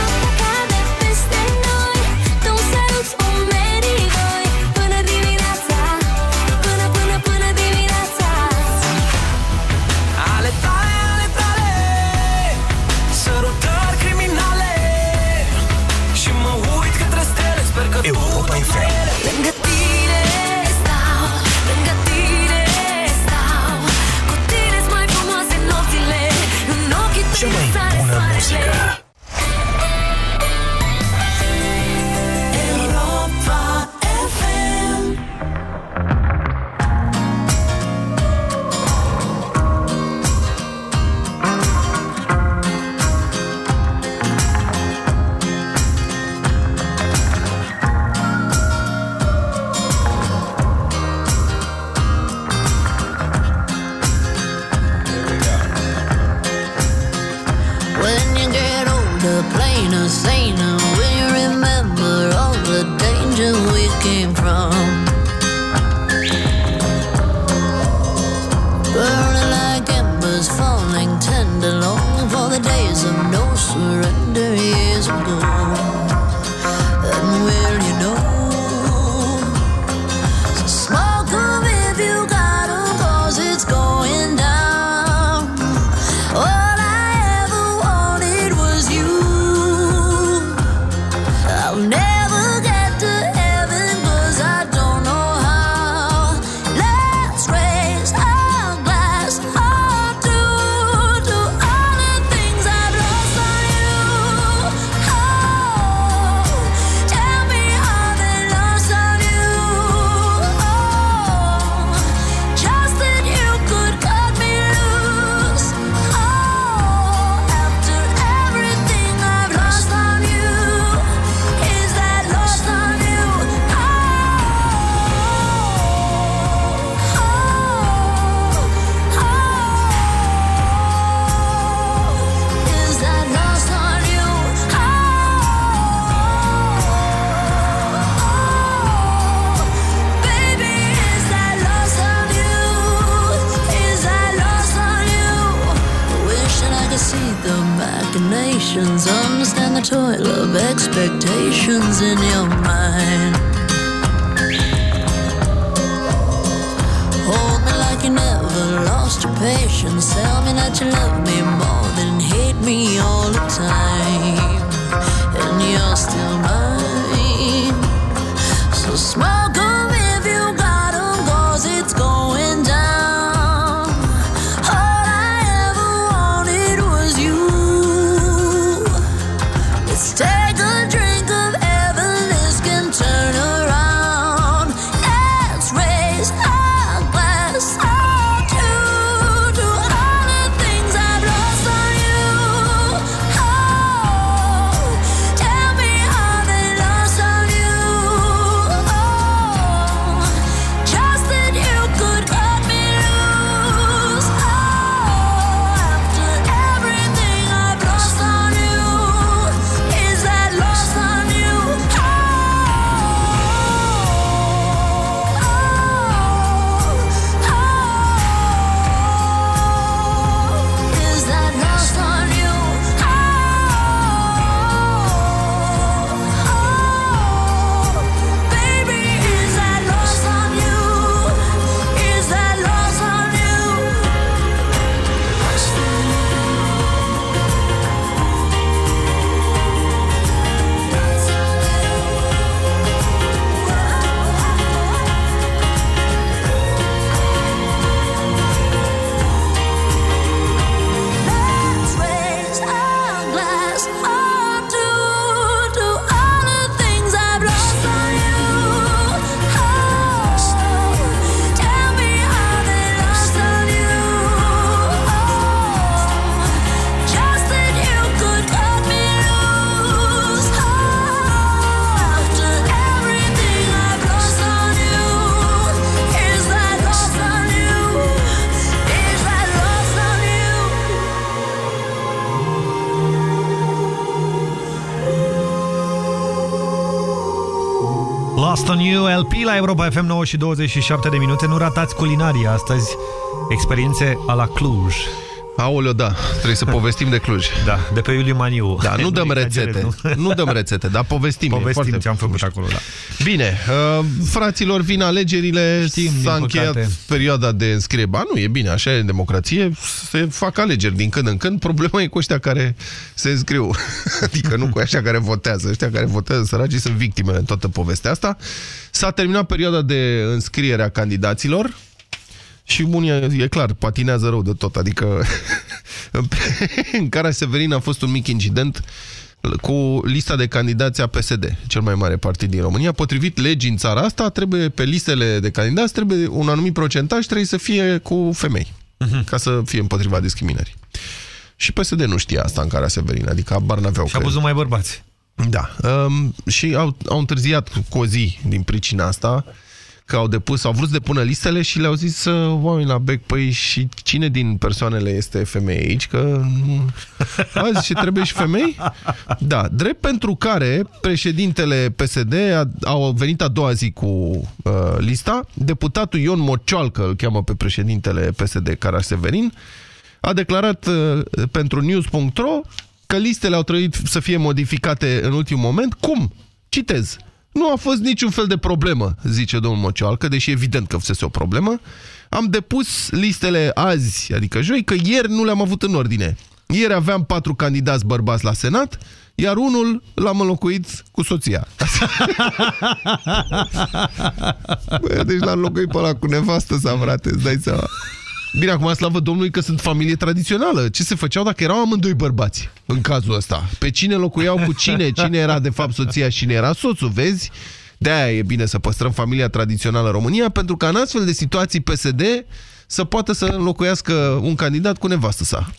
Europa FM 9 și 27 de minute. Nu ratați culinaria astăzi. Experiențe a la Cluj. Aoleo, da, trebuie să (laughs) povestim de Cluj. Da, de pe Iuliu Maniu. Da, nu (laughs) dăm exagerez, rețete. nu? Nu dăm rețete, dar povestim. e (laughs) Povestim foarte ce am făcut acolo, da. Bine, uh, fraților, vin alegerile, s-a încheiat păcate. perioada de înscriere. Ba nu, e bine, așa e în democrație, se fac alegeri din când în când. Problema e cu ăștia care se înscriu, adică nu cu ăștia care votează. Ăștia care votează, săracii, sunt victimele în toată povestea asta. S-a terminat perioada de înscriere a candidaților, și unii, e clar, patinează rău de tot. Adică (laughs) în care Severin a fost un mic incident cu lista de candidați a PSD, cel mai mare partid din România. Potrivit legii în țara asta, trebuie pe listele de candidați, trebuie un anumit procentaj trebuie să fie cu femei, ca să fie împotriva discriminării. Și PSD nu știa asta în care Severin, adică abar n-aveau. Și a pus numai bărbați. Da. Um, și au, au întârziat cu o zi din pricina asta, că au depus, au vrut să depună listele și le-au zis uh, oameni la bec, păi și cine din persoanele este femeie aici? Că nu... azi și trebuie și femei? Da, drept pentru care președintele PSD a, au venit a doua zi cu uh, lista, deputatul Ion Mocioalcă, îl cheamă pe președintele PSD Caraș Severin, a declarat uh, pentru news.ro că listele au trebuit să fie modificate în ultimul moment. Cum? Citez. Nu a fost niciun fel de problemă, zice domnul Mocioalcă, deși evident că fusese o problemă. Am depus listele azi, adică joi, că ieri nu le-am avut în ordine. Ieri aveam patru candidați bărbați la Senat, iar unul l-am înlocuit cu soția. (laughs) Bă, deci l-am înlocuit pe ăla cu nevastă sa, frate, îți dai seama. Bine, acum slavă Domnului că sunt familie tradițională. Ce se făceau dacă erau amândoi bărbați în cazul ăsta? Pe cine locuiau cu cine? (laughs) Cine era de fapt soția și cine era soțul, vezi? De-aia e bine să păstrăm familia tradițională în România, pentru că în astfel de situații PSD să poată să înlocuiască un candidat cu nevastă sa.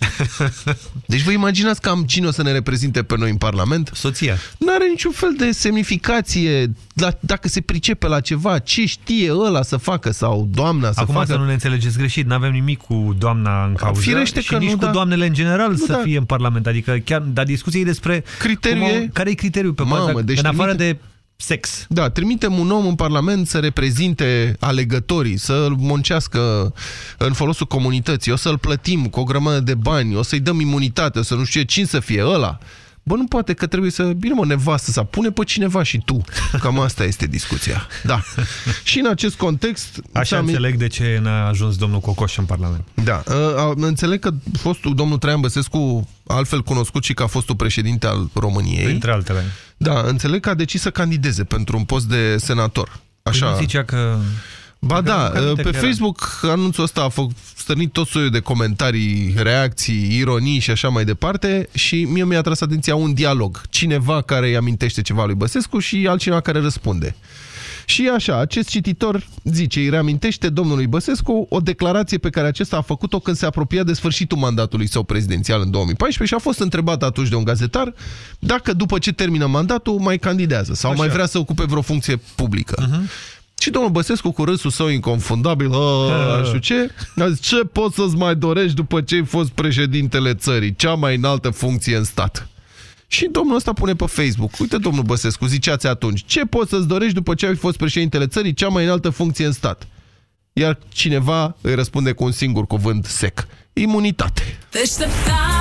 (laughs) Deci vă imaginați cam cine o să ne reprezinte pe noi în Parlament? Soția. Nu are niciun fel de semnificație la, dacă se pricepe la ceva, ce știe ăla să facă sau doamna să Acum facă. să nu ne înțelegeți greșit, nu avem nimic cu doamna în cauză Firește și că nici nu, cu da. doamnele în general Nu, să da. fie în Parlament. Adică chiar, dar discuția e despre Criteriul cum au- e- care e criteriul pe Mamă, baza, deci în afară trimite- de sex. Da, trimitem un om în Parlament să reprezinte alegătorii, să muncească în folosul comunității, o să-l plătim cu o grămadă de bani, o să-i dăm imunitate, o să nu știu cine să fie ăla. Bă, nu poate că trebuie să... Bine, mă, nevastă, să pune pe cineva și tu. Cam asta este discuția. Da. Și în acest context... Așa înțeleg de ce n-a ajuns domnul Cocoș în Parlament. Da. Uh, înțeleg că fostul domnul Traian Băsescu, altfel cunoscut și ca fostul președinte al României... Printre altele. Da, înțeleg că a decis să candideze pentru un post de senator. Așa. Păi nu zicea că... Ba da, că pe Facebook anunțul ăsta a stârnit tot soiul de comentarii, reacții, ironii și așa mai departe și mie mi-a tras atenția un dialog. Cineva care îi amintește ceva lui Băsescu și altcineva care răspunde. Și așa, acest cititor zice, îi reamintește domnului Băsescu o declarație pe care acesta a făcut-o când se apropia de sfârșitul mandatului său prezidențial în 2014 și a fost întrebat atunci de un gazetar dacă după ce termină mandatul mai candidează sau așa. mai vrea să ocupe vreo funcție publică. Uh -huh. Și domnul Băsescu, cu râsul său inconfundabil, a, (laughs) știu ce, a zis, ce poți să-ți mai dorești după ce ai fost președintele țării, cea mai înaltă funcție în stat? Și domnul ăsta pune pe Facebook, uite domnul Băsescu, ziceați atunci, ce poți să-ți dorești după ce ai fost președintele țării, cea mai înaltă funcție în stat? Iar cineva îi răspunde cu un singur cuvânt sec, imunitate. Deșteptarea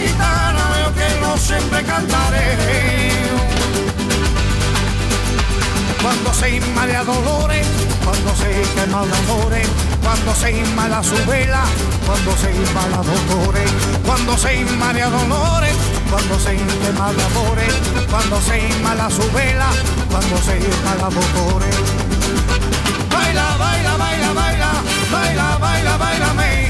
Guitarra veo que no siempre cantaré. Cuando se inmala dolores, cuando se quema el amores, cuando se inmala su vela, cuando se inmala dolores, cuando se inmala dolores, cuando se quema el amores, cuando se inmala su vela, cuando se inmala dolores. Baila, baila, baila, baila, baila, baila, baila, me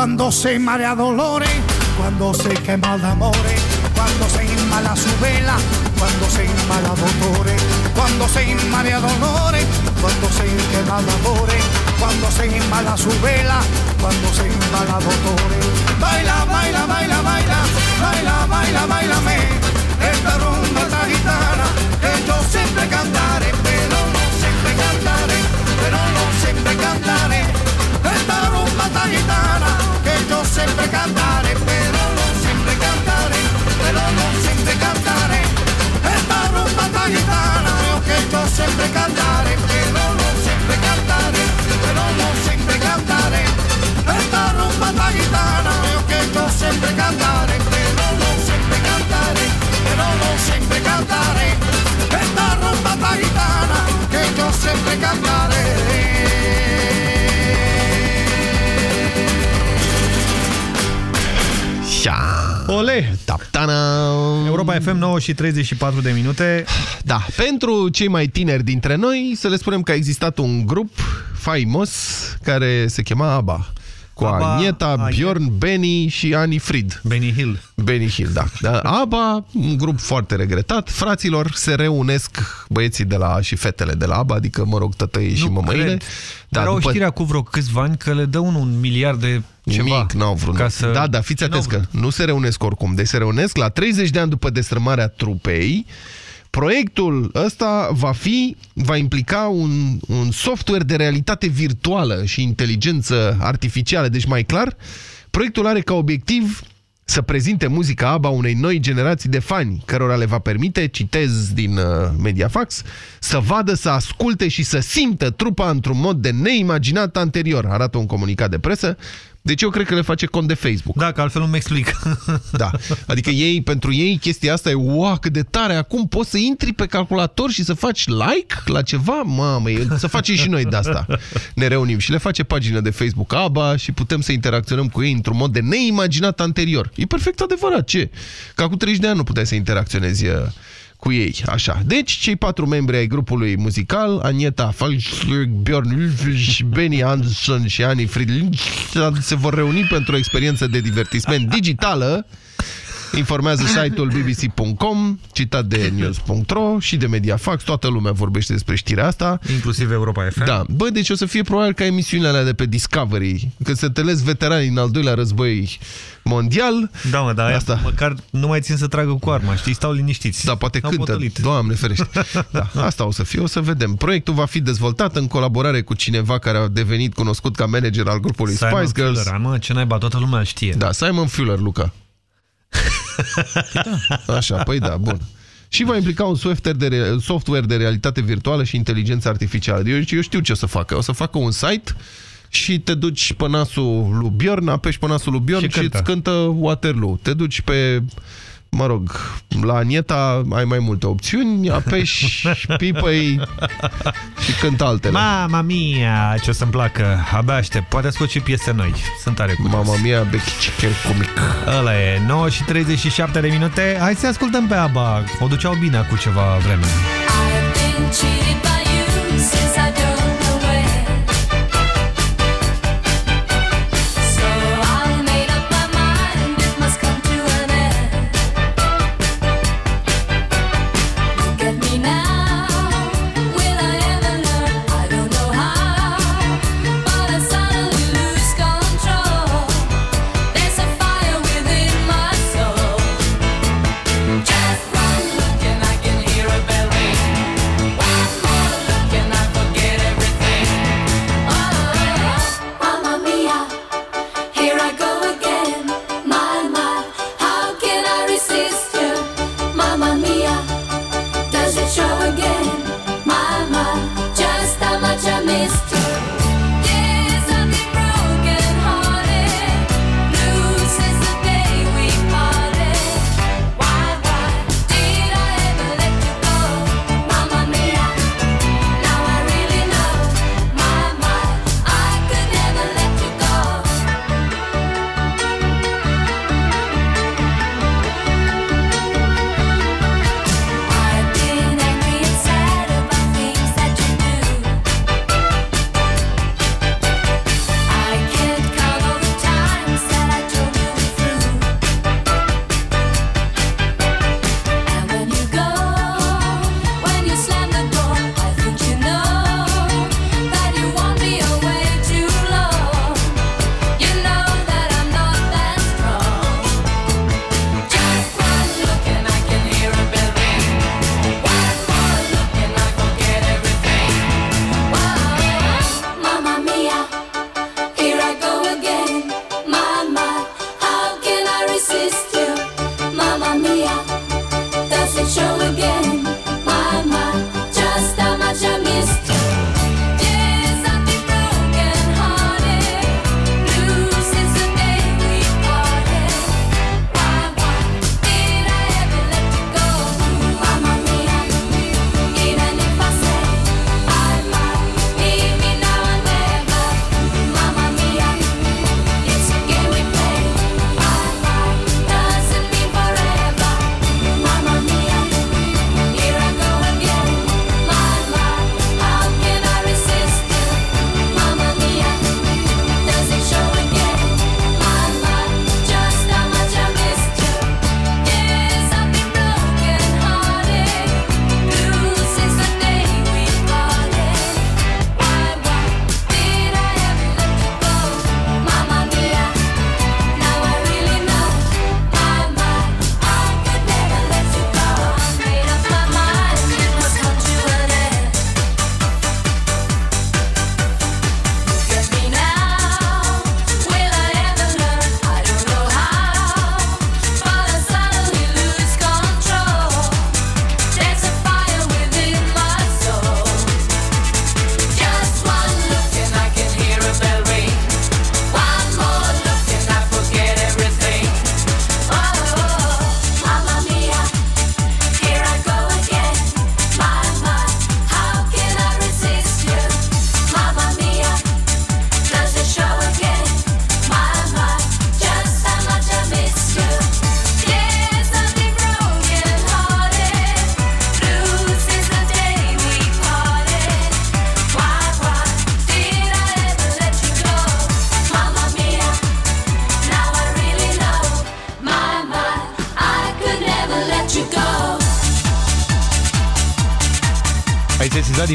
Cuando se marea dolores, cuando se quema de amores, cuando se inmala su vela, cuando se inmala dolores, cuando se inmala dolores, cuando se quema amores, cuando se inmala su vela, cuando se inmala dolores. Baila, baila, baila, baila, baila, baila, baila. Esta rumba, esta guitarra, que yo siempre cantaré, sempre cantare, però non sempre cantare, però non sempre cantare. E la rumba napoletana io che do sempre cantare, però non sempre cantare, però non sempre cantare. E la rumba napoletana io che do sempre cantare, però non sempre cantare, però non sempre cantare. E la rumba napoletana che do sempre cantare. Cantaré. ole! Taptana! Europa FM 9 și 34 de minute. Da, pentru cei mai tineri dintre noi, să le spunem că a existat un grup faimos care se chema ABBA. Cu ABBA, Agneta, Agn- Bjorn, Benny și Ani Frid. Benny Hill. Benny Hill, da. da. ABBA, un grup foarte regretat. Fraților se reunesc băieții de la și fetele de la ABBA, adică, mă rog, tătăii și mămăile. cred. Dar au după- știrea cu vreo câțiva ani că le dă unul un miliard de ceva. Nimic, n-au vrut. Ca să... Da, da, fiți atenți că nu se reunesc oricum. Deci se reunesc la 30 de ani după destrămarea trupei. Proiectul ăsta va fi, va implica un, un software de realitate virtuală și inteligență artificială. Deci mai clar, proiectul are ca obiectiv să prezinte muzica ABBA unei noi generații de fani, cărora le va permite, citez din uh, Mediafax, să vadă, să asculte și să simtă trupa într-un mod de neimaginat anterior, arată un comunicat de presă. Deci eu cred că le face cont de Facebook. Da, că altfel nu-mi explic. (laughs) Da. Adică ei, pentru ei chestia asta e, wow, cât de tare, acum poți să intri pe calculator și să faci like la ceva? Mamă, e- să facem și noi de asta. Ne reunim și le face pagină de Facebook ABBA și putem să interacționăm cu ei într-un mod de neimaginat anterior. E perfect adevărat, ce? Că acum 30 de ani nu puteai să interacționezi uh, cu ei, așa. Deci, cei patru membri ai grupului muzical, Anieta Falschberg, Björn Ulfrich, Benny Anderson și Annie Friedlin, se vor reuni pentru o experiență de divertisment digitală Informează site-ul bbc.com, citat de news.ro și de Mediafax. Toată lumea vorbește despre știrea asta. Inclusiv Europa FM. Da. Bă, deci o să fie probabil ca emisiunile alea de pe Discovery, când se întâlnesc veteranii în al doilea război mondial. Da, mă, dar Asta. asta. măcar nu mai țin să tragă cu arma, știi? Stau liniștiți. Da, poate Au cântă. potolit. Doamne ferește. (laughs) Da, asta o să fie, o să vedem. Proiectul va fi dezvoltat în colaborare cu cineva care a devenit cunoscut ca manager al grupului Simon Spice Girls. Fuller, mă, ce naiba, toată lumea îl știe. Da, Simon Fuller, Luca. (laughs) Așa, păi da, bun. Și va implica un software de, re- software de realitate virtuală și inteligență artificială. Eu, eu știu ce o să facă. O să facă un site și te duci pe nasul lui Bjorn, apeși pe nasul lui Bjorn Și și, cântă. îți cântă Waterloo. Te duci pe, mă rog, la Anieta ai mai multe opțiuni, apeși (laughs) pipăi și cântă altele. Mama mia, ce o să-mi placă. Abia aștept. Poate ascult și piese noi. Sunt tare curios. Mama mia, Becky comic. Ăla e, 9 și 37 de minute. Hai să ascultăm pe ABBA. O duceau bine cu ceva vreme. been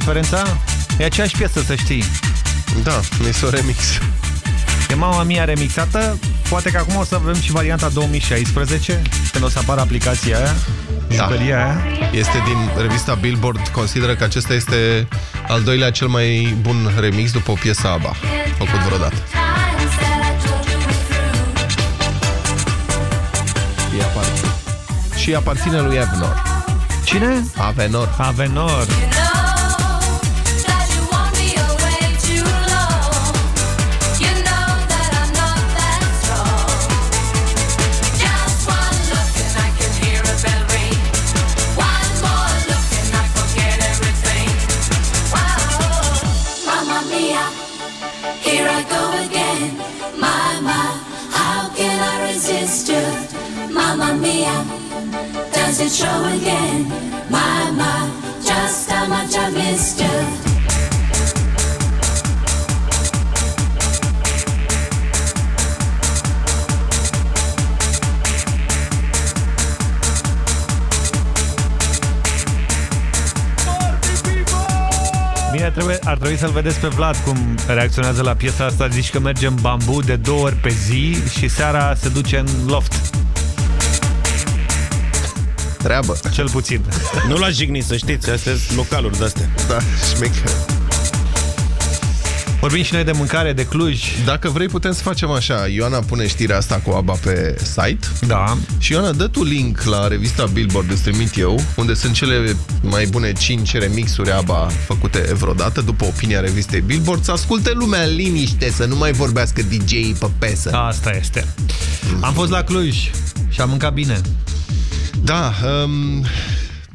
diferența? E aceeași piesă, să știi. Da, este o remix. E Mama Mia remixată. Poate că acum o să avem și varianta 2016, când o să apară aplicația aia, jucăria aia. Este din revista Billboard, consideră că acesta este al doilea cel mai bun remix după o piesă ABBA, făcut vreodată. Și aparține, și aparține lui Avenor. Cine? Avenor. Avenor. Show again? My, my, just how much I missed you. Bine, trebuie, ar trebui să-l vedeți pe Vlad cum reacționează la piesa asta. Zici că merge în bambu de două ori pe zi și seara se duce în loft. Treabă. Cel puțin. (laughs) Nu l-aș jigni, să știți, astea sunt localuri de-astea. Da, șmecher. Vorbim și noi de mâncare, de Cluj. Dacă vrei, putem să facem așa. Ioana pune știrea asta cu ABBA pe site. Da. Și Ioana, dă tu link la revista Billboard, îți trimit eu, unde sunt cele mai bune 5 remixuri ABBA făcute vreodată, după opinia revistei Billboard, să asculte lumea în liniște, să nu mai vorbească DJ-ii pe pesă. Asta este. Am fost la Cluj și am mâncat bine. Da, um,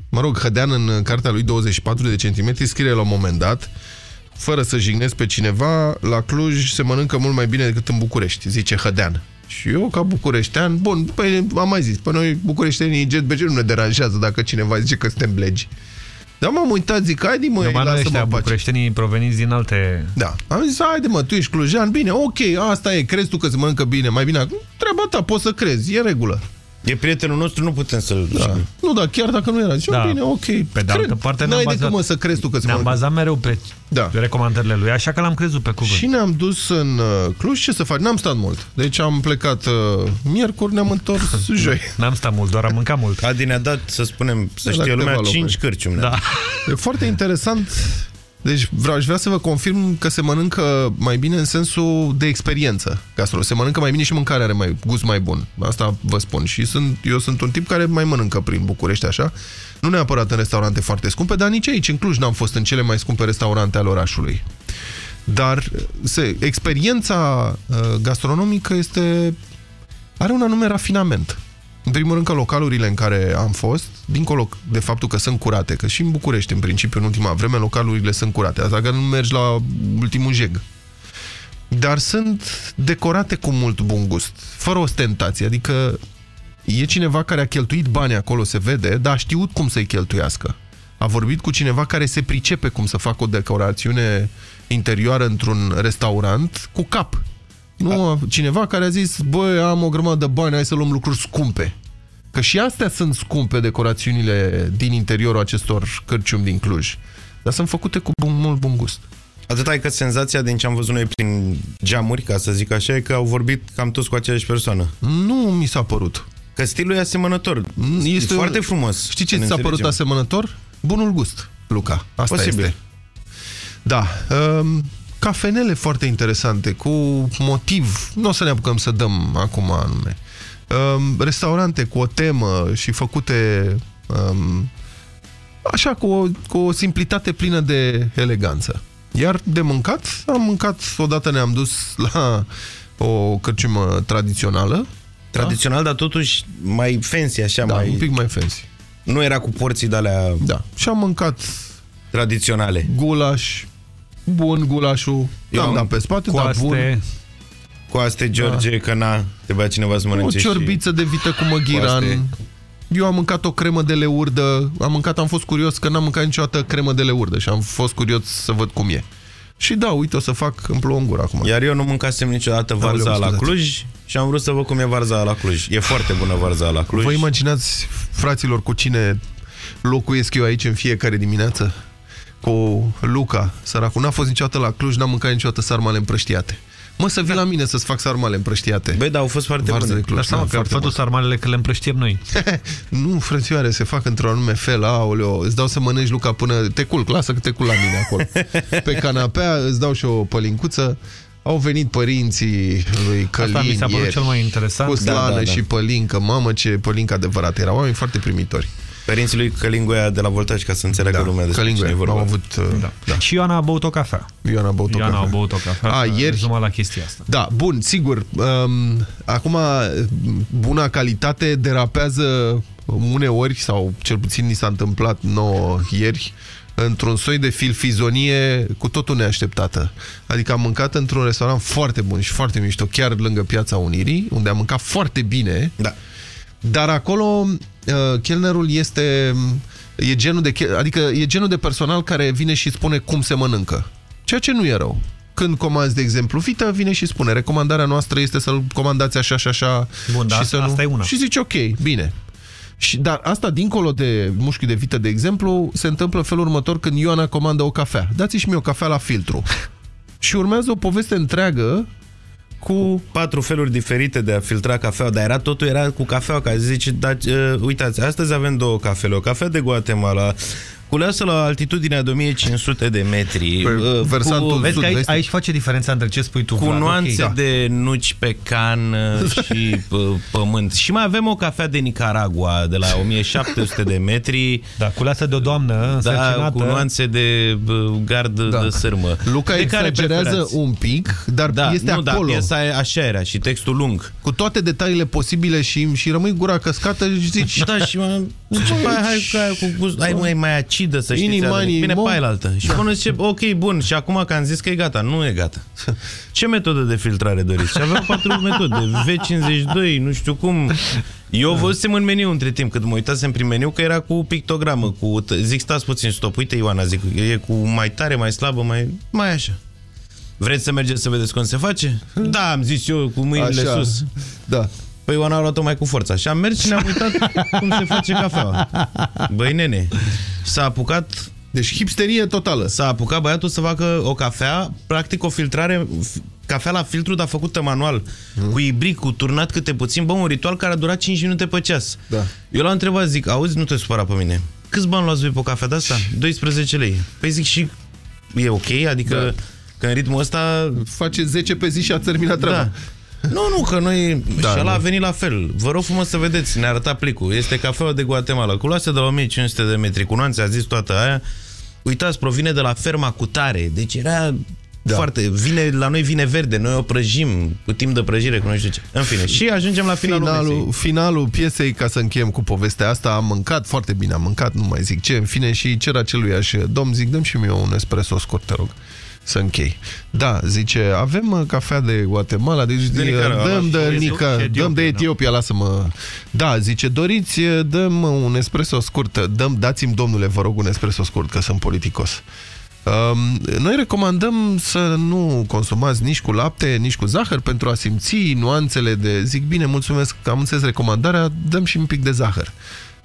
mă rog, Hădean în cartea lui 24 de centimetri scrie la un moment dat fără să jignesc pe cineva, la Cluj se mănâncă mult mai bine decât în București, zice Hădean. Și eu, ca bucureștean, bun, păi, am mai zis, pe noi bucureștenii GetBG nu ne deranjează dacă cineva zice că suntem blegi. Dar m-am uitat, zic, haide mă, Numai noi ăștia bucureștenii proveniți din alte... Da. Am zis, haide mă, tu ești clujean, bine, ok, asta e, crezi tu că se mănâncă bine, mai bine acum? Treaba ta, poți să crezi, e în regulă. E prietenul nostru, nu putem să-l... Da. Nu, da, chiar dacă nu era. Zice, Da. bine, ok. Pe de altă parte ne-am N-ai bazat- decât, mă, să crezi tu că se Ne-am mănâncă. bazat mereu pe Da. recomandările lui, așa că l-am crezut pe cuvânt. Și ne-am dus în uh, Cluj, ce să faci? N-am stat mult. Deci am plecat uh, miercuri, ne-am întors (laughs) joi. N-am stat mult, doar am mâncat mult. Adi ne-a dat, să spunem, să Da, la știe lumea, câteva 5 locuri. cârciumi. Da. E foarte interesant. Deci vreau, aș vrea să vă confirm că se mănâncă mai bine în sensul de experiență. Gastro. Se mănâncă mai bine și mâncarea are mai gust mai bun. Asta vă spun. Și sunt, eu sunt un tip care mai mănâncă prin București așa. Nu neapărat în restaurante foarte scumpe, dar nici aici, în Cluj, n-am fost în cele mai scumpe restaurante ale orașului. Dar se, experiența uh, gastronomică este are un anume rafinament. În primul rând că localurile în care am fost, dincolo de faptul că sunt curate, că și în București, în principiu, în ultima vreme, localurile sunt curate, asta că nu mergi la ultimul jeg. Dar sunt decorate cu mult bun gust, fără ostentație, adică e cineva care a cheltuit bani acolo, se vede, dar a știut cum să-i cheltuiască. A vorbit cu cineva care se pricepe cum să facă o decorațiune interioară într-un restaurant cu cap. Nu cineva care a zis, băi, am o grămadă de bani, hai să luăm lucruri scumpe. Că și astea sunt scumpe, decorațiunile din interiorul acestor cărciumi din Cluj. Dar sunt făcute cu bun, mult bun gust. Atâta e că senzația din ce am văzut noi prin geamuri, ca să zic așa, e că au vorbit cam toți cu aceeași persoană. Nu mi s-a părut. Că stilul e asemănător. Este e foarte frumos. Știi ce să ne ți s-a părut înțelegem. asemănător? Bunul gust, Luca. Asta Posibil. este. Da. Um, cafenele foarte interesante, cu motiv. Nu o să ne apucăm să dăm acum anume. Um, restaurante cu o temă și făcute um, așa, cu o, cu o simplitate plină de eleganță. Iar de mâncat, am mâncat, odată ne-am dus la o cărciumă tradițională. Tradițional, dar totuși mai fancy, așa, Da, mai... un pic mai fancy. Nu era cu porții de-alea Da. Și am mâncat tradiționale. gulaș, bun gulașul, Eu am am dat pe spate, dar bun. Coaste, Cu aste, George, că na, trebuia cineva să O mănânce ciorbiță de vită cu măghiran. Coaste. Eu am mâncat o cremă de leurdă. Am mâncat, am fost curios că n-am mâncat niciodată cremă de leurdă și am fost curios să văd cum e. Și da, uite, o să fac, îmi plouă în gură acum. și... Iar eu nu mâncasem niciodată varza Aoleu, la scuzați. Cluj și am vrut să văd cum e varza la Cluj. E foarte bună varza la Cluj. Vă imaginați, fraților, cu cine locuiesc eu aici în fiecare dimineață? Cu Luca, săracul. N-a fost niciodată la Cluj, n-a mâncat niciodată sarmale împrăștiate. Mă, să vii la mine să-ți fac sarmale împrăștiate. Băi, dar au fost foarte Varză bune. de Cluj, Dar seama da, că foarte fătul bune. sarmalele că le împrăștiem noi. (laughs) Nu, frățioare, se fac într-un anume fel, aoleo, îți dau să mănânci, Luca, până te culc, lasă că te culc la mine acolo. (laughs) Pe canapea îți dau și o pălincuță. Au venit părinții lui Călin Asta mi s-a părut ieri, cel mai interesant. Cu Da, slană da, da. și pălincă. Mamă, ce pălincă adevărat era. Oameni foarte primitori. Părinții lui Călingoia de la Voltaj, ca să înțeleagă Da, lumea despre Călingoia. cine e vorba. Au avut... uh, Da. da. Și Ioana a băut o cafea. Ioana a băut o Ioana cafea. a băut o cafea. A, ieri? Rezuma la chestia asta. Da, bun, sigur. Um, acum, buna calitate derapează uneori, sau cel puțin ni s-a întâmplat nouă ieri, într-un soi de filfizonie cu totul neașteptată. Adică am mâncat într-un restaurant foarte bun și foarte mișto, chiar lângă Piața Unirii, unde am mâncat foarte bine, da. Dar acolo uh, chelnerul este... E genul de, chel- adică e genul de personal care vine și spune cum se mănâncă. Ceea ce nu e rău. Când comanzi, de exemplu, vită, vine și spune recomandarea noastră este să-l comandați așa și așa. Bun, dar și asta- să nu... asta e una. Și zici, ok, bine. Și, dar asta, dincolo de mușchi de vită, de exemplu, se întâmplă felul următor când Ioana comandă o cafea. Dați-și mie o cafea la filtru. (laughs) Și urmează o poveste întreagă cu... Patru feluri diferite de a filtra cafea, dar era totul era cu cafea, ca zice, dar, uh, uitați, astăzi avem două cafele, o cafea de Guatemala, culeasă la altitudinea de 1500 de metri, uh, versantul Vezi că aici, sud-vest. aici face diferența între ce spui tu, cu Vlad, nuanțe ok. de nuci pe can uh, (laughs) și uh, pământ. Și mai avem o cafea de Nicaragua de la 1700 de metri. Da, culeasă de o doamnă Da, însărcinată. cu nuanțe de uh, gard Da. de sârmă. Luca de care exagerează preferați? un pic, dar da, este nu, acolo. Da, piesa e așa era și textul lung. Cu toate detaliile posibile și, și rămâi gura căscată și zici... Da, și mă, (laughs) zice, hai, hai, hai, cu gust, hai mai, mai acidă să știți. Inimani, Adrian. Bine, mo- pe aia altă. Și Da. până zice, ok, bun, și acum că am zis că e gata, nu e gata. (laughs) Ce metodă de filtrare doriți? Și aveam patru metode, V52, nu știu cum. Eu văzusem în meniu între timp, când mă uitasem prin meniu, că era cu pictogramă, cu, zic, stați puțin, stop, uite Ioana, zic, e cu mai tare, mai slabă, mai, mai așa. Vreți să mergeți să vedeți cum se face? Da, am zis eu, cu mâinile Așa. sus. Da. Păi Ioana a luat-o mai cu forța. Și am mers și ne-am uitat cum se face cafeaua. Băi, nene, s-a apucat... Deci hipsterie totală. S-a apucat băiatul să facă o cafea, practic o filtrare, f- cafea la filtru, dar făcută manual, Mhm. cu ibric, cu turnat câte puțin, bă, un ritual care a durat 5 minute pe ceas. Da. Eu l-am întrebat, zic, auzi, nu te supăra pe mine. Câți bani luați voi pe o cafea de asta? 12 lei. Păi zic și e ok? Adică Da. că în ritmul ăsta... Face 10 pe zi și a terminat treaba. Da. Nu, nu, că noi... Da, Da, și ăla da. a venit la fel. Vă rog frumos să vedeți, ne arăta plicul. Este cafeaua de Guatemala, culoasă de la 1500 de metri, cu nuanțe, a zis toată aia. Uitați, provine de la ferma cu tare. Deci era da. foarte... Vine, la noi vine verde, noi o prăjim cu timp de prăjire, cu nu știu ce. În fine, și ajungem la finalul, Finalul, mesei. finalul piesei, ca să încheiem cu povestea asta, am mâncat foarte bine, am mâncat, nu mai zic ce, în fine, și cer aceluiași domn, zic, dăm și mie un espresso scurt, te rog, să închei. Da, zice, avem uh, cafea de Guatemala, deci De Nicaragua, dăm, da, de, și Nica, Etiopia, dăm de da. Etiopia, lasă-mă. Da, zice, doriți, uh, dăm un espresso scurt, dăm, dați-mi, domnule, vă rog, un espresso scurt, că sunt politicos. Um, noi recomandăm să nu consumați nici cu lapte, nici cu zahăr pentru a simți nuanțele de... Zic, bine, mulțumesc că am înțeles recomandarea, dăm și un pic de zahăr.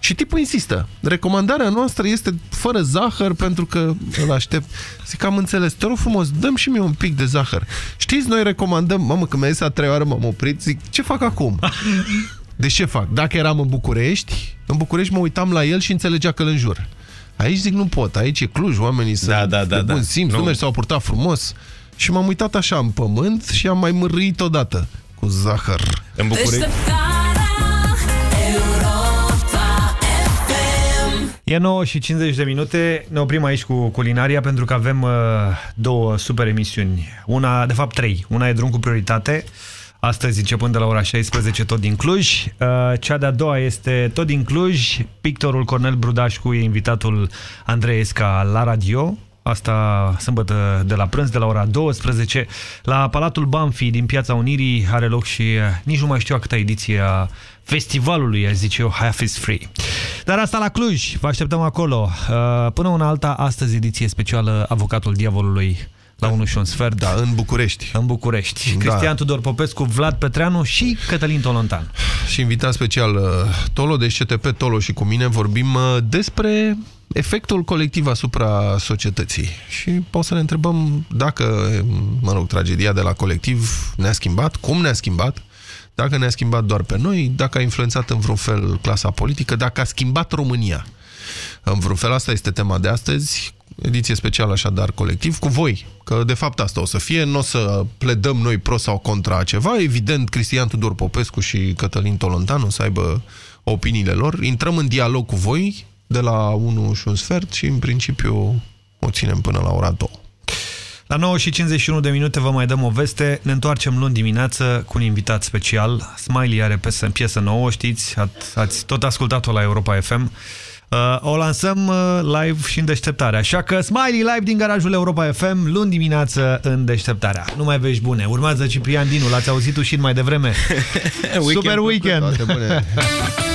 Și tipul insistă. Recomandarea noastră este fără zahăr pentru că îl aștept. Zic, am înțeles. Te rog frumos, dăm și mie un pic de zahăr. Știți, noi recomandăm... Mamă, când mi-a zis a treia oară, m-am oprit, zic, ce fac acum? (laughs) Deci ce fac? Dacă eram în București, în București mă uitam la el și înțelegea că îl înjur. Aici zic, nu pot. Aici e Cluj, oamenii sunt Da, da, da, de bun da. simț, Nu. nu s-au purtat frumos. Și m-am uitat așa în pământ și am mai mărâit odată cu zahăr. În București... E 9 și 50 de minute, ne oprim aici cu culinaria pentru că avem uh, două super emisiuni. Una, de fapt trei. Una e drum cu prioritate, astăzi începând de la ora 16 tot din Cluj. Uh, cea de-a doua este tot din Cluj, pictorul Cornel Brudașcu e invitatul Andrei Esca la radio. Asta sâmbătă de la prânz, de la ora 12, la Palatul Banfi din Piața Unirii are loc și uh, nici nu mai știu a câta ediție a festivalului, aș zice eu, Half is Free. Dar asta la Cluj, vă așteptăm acolo. Uh, Până una alta, astăzi ediție specială Avocatul Diavolului la 1 și un sfert. Da, în București. În București. Da. Cristian Tudor Popescu, Vlad Petreanu și Cătălin Tolontan. Și invitat special uh, Tolo, deci CTP Tolo și cu mine vorbim uh, despre efectul colectiv asupra societății. Și pot să ne întrebăm dacă, mă rog, tragedia de la colectiv ne-a schimbat, cum ne-a schimbat, dacă ne-a schimbat doar pe noi, dacă a influențat în vreun fel clasa politică, dacă a schimbat România. În vreun fel asta este tema de astăzi, ediție specială așadar colectiv, cu voi, că de fapt asta o să fie, nu o să pledăm noi pro sau contra ceva, evident Cristian Tudor Popescu și Cătălin Tolontan o să aibă opiniile lor, intrăm în dialog cu voi de la 1 și un sfert și în principiu o ținem până la ora 2. La 9 și 51 de minute vă mai dăm o veste. Ne întoarcem luni dimineață cu un invitat special. Smiley are piesă, piesă nouă, știți, ați tot ascultat-o la Europa FM. Uh, o lansăm uh, live și în deșteptarea. Așa că Smiley live din garajul Europa FM, luni dimineață în deșteptarea. Nu mai vești bune. Urmează Ciprian Dinu, l-ați auzit și mai devreme. (laughs) Super weekend! (laughs)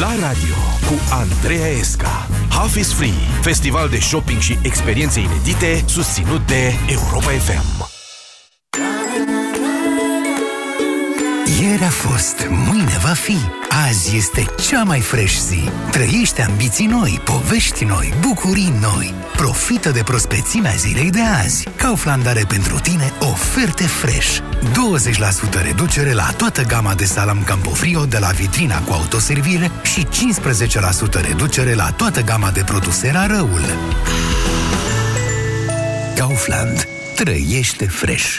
La radio cu Andreea Esca Half is Free, festival de shopping și experiențe inedite susținut de Europa FM. Ieri a fost, mâine va fi. Azi este cea mai fresh zi. Trăiește ambiții noi, povești noi, bucurii noi. Profită de prospețimea zilei de azi. Kaufland are pentru tine oferte fresh. 20% reducere la toată gama de salam Campofrio de la vitrina cu autoservire și 15% reducere la toată gama de produse Rarăul. Kaufland. Trăiește fresh.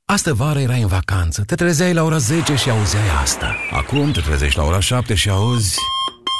Astă vară erai în vacanță, te trezeai la ora 10 și auzeai asta. Acum te trezești la ora 7 și auzi...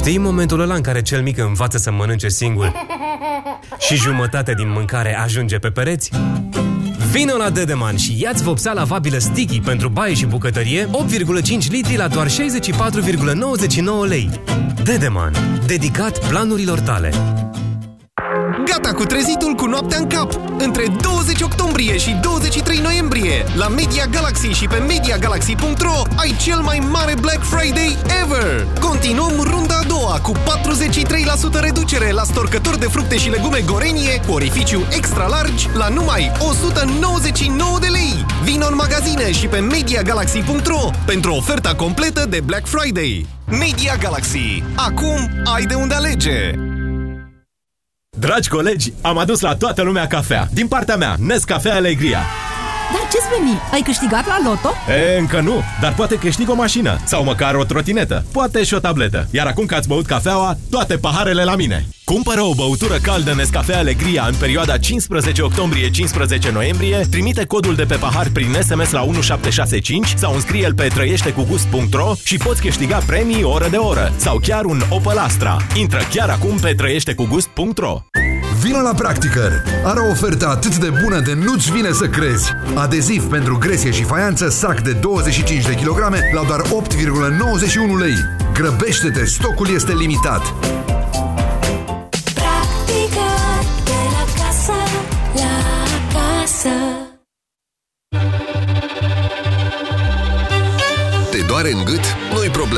Știi momentul ăla în care cel mic învață să mănânce singur și jumătate din mâncare ajunge pe pereți? Vino la Dedeman și ia-ți vopsea lavabilă sticky pentru baie și bucătărie 8,5 litri la doar 64,99 lei. Dedeman. Dedicat planurilor tale. Gata cu trezitul cu noaptea în cap! Între 20 octombrie și 23 noiembrie, la Media Galaxy și pe MediaGalaxy.ro ai cel mai mare Black Friday ever! Continuăm runda a doua cu 43% reducere la storcători de fructe și legume Gorenie cu orificiu extra largi la numai 199 de lei! Vino în magazine și pe MediaGalaxy.ro pentru oferta completă de Black Friday! Media Galaxy. Acum ai de unde alege! Dragi colegi, am adus la toată lumea cafea. Din partea mea, Nescafea Alegria. Dar ce Veni? Ai câștigat la loto? E, încă nu, dar poate câștig o mașină sau măcar o trotinetă, poate și o tabletă. Iar acum că ați băut cafeaua, toate paharele la mine. Cumpără o băutură caldă Nescafea Alegria în perioada 15 octombrie-15 noiembrie, trimite codul de pe pahar prin SMS la 1765 sau înscrie-l pe trăieștecugust.ro și poți câștiga premii oră de oră sau chiar un Opel Astra. Intră chiar acum pe trăieștecugust.ro Vino la Practicăr! Are o ofertă atât de bună de nu-ți vine să crezi! Adeziv pentru gresie și faianță, sac de 25 de kg la doar 8,91 lei. Grăbește-te, stocul este limitat!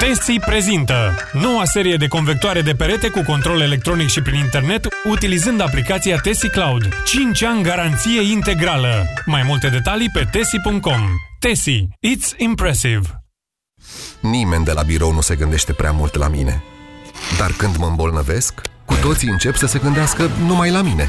Tesi prezintă noua serie de convectoare de perete cu control electronic și prin internet utilizând aplicația Tesi Cloud. 5 ani garanție integrală. Mai multe detalii pe tesi.com. Tesi. It's impressive. Nimeni de la birou nu se gândește prea mult la mine. Dar când mă îmbolnăvesc, cu toții încep să se gândească numai la mine.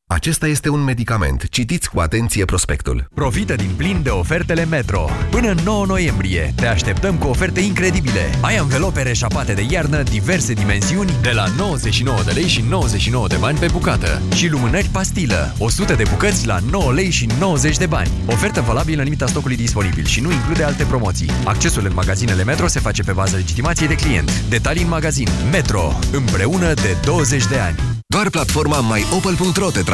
Acesta este un medicament. Citiți cu atenție prospectul. Profită din plin de ofertele Metro. Până în 9 noiembrie te așteptăm cu oferte incredibile. Ai anvelope reșapate de iarnă, diverse dimensiuni, de la 99 de lei și 99 de bani pe bucată. Și lumânări pastilă, 100 de bucăți la 9 lei și 90 de bani. Ofertă valabilă în limita stocului disponibil și nu include alte promoții. Accesul în magazinele Metro se face pe bază legitimației de client. Detalii în magazin. Metro. Împreună de 20 de ani. Doar platforma myopel.ro te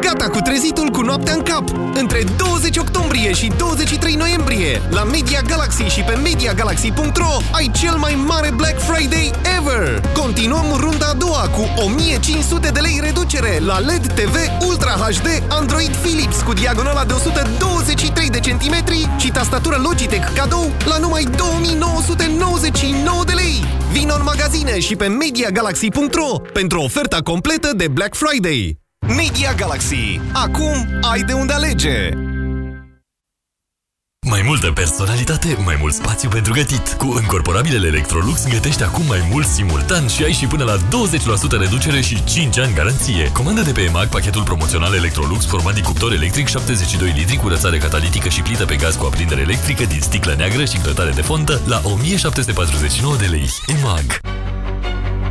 Gata cu trezitul cu noaptea în cap! Între 20 octombrie și 23 noiembrie, la Media Galaxy și pe MediaGalaxy.ro ai cel mai mare Black Friday ever! Continuăm runda a doua cu 1500 de lei reducere la LED TV Ultra HD Android Philips cu diagonala de 123 de centimetri și tastatură Logitech cadou la numai 2999 de lei! Vino în magazine și pe MediaGalaxy.ro pentru oferta completă de Black Friday! Media Galaxy. Acum ai de unde alege! Mai multă personalitate, mai mult spațiu pentru gătit. Cu încorporabilele Electrolux gătești acum mai mult simultan și ai și până la 20% reducere și 5 ani garanție. Comandă de pe EMAG pachetul promoțional Electrolux format din cuptor electric 72 litri cu rățare catalitică și plită pe gaz cu aprindere electrică din sticlă neagră și grătare de fontă la 1749 de lei. EMAG.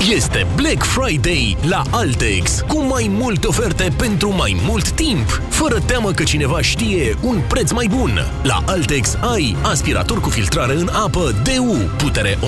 Este Black Friday la Altex, cu mai multe oferte pentru mai mult timp, fără teamă că cineva știe un preț mai bun. La Altex ai aspirator cu filtrare în apă DU, putere